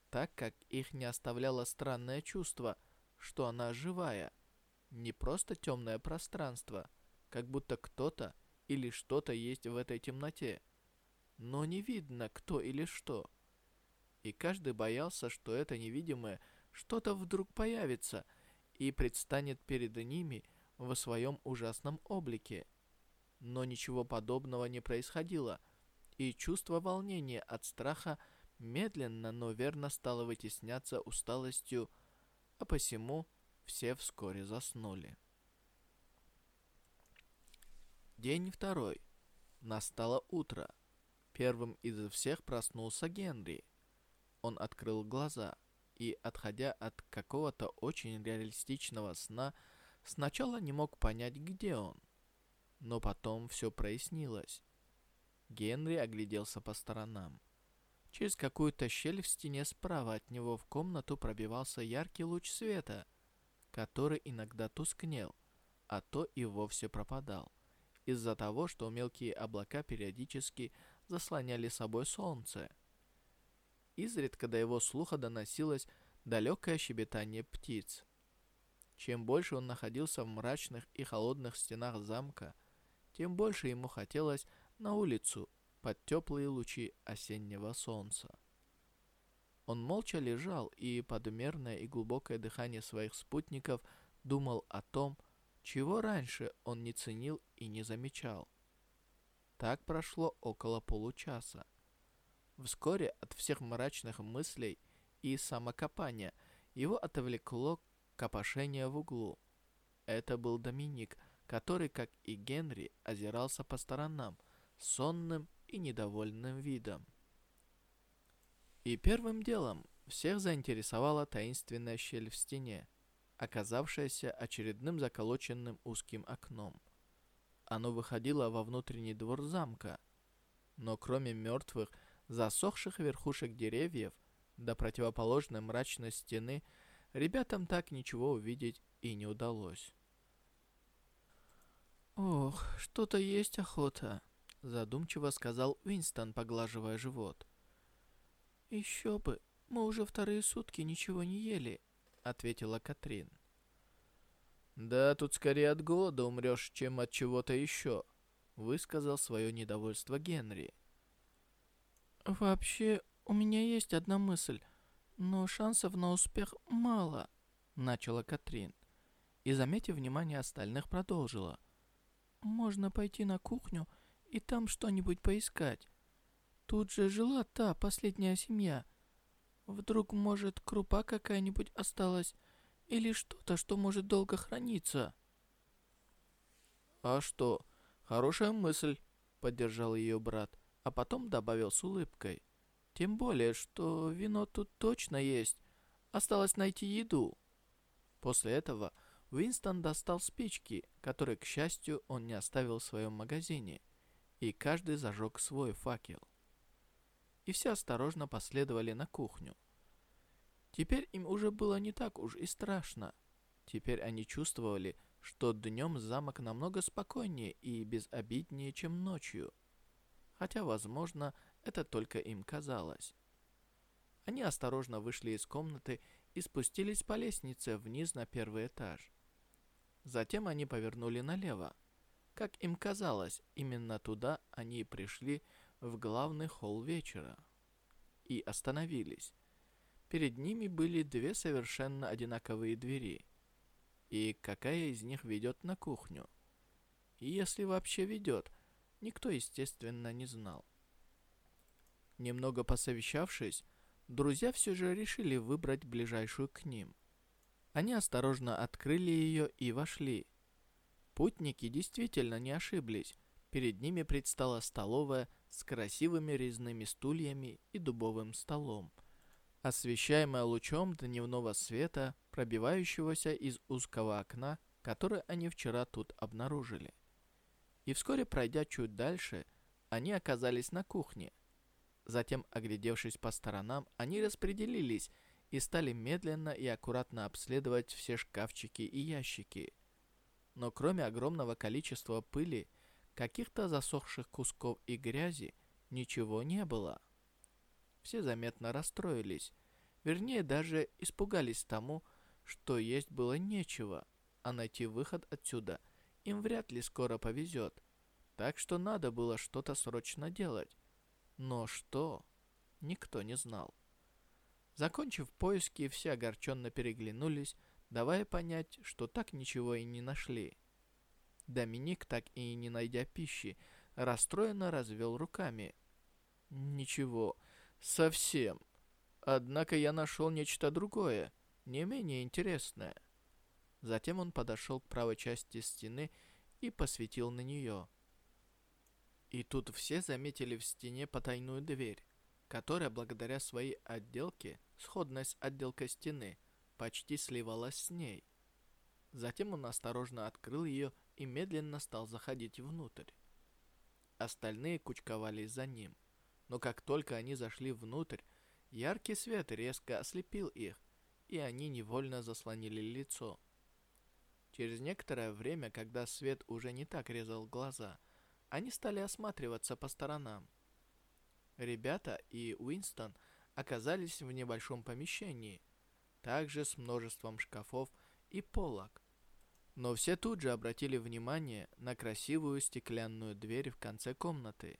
так как их не оставляло странное чувство, что она живая. Не просто темное пространство, как будто кто-то или что-то есть в этой темноте. Но не видно, кто или что. И каждый боялся, что это невидимое что-то вдруг появится и предстанет перед ними в своем ужасном облике. Но ничего подобного не происходило, и чувство волнения от страха медленно, но верно стало вытесняться усталостью, а посему все вскоре заснули. День второй. Настало утро. Первым из всех проснулся Генри. Он открыл глаза и, отходя от какого-то очень реалистичного сна, сначала не мог понять, где он – но потом все прояснилось. Генри огляделся по сторонам. Через какую-то щель в стене справа от него в комнату пробивался яркий луч света, который иногда тускнел, а то и вовсе пропадал, из-за того, что мелкие облака периодически заслоняли собой солнце. Изредка до его слуха доносилось далекое щебетание птиц. Чем больше он находился в мрачных и холодных стенах замка, тем больше ему хотелось на улицу под теплые лучи осеннего солнца. Он молча лежал и под мерное и глубокое дыхание своих спутников думал о том, чего раньше он не ценил и не замечал. Так прошло около получаса. Вскоре от всех мрачных мыслей и самокопания его отвлекло копошение в углу. Это был Доминик, который, как и Генри, озирался по сторонам, сонным и недовольным видом. И первым делом всех заинтересовала таинственная щель в стене, оказавшаяся очередным заколоченным узким окном. Оно выходило во внутренний двор замка, но кроме мертвых, засохших верхушек деревьев до противоположной мрачной стены, ребятам так ничего увидеть и не удалось. «Ох, что-то есть охота», — задумчиво сказал Уинстон, поглаживая живот. «Еще бы, мы уже вторые сутки ничего не ели», — ответила Катрин. «Да, тут скорее от голода умрешь, чем от чего-то еще», — высказал свое недовольство Генри. «Вообще, у меня есть одна мысль, но шансов на успех мало», — начала Катрин. И, заметив внимание остальных, продолжила. «Можно пойти на кухню и там что-нибудь поискать. Тут же жила та последняя семья. Вдруг, может, крупа какая-нибудь осталась или что-то, что может долго храниться?» «А что? Хорошая мысль», — поддержал ее брат а потом добавил с улыбкой. «Тем более, что вино тут точно есть. Осталось найти еду». После этого Уинстон достал спички, которые, к счастью, он не оставил в своем магазине, и каждый зажег свой факел. И все осторожно последовали на кухню. Теперь им уже было не так уж и страшно. Теперь они чувствовали, что днем замок намного спокойнее и безобиднее, чем ночью хотя, возможно, это только им казалось. Они осторожно вышли из комнаты и спустились по лестнице вниз на первый этаж. Затем они повернули налево. Как им казалось, именно туда они пришли в главный холл вечера. И остановились. Перед ними были две совершенно одинаковые двери. И какая из них ведет на кухню? И если вообще ведет – никто, естественно, не знал. Немного посовещавшись, друзья все же решили выбрать ближайшую к ним. Они осторожно открыли ее и вошли. Путники действительно не ошиблись. Перед ними предстала столовая с красивыми резными стульями и дубовым столом, освещаемая лучом дневного света, пробивающегося из узкого окна, которое они вчера тут обнаружили. И вскоре, пройдя чуть дальше, они оказались на кухне. Затем, оглядевшись по сторонам, они распределились и стали медленно и аккуратно обследовать все шкафчики и ящики. Но кроме огромного количества пыли, каких-то засохших кусков и грязи, ничего не было. Все заметно расстроились, вернее даже испугались тому, что есть было нечего, а найти выход отсюда – им вряд ли скоро повезет. Так что надо было что-то срочно делать. Но что? Никто не знал. Закончив поиски, все огорченно переглянулись, давая понять, что так ничего и не нашли. Доминик, так и не найдя пищи, расстроенно развел руками. «Ничего, совсем. Однако я нашел нечто другое, не менее интересное». Затем он подошел к правой части стены и посветил на нее. И тут все заметили в стене потайную дверь, которая благодаря своей отделке, сходной с отделкой стены, почти сливалась с ней. Затем он осторожно открыл ее и медленно стал заходить внутрь. Остальные кучковались за ним, но как только они зашли внутрь, яркий свет резко ослепил их, и они невольно заслонили лицо. Через некоторое время, когда свет уже не так резал глаза, они стали осматриваться по сторонам. Ребята и Уинстон оказались в небольшом помещении, также с множеством шкафов и полок. Но все тут же обратили внимание на красивую стеклянную дверь в конце комнаты.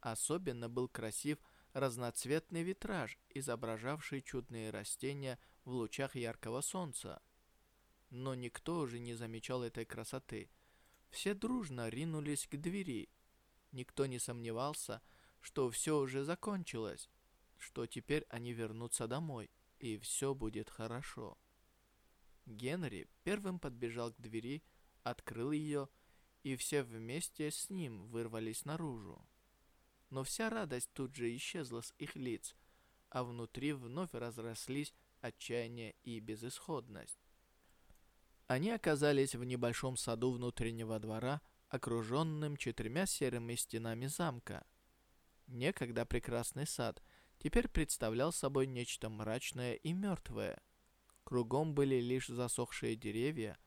Особенно был красив разноцветный витраж, изображавший чудные растения в лучах яркого солнца. но никто уже не замечал этой красоты. Все дружно ринулись к двери. Никто не сомневался, что все уже закончилось, что теперь они вернутся домой, и все будет хорошо. Генри первым подбежал к двери, открыл ее, и все вместе с ним вырвались наружу. Но вся радость тут же исчезла с их лиц, а внутри вновь разрослись отчаяние и безысходность. Они оказались в небольшом саду внутреннего двора, окруженным четырьмя серыми стенами замка. Некогда прекрасный сад теперь представлял собой нечто мрачное и мертвое. Кругом были лишь засохшие деревья,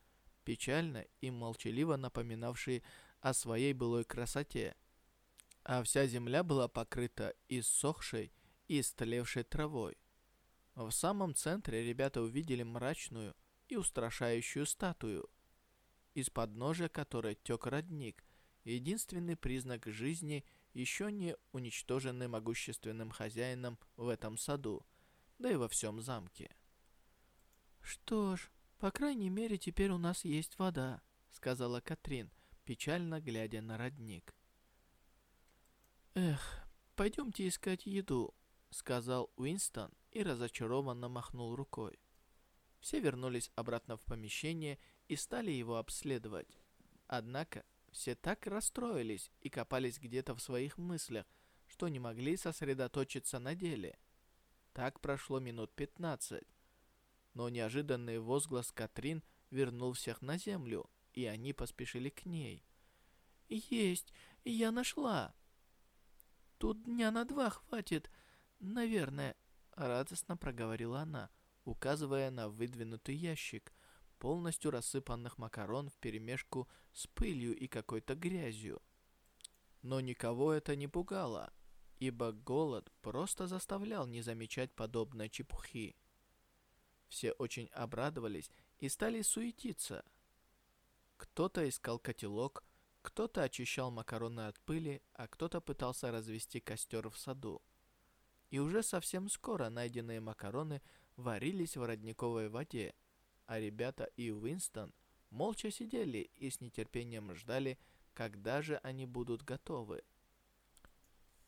печально и молчаливо напоминавшие о своей былой красоте. А вся земля была покрыта иссохшей и истлевшей травой. В самом центре ребята увидели мрачную и устрашающую статую, из подножия которой тек родник, единственный признак жизни, еще не уничтоженный могущественным хозяином в этом саду, да и во всем замке. «Что ж, по крайней мере, теперь у нас есть вода», — сказала Катрин, печально глядя на родник. «Эх, пойдемте искать еду», — сказал Уинстон и разочарованно махнул рукой. Все вернулись обратно в помещение и стали его обследовать. Однако все так расстроились и копались где-то в своих мыслях, что не могли сосредоточиться на деле. Так прошло минут пятнадцать. Но неожиданный возглас Катрин вернул всех на землю, и они поспешили к ней. «Есть! Я нашла!» «Тут дня на два хватит, наверное», — радостно проговорила она, указывая на выдвинутый ящик, полностью рассыпанных макарон вперемешку с пылью и какой-то грязью. Но никого это не пугало, ибо голод просто заставлял не замечать подобной чепухи. Все очень обрадовались и стали суетиться. Кто-то искал котелок, кто-то очищал макароны от пыли, а кто-то пытался развести костер в саду. И уже совсем скоро найденные макароны варились в родниковой воде, а ребята и Уинстон молча сидели и с нетерпением ждали, когда же они будут готовы.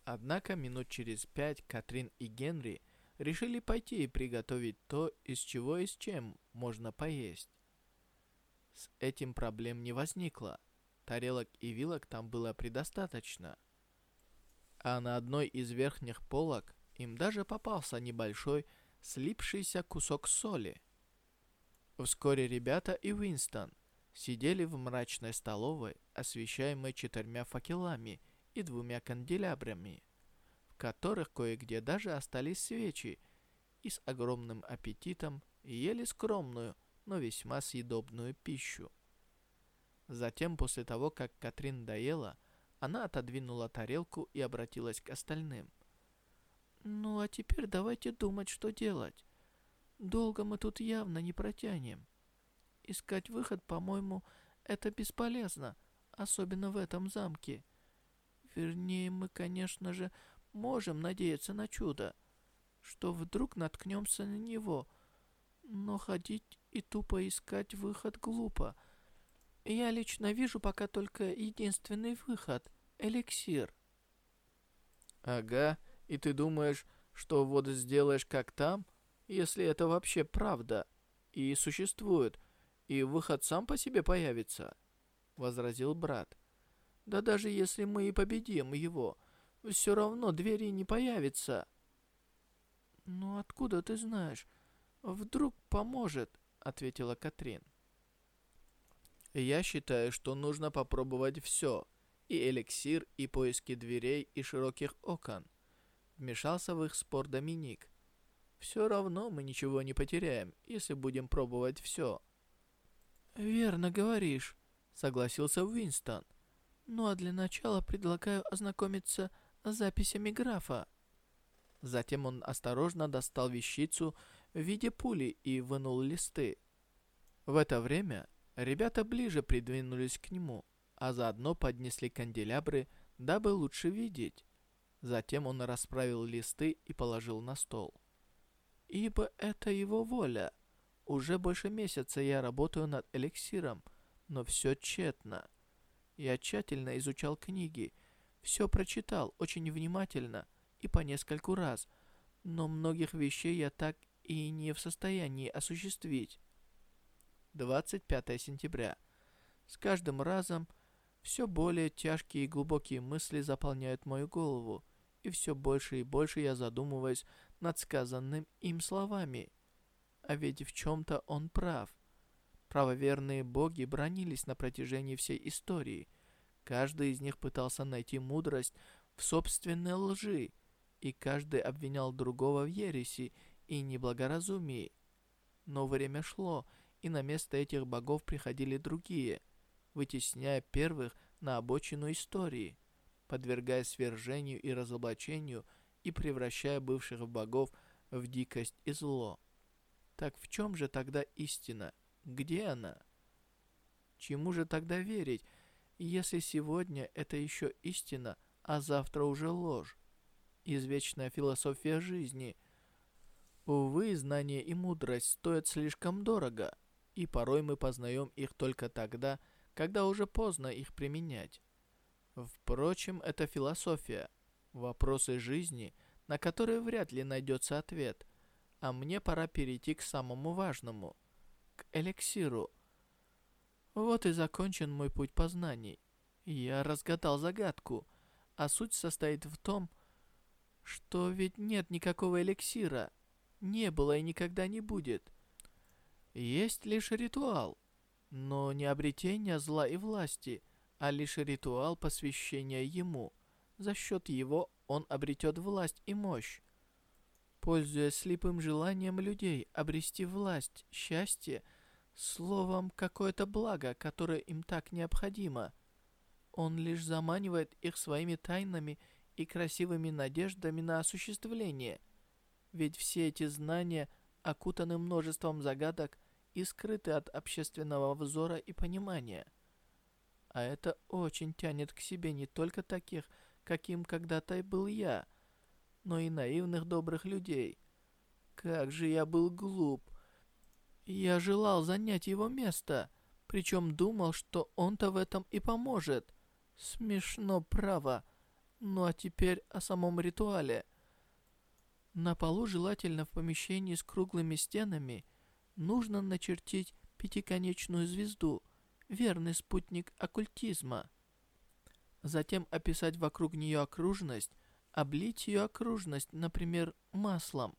Однако минут через пять Катрин и Генри – решили пойти и приготовить то, из чего и с чем можно поесть. С этим проблем не возникло. Тарелок и вилок там было предостаточно. А на одной из верхних полок им даже попался небольшой слипшийся кусок соли. Вскоре ребята и Уинстон сидели в мрачной столовой, освещаемой четырьмя факелами и двумя канделябрами которых кое-где даже остались свечи, и с огромным аппетитом ели скромную, но весьма съедобную пищу. Затем, после того, как Катрин доела, она отодвинула тарелку и обратилась к остальным. «Ну, а теперь давайте думать, что делать. Долго мы тут явно не протянем. Искать выход, по-моему, это бесполезно, особенно в этом замке. Вернее, мы, конечно же, можем надеяться на чудо, что вдруг наткнемся на него. Но ходить и тупо искать выход глупо. Я лично вижу пока только единственный выход — эликсир. Ага, и ты думаешь, что вот сделаешь как там, если это вообще правда и существует, и выход сам по себе появится? Возразил брат. Да даже если мы и победим его — все равно двери не появится. «Ну откуда ты знаешь? Вдруг поможет», — ответила Катрин. «Я считаю, что нужно попробовать все. И эликсир, и поиски дверей, и широких окон». Вмешался в их спор Доминик. «Все равно мы ничего не потеряем, если будем пробовать все». «Верно говоришь», — согласился Уинстон. «Ну а для начала предлагаю ознакомиться с записями графа. Затем он осторожно достал вещицу в виде пули и вынул листы. В это время ребята ближе придвинулись к нему, а заодно поднесли канделябры, дабы лучше видеть. Затем он расправил листы и положил на стол. «Ибо это его воля. Уже больше месяца я работаю над эликсиром, но все тщетно. Я тщательно изучал книги, все прочитал очень внимательно и по нескольку раз, но многих вещей я так и не в состоянии осуществить. 25 сентября. С каждым разом все более тяжкие и глубокие мысли заполняют мою голову, и все больше и больше я задумываюсь над сказанным им словами. А ведь в чем-то он прав. Правоверные боги бронились на протяжении всей истории. Каждый из них пытался найти мудрость в собственной лжи, и каждый обвинял другого в ереси и неблагоразумии. Но время шло, и на место этих богов приходили другие, вытесняя первых на обочину истории, подвергая свержению и разоблачению и превращая бывших богов в дикость и зло. Так в чем же тогда истина? Где она? Чему же тогда верить, если сегодня это еще истина, а завтра уже ложь? Извечная философия жизни. Увы, знание и мудрость стоят слишком дорого, и порой мы познаем их только тогда, когда уже поздно их применять. Впрочем, это философия, вопросы жизни, на которые вряд ли найдется ответ – а мне пора перейти к самому важному, к эликсиру. Вот и закончен мой путь познаний. Я разгадал загадку, а суть состоит в том, что ведь нет никакого эликсира, не было и никогда не будет. Есть лишь ритуал, но не обретение зла и власти, а лишь ритуал посвящения ему. За счет его он обретет власть и мощь пользуясь слепым желанием людей обрести власть, счастье, словом, какое-то благо, которое им так необходимо. Он лишь заманивает их своими тайнами и красивыми надеждами на осуществление. Ведь все эти знания окутаны множеством загадок и скрыты от общественного взора и понимания. А это очень тянет к себе не только таких, каким когда-то был я – но и наивных добрых людей. Как же я был глуп. Я желал занять его место, причем думал, что он-то в этом и поможет. Смешно, право. Ну а теперь о самом ритуале. На полу, желательно в помещении с круглыми стенами, нужно начертить пятиконечную звезду, верный спутник оккультизма. Затем описать вокруг нее окружность, облить ее окружность, например, маслом,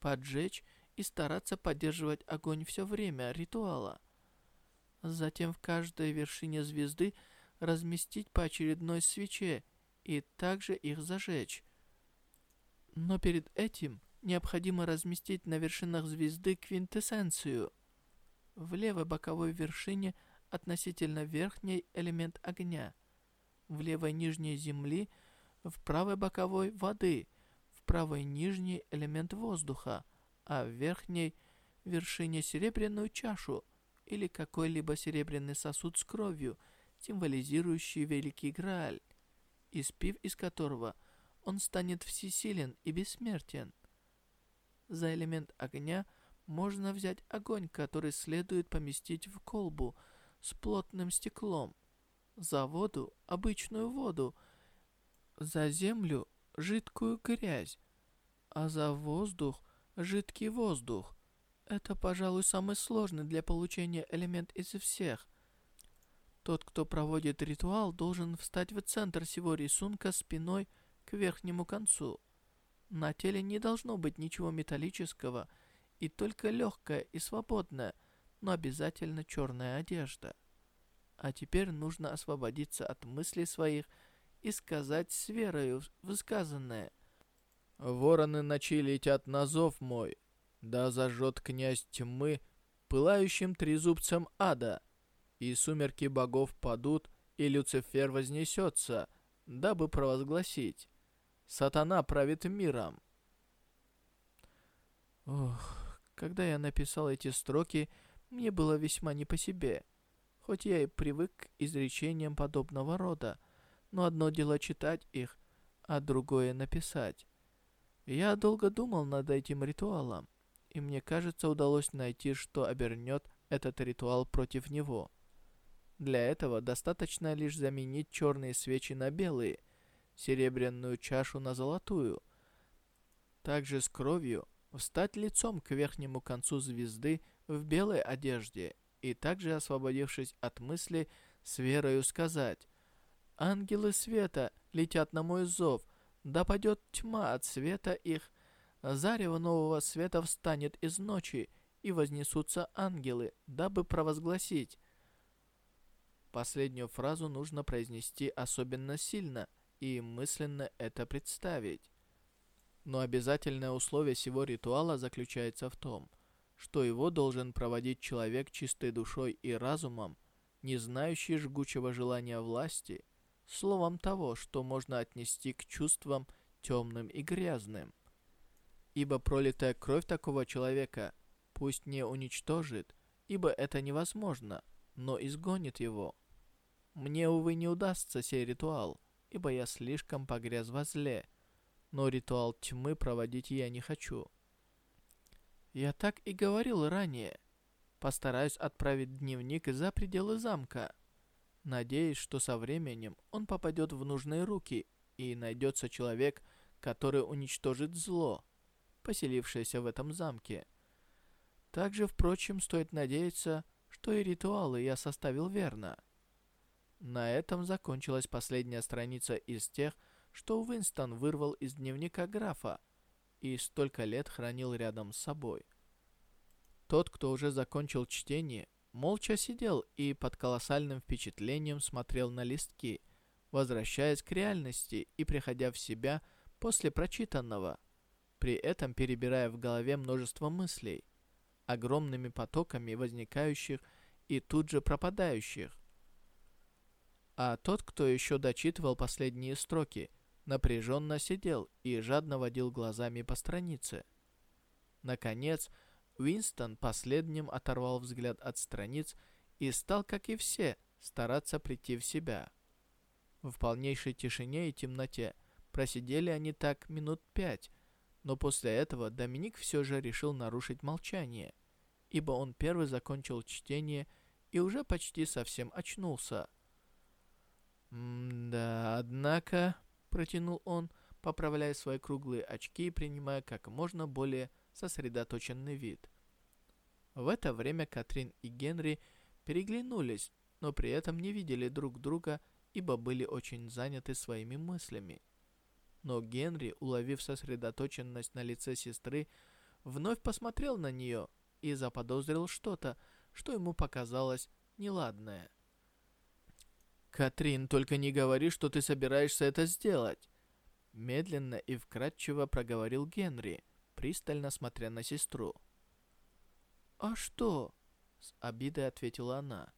поджечь и стараться поддерживать огонь все время ритуала. Затем в каждой вершине звезды разместить по очередной свече и также их зажечь. Но перед этим необходимо разместить на вершинах звезды квинтэссенцию. В левой боковой вершине относительно верхний элемент огня, в левой нижней земли – в правой боковой воды, в правой нижний элемент воздуха, а в верхней вершине серебряную чашу или какой-либо серебряный сосуд с кровью, символизирующий Великий Грааль, испив из которого он станет всесилен и бессмертен. За элемент огня можно взять огонь, который следует поместить в колбу с плотным стеклом. За воду – обычную воду – за землю жидкую грязь, а за воздух жидкий воздух. Это, пожалуй, самый сложный для получения элемент из всех. Тот, кто проводит ритуал, должен встать в центр всего рисунка спиной к верхнему концу. На теле не должно быть ничего металлического, и только легкая и свободная, но обязательно черная одежда. А теперь нужно освободиться от мыслей своих и сказать с верою высказанное. Вороны ночи летят на зов мой, да зажжет князь тьмы пылающим трезубцем ада, и сумерки богов падут, и Люцифер вознесется, дабы провозгласить. Сатана правит миром. Ох, когда я написал эти строки, мне было весьма не по себе, хоть я и привык к изречениям подобного рода, но одно дело читать их, а другое написать. Я долго думал над этим ритуалом, и мне кажется, удалось найти, что обернет этот ритуал против него. Для этого достаточно лишь заменить черные свечи на белые, серебряную чашу на золотую. Также с кровью встать лицом к верхнему концу звезды в белой одежде и также освободившись от мысли, с верою сказать «Ангелы света летят на мой зов, да падет тьма от света их, зарево нового света встанет из ночи, и вознесутся ангелы, дабы провозгласить». Последнюю фразу нужно произнести особенно сильно и мысленно это представить. Но обязательное условие всего ритуала заключается в том, что его должен проводить человек чистой душой и разумом, не знающий жгучего желания власти, словом того, что можно отнести к чувствам темным и грязным. Ибо пролитая кровь такого человека пусть не уничтожит, ибо это невозможно, но изгонит его. Мне, увы, не удастся сей ритуал, ибо я слишком погряз во зле, но ритуал тьмы проводить я не хочу. Я так и говорил ранее. Постараюсь отправить дневник за пределы замка. Надеюсь, что со временем он попадет в нужные руки и найдется человек, который уничтожит зло, поселившееся в этом замке. Также, впрочем, стоит надеяться, что и ритуалы я составил верно. На этом закончилась последняя страница из тех, что Уинстон вырвал из дневника графа и столько лет хранил рядом с собой. Тот, кто уже закончил чтение, молча сидел и под колоссальным впечатлением смотрел на листки, возвращаясь к реальности и приходя в себя после прочитанного, при этом перебирая в голове множество мыслей, огромными потоками возникающих и тут же пропадающих. А тот, кто еще дочитывал последние строки – напряженно сидел и жадно водил глазами по странице. Наконец, Уинстон последним оторвал взгляд от страниц и стал, как и все, стараться прийти в себя. В полнейшей тишине и темноте просидели они так минут пять, но после этого Доминик все же решил нарушить молчание, ибо он первый закончил чтение и уже почти совсем очнулся. «М-да, однако...» протянул он, поправляя свои круглые очки и принимая как можно более сосредоточенный вид. В это время Катрин и Генри переглянулись, но при этом не видели друг друга, ибо были очень заняты своими мыслями. Но Генри, уловив сосредоточенность на лице сестры, вновь посмотрел на нее и заподозрил что-то, что ему показалось неладное. «Катрин, только не говори, что ты собираешься это сделать!» Медленно и вкратчиво проговорил Генри, пристально смотря на сестру. «А что?» — с обидой ответила она.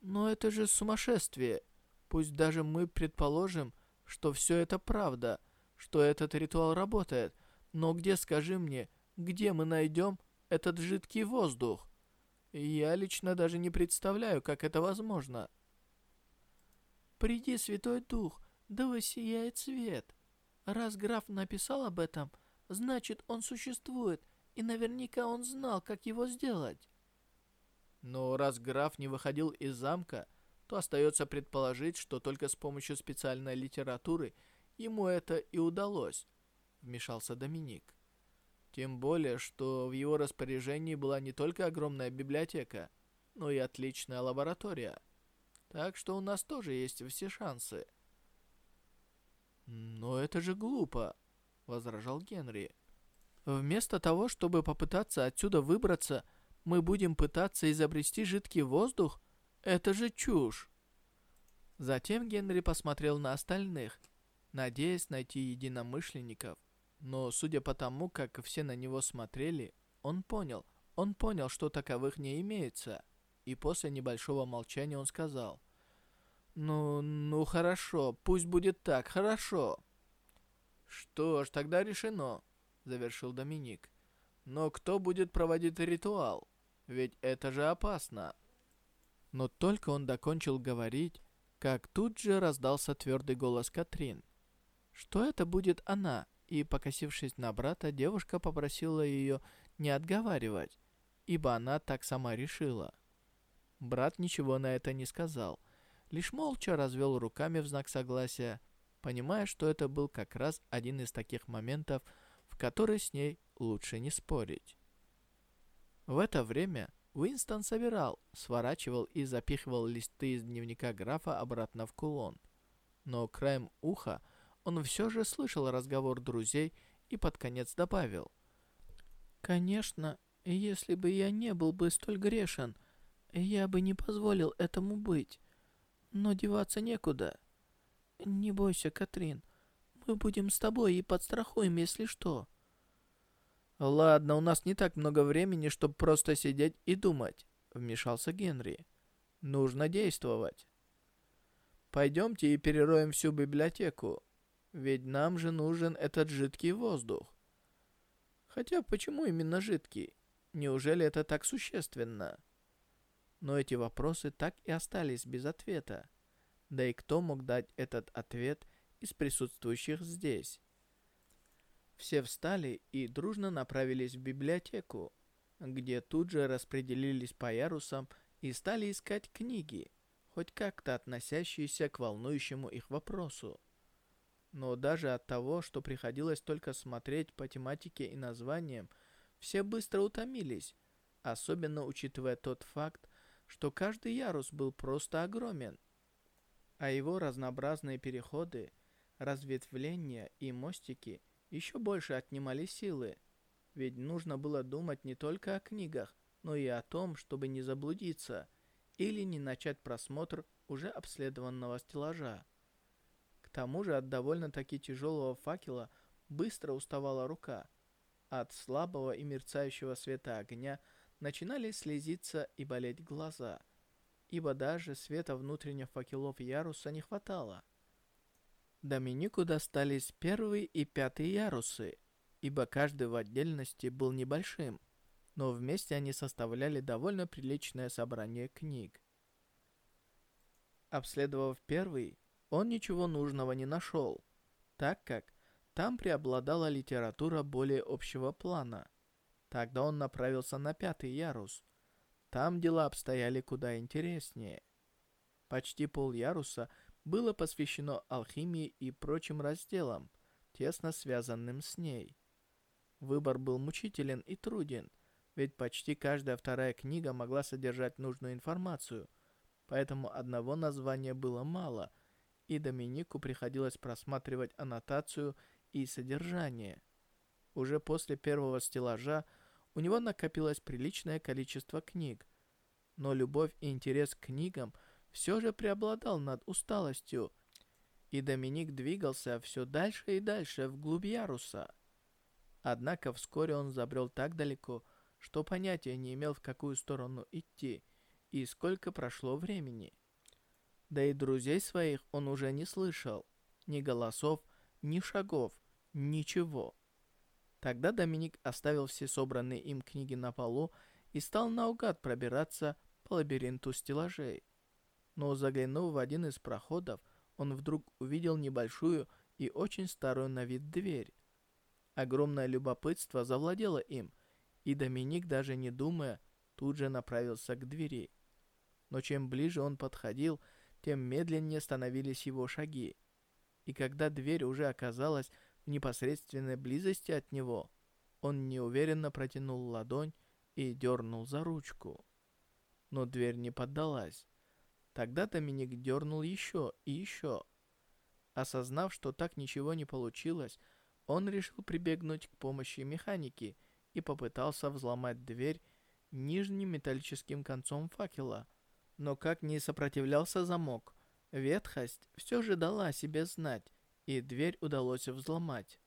«Но это же сумасшествие! Пусть даже мы предположим, что все это правда, что этот ритуал работает, но где, скажи мне, где мы найдем этот жидкий воздух? Я лично даже не представляю, как это возможно». «Приди, Святой Дух, да воссияет свет». Раз граф написал об этом, значит, он существует, и наверняка он знал, как его сделать. Но раз граф не выходил из замка, то остается предположить, что только с помощью специальной литературы ему это и удалось, вмешался Доминик. Тем более, что в его распоряжении была не только огромная библиотека, но и отличная лаборатория. Так что у нас тоже есть все шансы. «Но это же глупо», — возражал Генри. «Вместо того, чтобы попытаться отсюда выбраться, мы будем пытаться изобрести жидкий воздух? Это же чушь!» Затем Генри посмотрел на остальных, надеясь найти единомышленников. Но, судя по тому, как все на него смотрели, он понял, он понял, что таковых не имеется. И после небольшого молчания он сказал, «Ну, ну хорошо, пусть будет так, хорошо». «Что ж, тогда решено», — завершил Доминик. «Но кто будет проводить ритуал? Ведь это же опасно». Но только он докончил говорить, как тут же раздался твердый голос Катрин. «Что это будет она, и, покосившись на брата, девушка попросила ее не отговаривать, ибо она так сама решила. Брат ничего на это не сказал, лишь молча развел руками в знак согласия, понимая, что это был как раз один из таких моментов, в которые с ней лучше не спорить. В это время Уинстон собирал, сворачивал и запихивал листы из дневника графа обратно в кулон. Но краем уха он все же слышал разговор друзей и под конец добавил. «Конечно, если бы я не был бы столь грешен, я бы не позволил этому быть. Но деваться некуда. Не бойся, Катрин, мы будем с тобой и подстрахуем, если что». «Ладно, у нас не так много времени, чтобы просто сидеть и думать», — вмешался Генри. «Нужно действовать. Пойдемте и перероем всю библиотеку, ведь нам же нужен этот жидкий воздух. Хотя почему именно жидкий? Неужели это так существенно?» Но эти вопросы так и остались без ответа. Да и кто мог дать этот ответ из присутствующих здесь? Все встали и дружно направились в библиотеку, где тут же распределились по ярусам и стали искать книги, хоть как-то относящиеся к волнующему их вопросу. Но даже от того, что приходилось только смотреть по тематике и названиям, все быстро утомились, особенно учитывая тот факт, что каждый ярус был просто огромен, а его разнообразные переходы, разветвления и мостики – еще больше отнимали силы. Ведь нужно было думать не только о книгах, но и о том, чтобы не заблудиться или не начать просмотр уже обследованного стеллажа. К тому же от довольно-таки тяжелого факела быстро уставала рука. От слабого и мерцающего света огня начинали слезиться и болеть глаза, ибо даже света внутренних факелов яруса не хватало. Доминику достались первый и пятый ярусы, ибо каждый в отдельности был небольшим, но вместе они составляли довольно приличное собрание книг. Обследовав первый, он ничего нужного не нашел, так как там преобладала литература более общего плана. Тогда он направился на пятый ярус. Там дела обстояли куда интереснее. Почти пол яруса – было посвящено алхимии и прочим разделам, тесно связанным с ней. Выбор был мучителен и труден, ведь почти каждая вторая книга могла содержать нужную информацию, поэтому одного названия было мало, и Доминику приходилось просматривать аннотацию и содержание. Уже после первого стеллажа у него накопилось приличное количество книг, но любовь и интерес к книгам – все же преобладал над усталостью, и Доминик двигался все дальше и дальше вглубь яруса. Однако вскоре он забрел так далеко, что понятия не имел, в какую сторону идти и сколько прошло времени. Да и друзей своих он уже не слышал, ни голосов, ни шагов, ничего. Тогда Доминик оставил все собранные им книги на полу и стал наугад пробираться по лабиринту стеллажей но заглянув в один из проходов, он вдруг увидел небольшую и очень старую на вид дверь. Огромное любопытство завладело им, и Доминик, даже не думая, тут же направился к двери. Но чем ближе он подходил, тем медленнее становились его шаги. И когда дверь уже оказалась в непосредственной близости от него, он неуверенно протянул ладонь и дернул за ручку. Но дверь не поддалась. Тогда Доминик дернул еще и еще. Осознав, что так ничего не получилось, он решил прибегнуть к помощи механики и попытался взломать дверь нижним металлическим концом факела. Но как ни сопротивлялся замок, ветхость все же дала о себе знать, и дверь удалось взломать.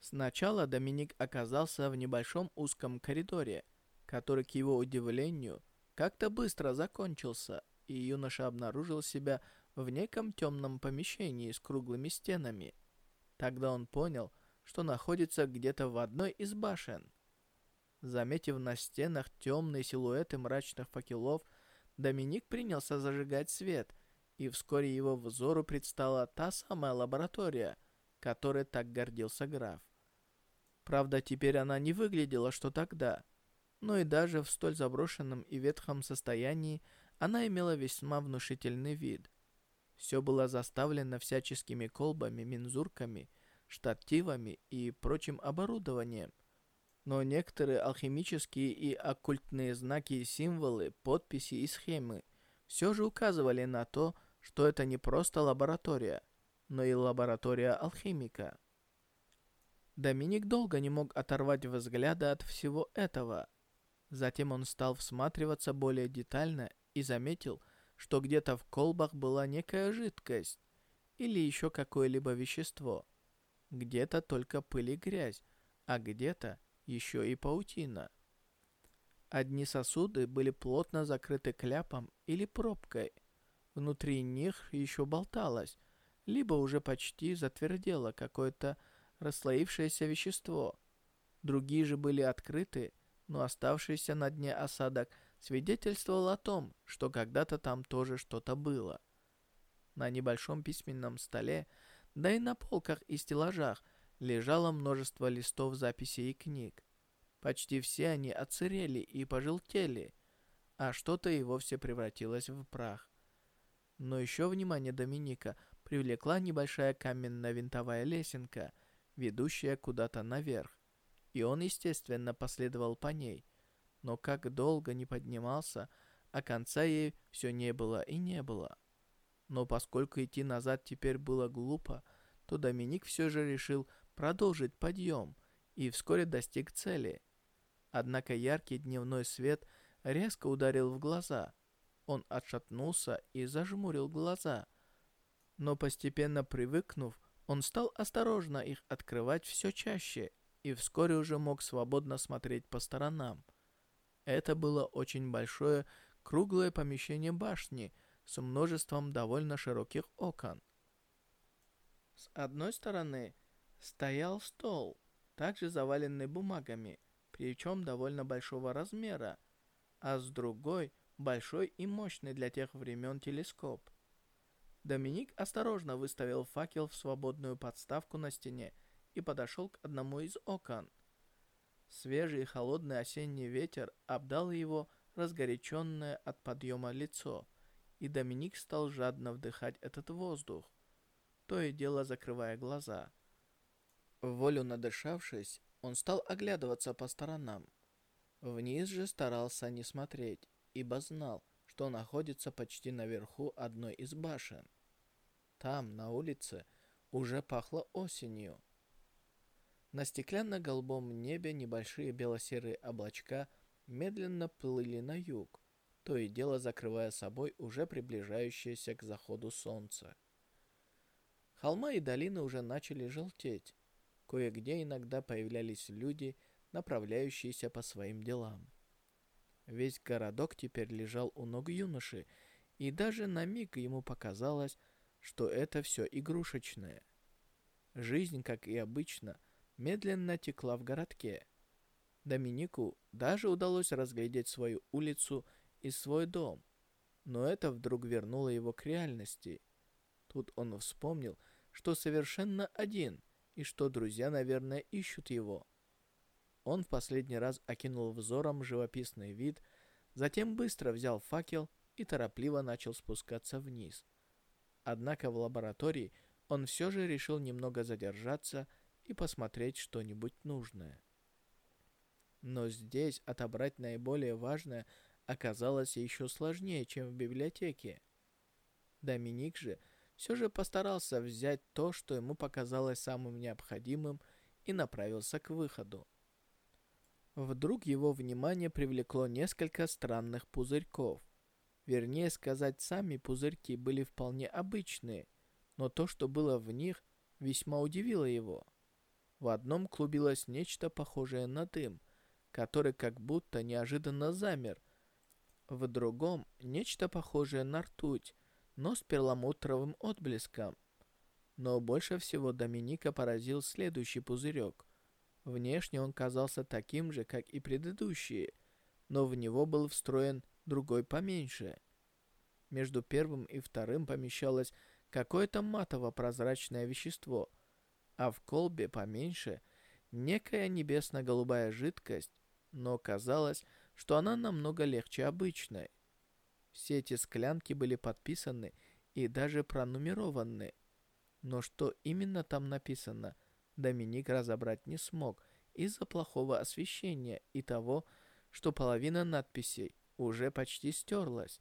Сначала Доминик оказался в небольшом узком коридоре, который, к его удивлению, как-то быстро закончился – и юноша обнаружил себя в неком темном помещении с круглыми стенами. Тогда он понял, что находится где-то в одной из башен. Заметив на стенах темные силуэты мрачных факелов, Доминик принялся зажигать свет, и вскоре его взору предстала та самая лаборатория, которой так гордился граф. Правда, теперь она не выглядела, что тогда, но и даже в столь заброшенном и ветхом состоянии она имела весьма внушительный вид. Все было заставлено всяческими колбами, мензурками, штативами и прочим оборудованием. Но некоторые алхимические и оккультные знаки и символы, подписи и схемы все же указывали на то, что это не просто лаборатория, но и лаборатория алхимика. Доминик долго не мог оторвать взгляда от всего этого. Затем он стал всматриваться более детально и заметил, что где-то в колбах была некая жидкость или еще какое-либо вещество. Где-то только пыль и грязь, а где-то еще и паутина. Одни сосуды были плотно закрыты кляпом или пробкой. Внутри них еще болталось, либо уже почти затвердело какое-то расслоившееся вещество. Другие же были открыты, но оставшийся на дне осадок свидетельствовал о том, что когда-то там тоже что-то было. На небольшом письменном столе, да и на полках и стеллажах лежало множество листов записей и книг. Почти все они оцерели и пожелтели, а что-то и вовсе превратилось в прах. Но еще внимание Доминика привлекла небольшая каменно-винтовая лесенка, ведущая куда-то наверх, и он, естественно, последовал по ней. Но как долго не поднимался, а конца ей все не было и не было. Но поскольку идти назад теперь было глупо, то Доминик все же решил продолжить подъем и вскоре достиг цели. Однако яркий дневной свет резко ударил в глаза. Он отшатнулся и зажмурил глаза. Но постепенно привыкнув, он стал осторожно их открывать все чаще и вскоре уже мог свободно смотреть по сторонам. Это было очень большое круглое помещение башни с множеством довольно широких окон. С одной стороны стоял стол, также заваленный бумагами, причем довольно большого размера, а с другой – большой и мощный для тех времен телескоп. Доминик осторожно выставил факел в свободную подставку на стене и подошел к одному из окон. Свежий холодный осенний ветер обдал его разгоряченное от подъема лицо, и Доминик стал жадно вдыхать этот воздух, то и дело закрывая глаза. Волю надышавшись, он стал оглядываться по сторонам. Вниз же старался не смотреть, ибо знал, что находится почти наверху одной из башен. Там, на улице, уже пахло осенью. На стеклянно-голубом небе небольшие бело-серые облачка медленно плыли на юг, то и дело закрывая собой уже приближающееся к заходу солнце. Холма и долины уже начали желтеть. Кое-где иногда появлялись люди, направляющиеся по своим делам. Весь городок теперь лежал у ног юноши, и даже на миг ему показалось, что это все игрушечное. Жизнь, как и обычно, — медленно текла в городке. Доминику даже удалось разглядеть свою улицу и свой дом, но это вдруг вернуло его к реальности. Тут он вспомнил, что совершенно один, и что друзья, наверное, ищут его. Он в последний раз окинул взором живописный вид, затем быстро взял факел и торопливо начал спускаться вниз. Однако в лаборатории он все же решил немного задержаться и посмотреть что-нибудь нужное. Но здесь отобрать наиболее важное оказалось еще сложнее, чем в библиотеке. Доминик же все же постарался взять то, что ему показалось самым необходимым, и направился к выходу. Вдруг его внимание привлекло несколько странных пузырьков. Вернее сказать, сами пузырьки были вполне обычные, но то, что было в них, весьма удивило его. В одном клубилось нечто похожее на дым, который как будто неожиданно замер. В другом — нечто похожее на ртуть, но с перламутровым отблеском. Но больше всего Доминика поразил следующий пузырек. Внешне он казался таким же, как и предыдущие, но в него был встроен другой поменьше. Между первым и вторым помещалось какое-то матово-прозрачное вещество — а в колбе поменьше некая небесно-голубая жидкость, но казалось, что она намного легче обычной. Все эти склянки были подписаны и даже пронумерованы. Но что именно там написано, Доминик разобрать не смог из-за плохого освещения и того, что половина надписей уже почти стерлась,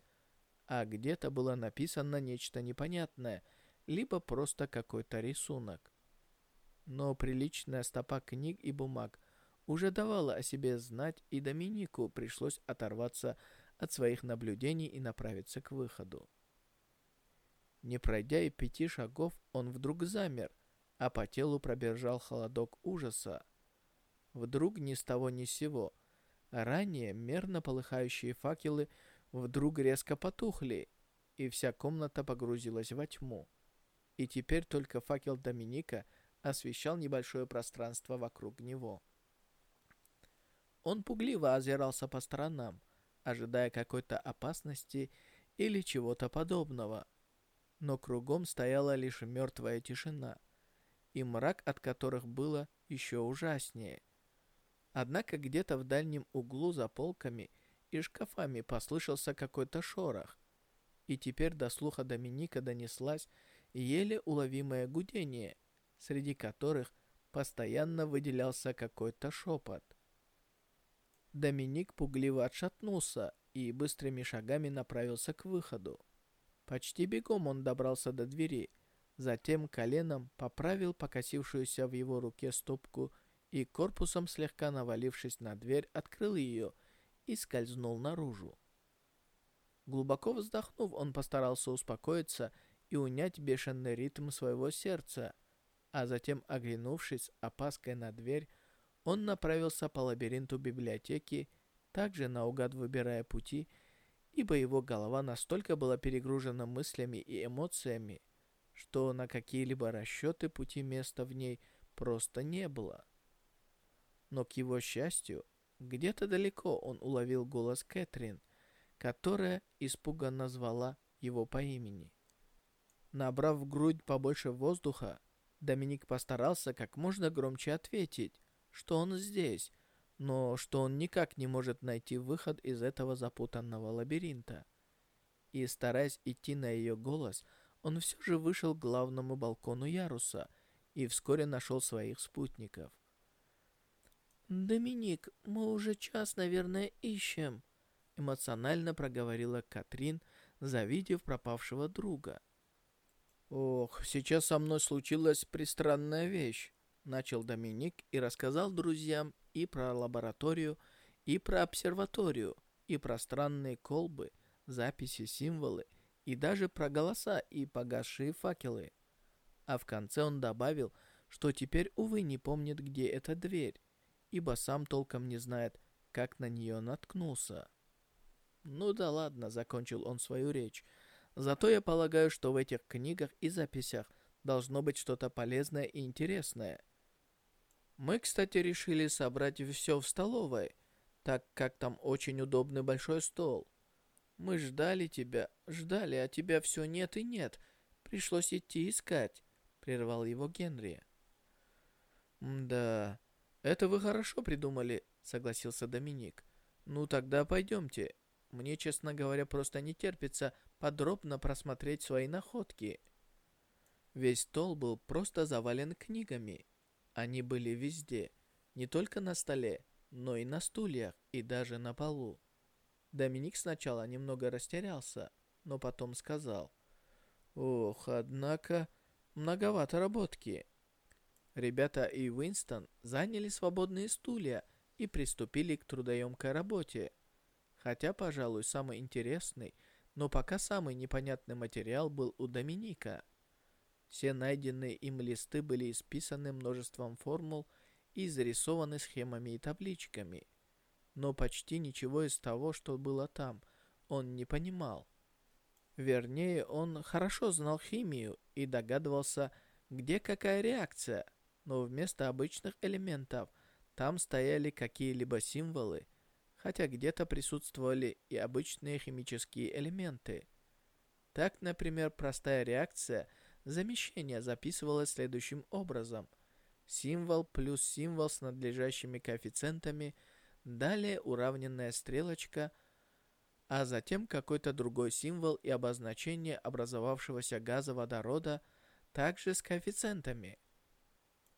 а где-то было написано нечто непонятное, либо просто какой-то рисунок. Но приличная стопа книг и бумаг уже давала о себе знать, и Доминику пришлось оторваться от своих наблюдений и направиться к выходу. Не пройдя и пяти шагов, он вдруг замер, а по телу пробежал холодок ужаса. Вдруг ни с того ни с сего. Ранее мерно полыхающие факелы вдруг резко потухли, и вся комната погрузилась во тьму. И теперь только факел Доминика освещал небольшое пространство вокруг него. Он пугливо озирался по сторонам, ожидая какой-то опасности или чего-то подобного — но кругом стояла лишь мертвая тишина, и мрак от которых было еще ужаснее. Однако где-то в дальнем углу за полками и шкафами послышался какой-то шорох, и теперь до слуха Доминика донеслась еле уловимое гудение, среди которых постоянно выделялся какой-то шепот. Доминик пугливо отшатнулся и быстрыми шагами направился к выходу. Почти бегом он добрался до двери, затем коленом поправил покосившуюся в его руке стопку и корпусом слегка навалившись на дверь, открыл ее и скользнул наружу. Глубоко вздохнув, он постарался успокоиться и унять бешеный ритм своего сердца, а затем, оглянувшись опаской на дверь, он направился по лабиринту библиотеки, также наугад выбирая пути, ибо его голова настолько была перегружена мыслями и эмоциями, что на какие-либо расчеты пути места в ней просто не было. Но к его счастью, где-то далеко он уловил голос Кэтрин, которая испуганно звала его по имени. Набрав в грудь побольше воздуха, Доминик постарался как можно громче ответить, что он здесь, но что он никак не может найти выход из этого запутанного лабиринта. И стараясь идти на ее голос, он все же вышел к главному балкону яруса и вскоре нашел своих спутников. «Доминик, мы уже час, наверное, ищем», — эмоционально проговорила Катрин, завидев пропавшего друга. «Ох, сейчас со мной случилась пристранная вещь», — начал Доминик и рассказал друзьям и про лабораторию, и про обсерваторию, и про странные колбы, записи, символы, и даже про голоса и погасшие факелы. А в конце он добавил, что теперь, увы, не помнит, где эта дверь, ибо сам толком не знает, как на нее наткнулся. «Ну да ладно», — закончил он свою речь. «Зато я полагаю, что в этих книгах и записях должно быть что-то полезное и интересное. Мы, кстати, решили собрать все в столовой, так как там очень удобный большой стол. Мы ждали тебя, ждали, а тебя все нет и нет. Пришлось идти искать, прервал его Генри. Да, это вы хорошо придумали, согласился Доминик. Ну тогда пойдемте. Мне, честно говоря, просто не терпится подробно просмотреть свои находки. Весь стол был просто завален книгами. Они были везде, не только на столе, но и на стульях, и даже на полу. Доминик сначала немного растерялся, но потом сказал, «Ох, однако, многовато работки». Ребята и Уинстон заняли свободные стулья и приступили к трудоемкой работе. Хотя, пожалуй, самый интересный, но пока самый непонятный материал был у Доминика – все найденные им листы были исписаны множеством формул и зарисованы схемами и табличками. Но почти ничего из того, что было там, он не понимал. Вернее, он хорошо знал химию и догадывался, где какая реакция, но вместо обычных элементов там стояли какие-либо символы, хотя где-то присутствовали и обычные химические элементы. Так, например, простая реакция – Замещение записывалось следующим образом. символ плюс символ с надлежащими коэффициентами, далее уравненная стрелочка, а затем какой-то другой символ и обозначение образовавшегося газа водорода, также с коэффициентами.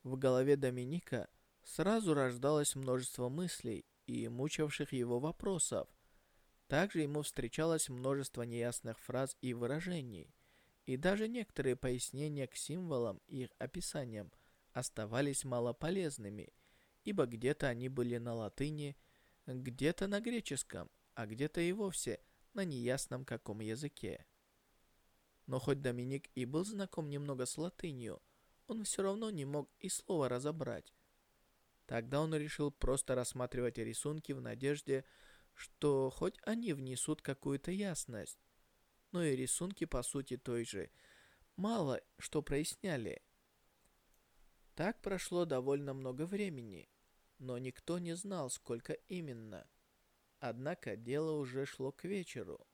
В голове Доминика сразу рождалось множество мыслей и мучивших его вопросов. Также ему встречалось множество неясных фраз и выражений, и даже некоторые пояснения к символам и их описаниям оставались малополезными, ибо где-то они были на латыни, где-то на греческом, а где-то и вовсе на неясном каком языке. Но хоть Доминик и был знаком немного с латынью, он все равно не мог и слова разобрать. Тогда он решил просто рассматривать рисунки в надежде, что хоть они внесут какую-то ясность. Но и рисунки по сути той же мало что проясняли. Так прошло довольно много времени, но никто не знал, сколько именно. Однако дело уже шло к вечеру.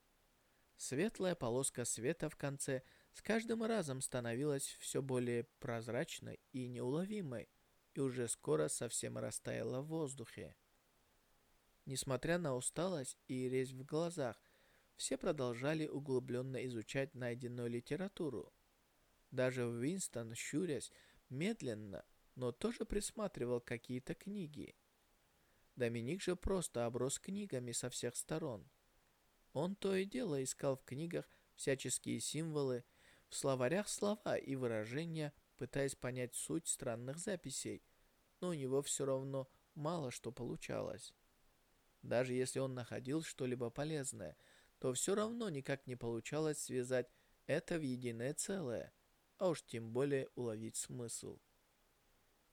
Светлая полоска света в конце с каждым разом становилась все более прозрачной и неуловимой, и уже скоро совсем растаяла в воздухе. Несмотря на усталость и резь в глазах, все продолжали углубленно изучать найденную литературу. Даже Уинстон, щурясь, медленно, но тоже присматривал какие-то книги. Доминик же просто оброс книгами со всех сторон. Он то и дело искал в книгах всяческие символы, в словарях слова и выражения, пытаясь понять суть странных записей, но у него все равно мало что получалось. Даже если он находил что-либо полезное, то все равно никак не получалось связать это в единое целое, а уж тем более уловить смысл.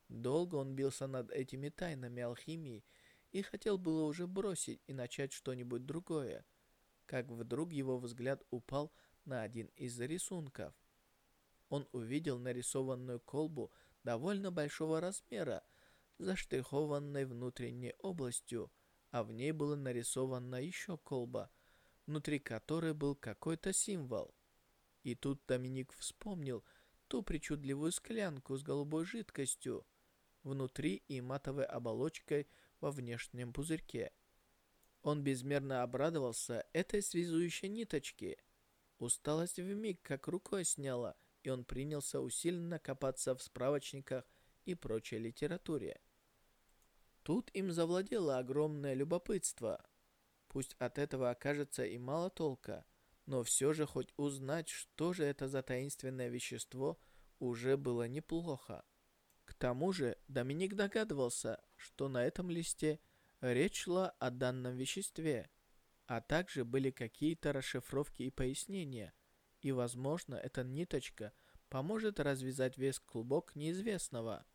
Долго он бился над этими тайнами алхимии и хотел было уже бросить и начать что-нибудь другое, как вдруг его взгляд упал на один из рисунков. Он увидел нарисованную колбу довольно большого размера, заштрихованной внутренней областью, а в ней была нарисована еще колба, внутри которой был какой-то символ. И тут Доминик вспомнил ту причудливую склянку с голубой жидкостью внутри и матовой оболочкой во внешнем пузырьке. Он безмерно обрадовался этой связующей ниточке. Усталость вмиг как рукой сняла, и он принялся усиленно копаться в справочниках и прочей литературе. Тут им завладело огромное любопытство. Пусть от этого окажется и мало толка, но все же хоть узнать, что же это за таинственное вещество, уже было неплохо. К тому же Доминик догадывался, что на этом листе речь шла о данном веществе, а также были какие-то расшифровки и пояснения, и, возможно, эта ниточка поможет развязать весь клубок неизвестного.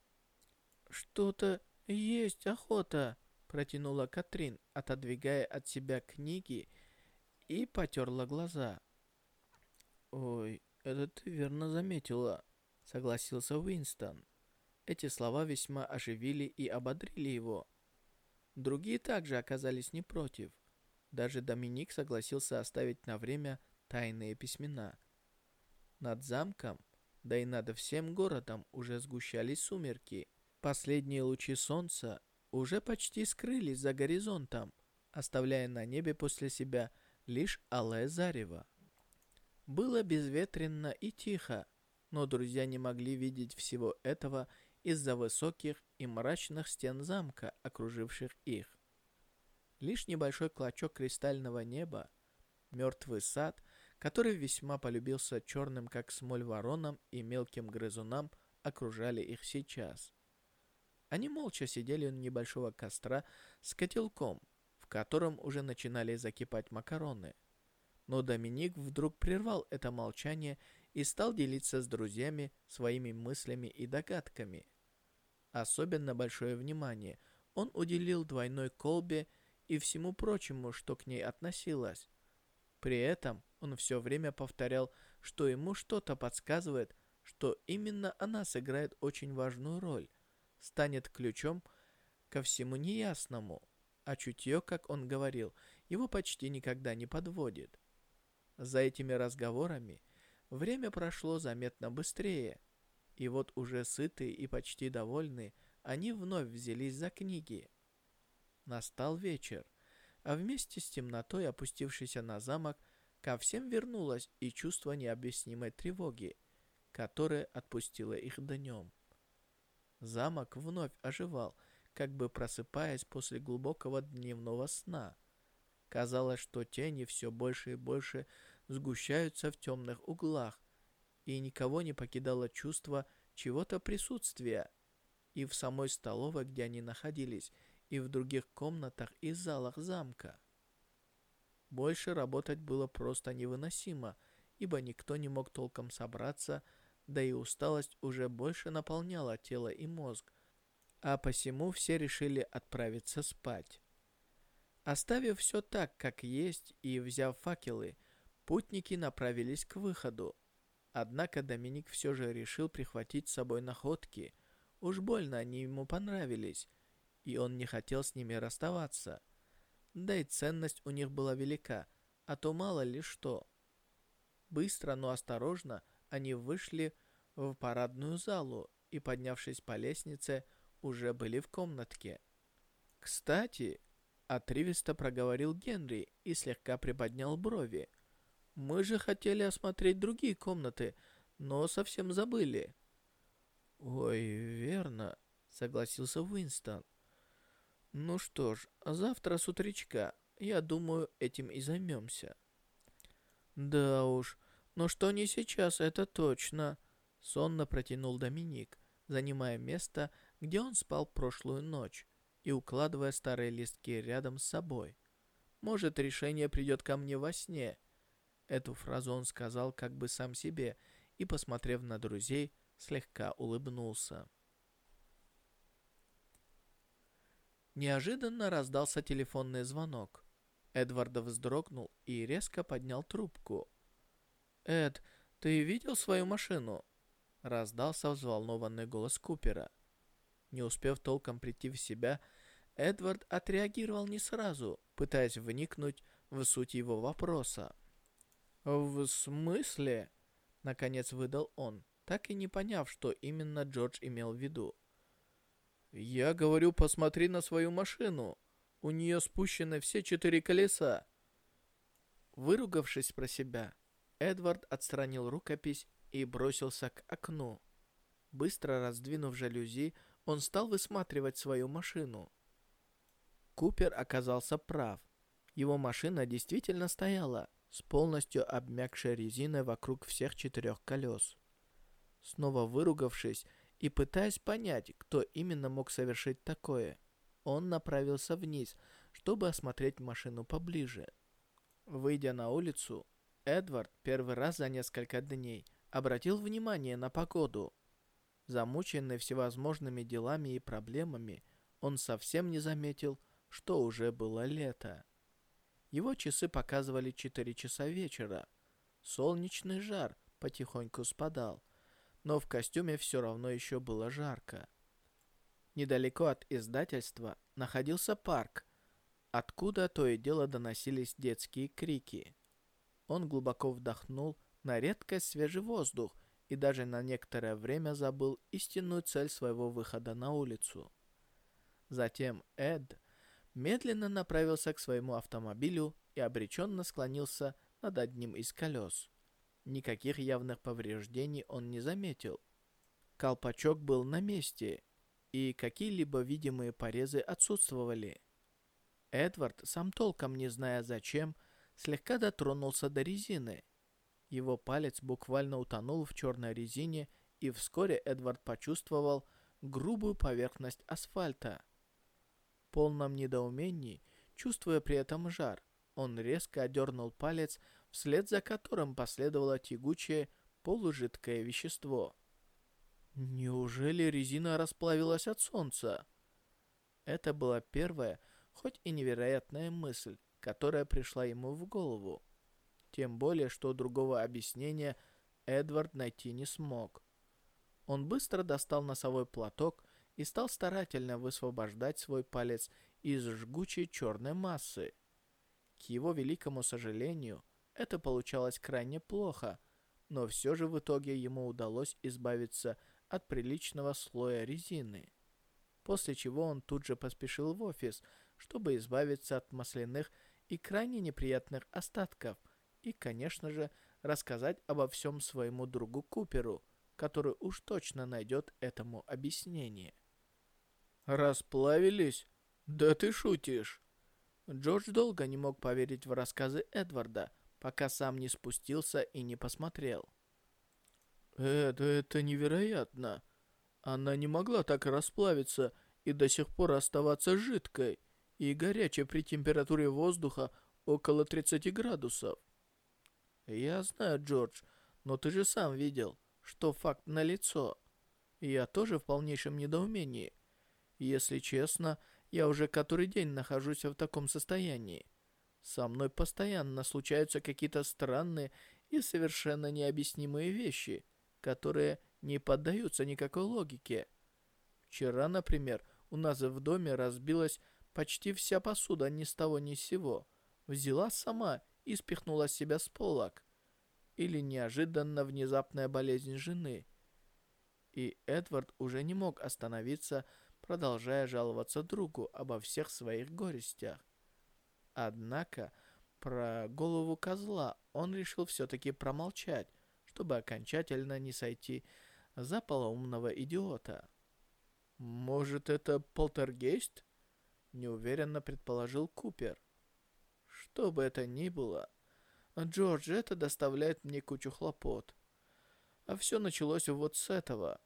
«Что-то есть охота!» — протянула Катрин, отодвигая от себя книги и потерла глаза. «Ой, это ты верно заметила», — согласился Уинстон. Эти слова весьма оживили и ободрили его. Другие также оказались не против. Даже Доминик согласился оставить на время тайные письмена. Над замком, да и над всем городом уже сгущались сумерки. Последние лучи солнца уже почти скрылись за горизонтом, оставляя на небе после себя лишь алое зарево. Было безветренно и тихо, но друзья не могли видеть всего этого из-за высоких и мрачных стен замка, окруживших их. Лишь небольшой клочок кристального неба, мертвый сад, который весьма полюбился черным, как смоль, воронам и мелким грызунам, окружали их сейчас. Они молча сидели у небольшого костра с котелком, в котором уже начинали закипать макароны. Но Доминик вдруг прервал это молчание и стал делиться с друзьями своими мыслями и догадками. Особенно большое внимание он уделил двойной колбе и всему прочему, что к ней относилось. При этом он все время повторял, что ему что-то подсказывает, что именно она сыграет очень важную роль, станет ключом ко всему неясному, а чутье, как он говорил, его почти никогда не подводит. За этими разговорами время прошло заметно быстрее – И вот уже сытые и почти довольные, они вновь взялись за книги. Настал вечер, а вместе с темнотой, опустившейся на замок, ко всем вернулось и чувство необъяснимой тревоги, которое отпустило их днем. Замок вновь оживал, как бы просыпаясь после глубокого дневного сна. Казалось, что тени все больше и больше сгущаются в темных углах, и никого не покидало чувство чего-то присутствия. И в самой столовой, где они находились, и в других комнатах и залах замка. Больше работать было просто невыносимо, ибо никто не мог толком собраться, да и усталость уже больше наполняла тело и мозг, а посему все решили отправиться спать. Оставив все так, как есть, и взяв факелы, путники направились к выходу. Однако Доминик все же решил прихватить с собой находки. Уж больно они ему понравились, и он не хотел с ними расставаться. Да и ценность у них была велика, а то мало ли что. Быстро, но осторожно они вышли в парадную залу и, поднявшись по лестнице, уже были в комнатке. «Кстати», — отрывисто проговорил Генри и слегка приподнял брови, — мы же хотели осмотреть другие комнаты, но совсем забыли». «Ой, верно», — согласился Уинстон. «Ну что ж, завтра с утречка, я думаю, этим и займемся». «Да уж, но что не сейчас, это точно», — сонно протянул Доминик, занимая место, где он спал прошлую ночь, и укладывая старые листки рядом с собой. «Может, решение придет ко мне во сне, Эту фразу он сказал как бы сам себе и, посмотрев на друзей, слегка улыбнулся. Неожиданно раздался телефонный звонок. Эдвард вздрогнул и резко поднял трубку. «Эд, ты видел свою машину?» Раздался взволнованный голос Купера. Не успев толком прийти в себя, Эдвард отреагировал не сразу, пытаясь вникнуть в суть его вопроса. «В смысле?» — наконец выдал он, так и не поняв, что именно Джордж имел в виду. «Я говорю, посмотри на свою машину. У нее спущены все четыре колеса». Выругавшись про себя, Эдвард отстранил рукопись и бросился к окну. Быстро раздвинув жалюзи, он стал высматривать свою машину. Купер оказался прав. Его машина действительно стояла — с полностью обмякшей резиной вокруг всех четырех колес. Снова выругавшись и пытаясь понять, кто именно мог совершить такое, он направился вниз, чтобы осмотреть машину поближе. Выйдя на улицу, Эдвард первый раз за несколько дней обратил внимание на погоду. Замученный всевозможными делами и проблемами, он совсем не заметил, что уже было лето. Его часы показывали 4 часа вечера. Солнечный жар потихоньку спадал, но в костюме все равно еще было жарко. Недалеко от издательства находился парк, откуда то и дело доносились детские крики. Он глубоко вдохнул на редкость свежий воздух и даже на некоторое время забыл истинную цель своего выхода на улицу. Затем Эд медленно направился к своему автомобилю и обреченно склонился над одним из колес. Никаких явных повреждений он не заметил. Колпачок был на месте, и какие-либо видимые порезы отсутствовали. Эдвард, сам толком не зная зачем, слегка дотронулся до резины. Его палец буквально утонул в черной резине, и вскоре Эдвард почувствовал грубую поверхность асфальта полном недоумении, чувствуя при этом жар, он резко одернул палец, вслед за которым последовало тягучее полужидкое вещество. Неужели резина расплавилась от солнца? Это была первая, хоть и невероятная мысль, которая пришла ему в голову. Тем более, что другого объяснения Эдвард найти не смог. Он быстро достал носовой платок и стал старательно высвобождать свой палец из жгучей черной массы. К его великому сожалению, это получалось крайне плохо, но все же в итоге ему удалось избавиться от приличного слоя резины. После чего он тут же поспешил в офис, чтобы избавиться от масляных и крайне неприятных остатков и, конечно же, рассказать обо всем своему другу Куперу, который уж точно найдет этому объяснение. «Расплавились? Да ты шутишь!» Джордж долго не мог поверить в рассказы Эдварда, пока сам не спустился и не посмотрел. «Это, это невероятно! Она не могла так расплавиться и до сих пор оставаться жидкой и горячей при температуре воздуха около 30 градусов. Я знаю, Джордж, но ты же сам видел, что факт налицо. Я тоже в полнейшем недоумении. Если честно, я уже который день нахожусь в таком состоянии. Со мной постоянно случаются какие-то странные и совершенно необъяснимые вещи, которые не поддаются никакой логике. Вчера, например, у нас в доме разбилась почти вся посуда ни с того ни с сего. Взяла сама и спихнула себя с полок. Или неожиданно внезапная болезнь жены. И Эдвард уже не мог остановиться, продолжая жаловаться другу обо всех своих горестях. Однако про голову козла он решил все-таки промолчать, чтобы окончательно не сойти за полоумного идиота. «Может, это полтергейст?» — неуверенно предположил Купер. «Что бы это ни было, Джордж, это доставляет мне кучу хлопот. А все началось вот с этого».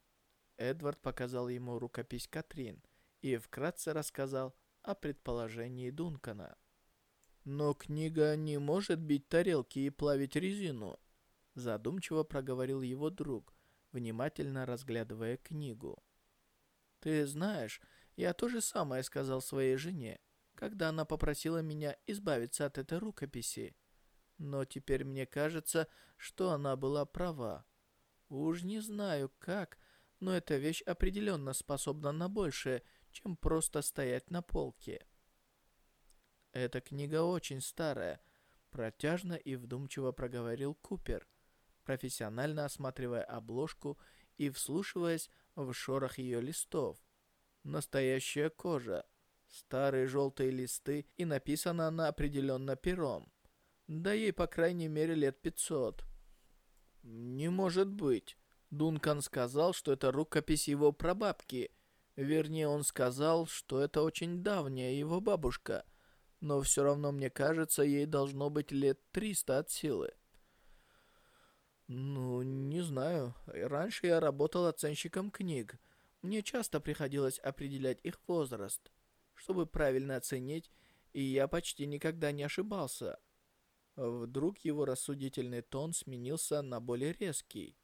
Эдвард показал ему рукопись Катрин и вкратце рассказал о предположении Дункана. «Но книга не может бить тарелки и плавить резину», задумчиво проговорил его друг, внимательно разглядывая книгу. «Ты знаешь, я то же самое сказал своей жене, когда она попросила меня избавиться от этой рукописи. Но теперь мне кажется, что она была права. Уж не знаю как, но эта вещь определенно способна на большее, чем просто стоять на полке». «Эта книга очень старая», — протяжно и вдумчиво проговорил Купер, профессионально осматривая обложку и вслушиваясь в шорох ее листов. Настоящая кожа, старые желтые листы, и написана она определенно пером. Да ей, по крайней мере, лет пятьсот. «Не может быть!» Дункан сказал, что это рукопись его прабабки. Вернее, он сказал, что это очень давняя его бабушка — но все равно, мне кажется, ей должно быть лет 300 от силы. Ну, не знаю. Раньше я работал оценщиком книг. Мне часто приходилось определять их возраст, чтобы правильно оценить, и я почти никогда не ошибался. Вдруг его рассудительный тон сменился на более резкий.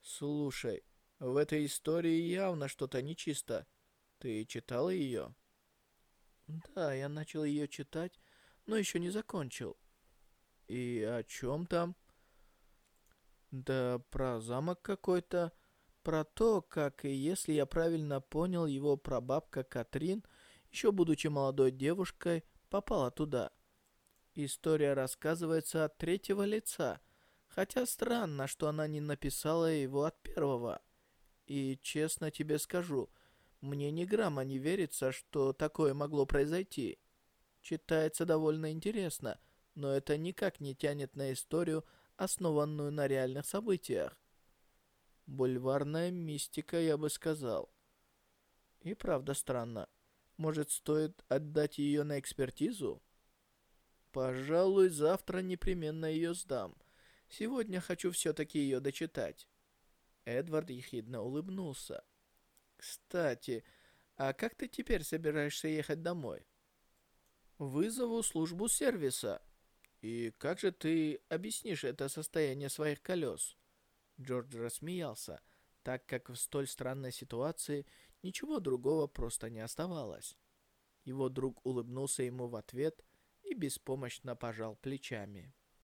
«Слушай, в этой истории явно что-то нечисто. Ты читал ее?» Да, я начал ее читать, но еще не закончил. И о чем там? Да про замок какой-то. Про то, как, если я правильно понял, его прабабка Катрин, еще будучи молодой девушкой, попала туда. История рассказывается от третьего лица, хотя странно, что она не написала его от первого. И честно тебе скажу, мне ни грамма не верится, что такое могло произойти. Читается довольно интересно, но это никак не тянет на историю, основанную на реальных событиях. Бульварная мистика, я бы сказал. И правда странно. Может, стоит отдать ее на экспертизу? Пожалуй, завтра непременно ее сдам. Сегодня хочу все-таки ее дочитать. Эдвард ехидно улыбнулся. Кстати, а как ты теперь собираешься ехать домой? Вызову службу сервиса. И как же ты объяснишь это состояние своих колес? Джордж рассмеялся, так как в столь странной ситуации ничего другого просто не оставалось. Его друг улыбнулся ему в ответ и беспомощно пожал плечами.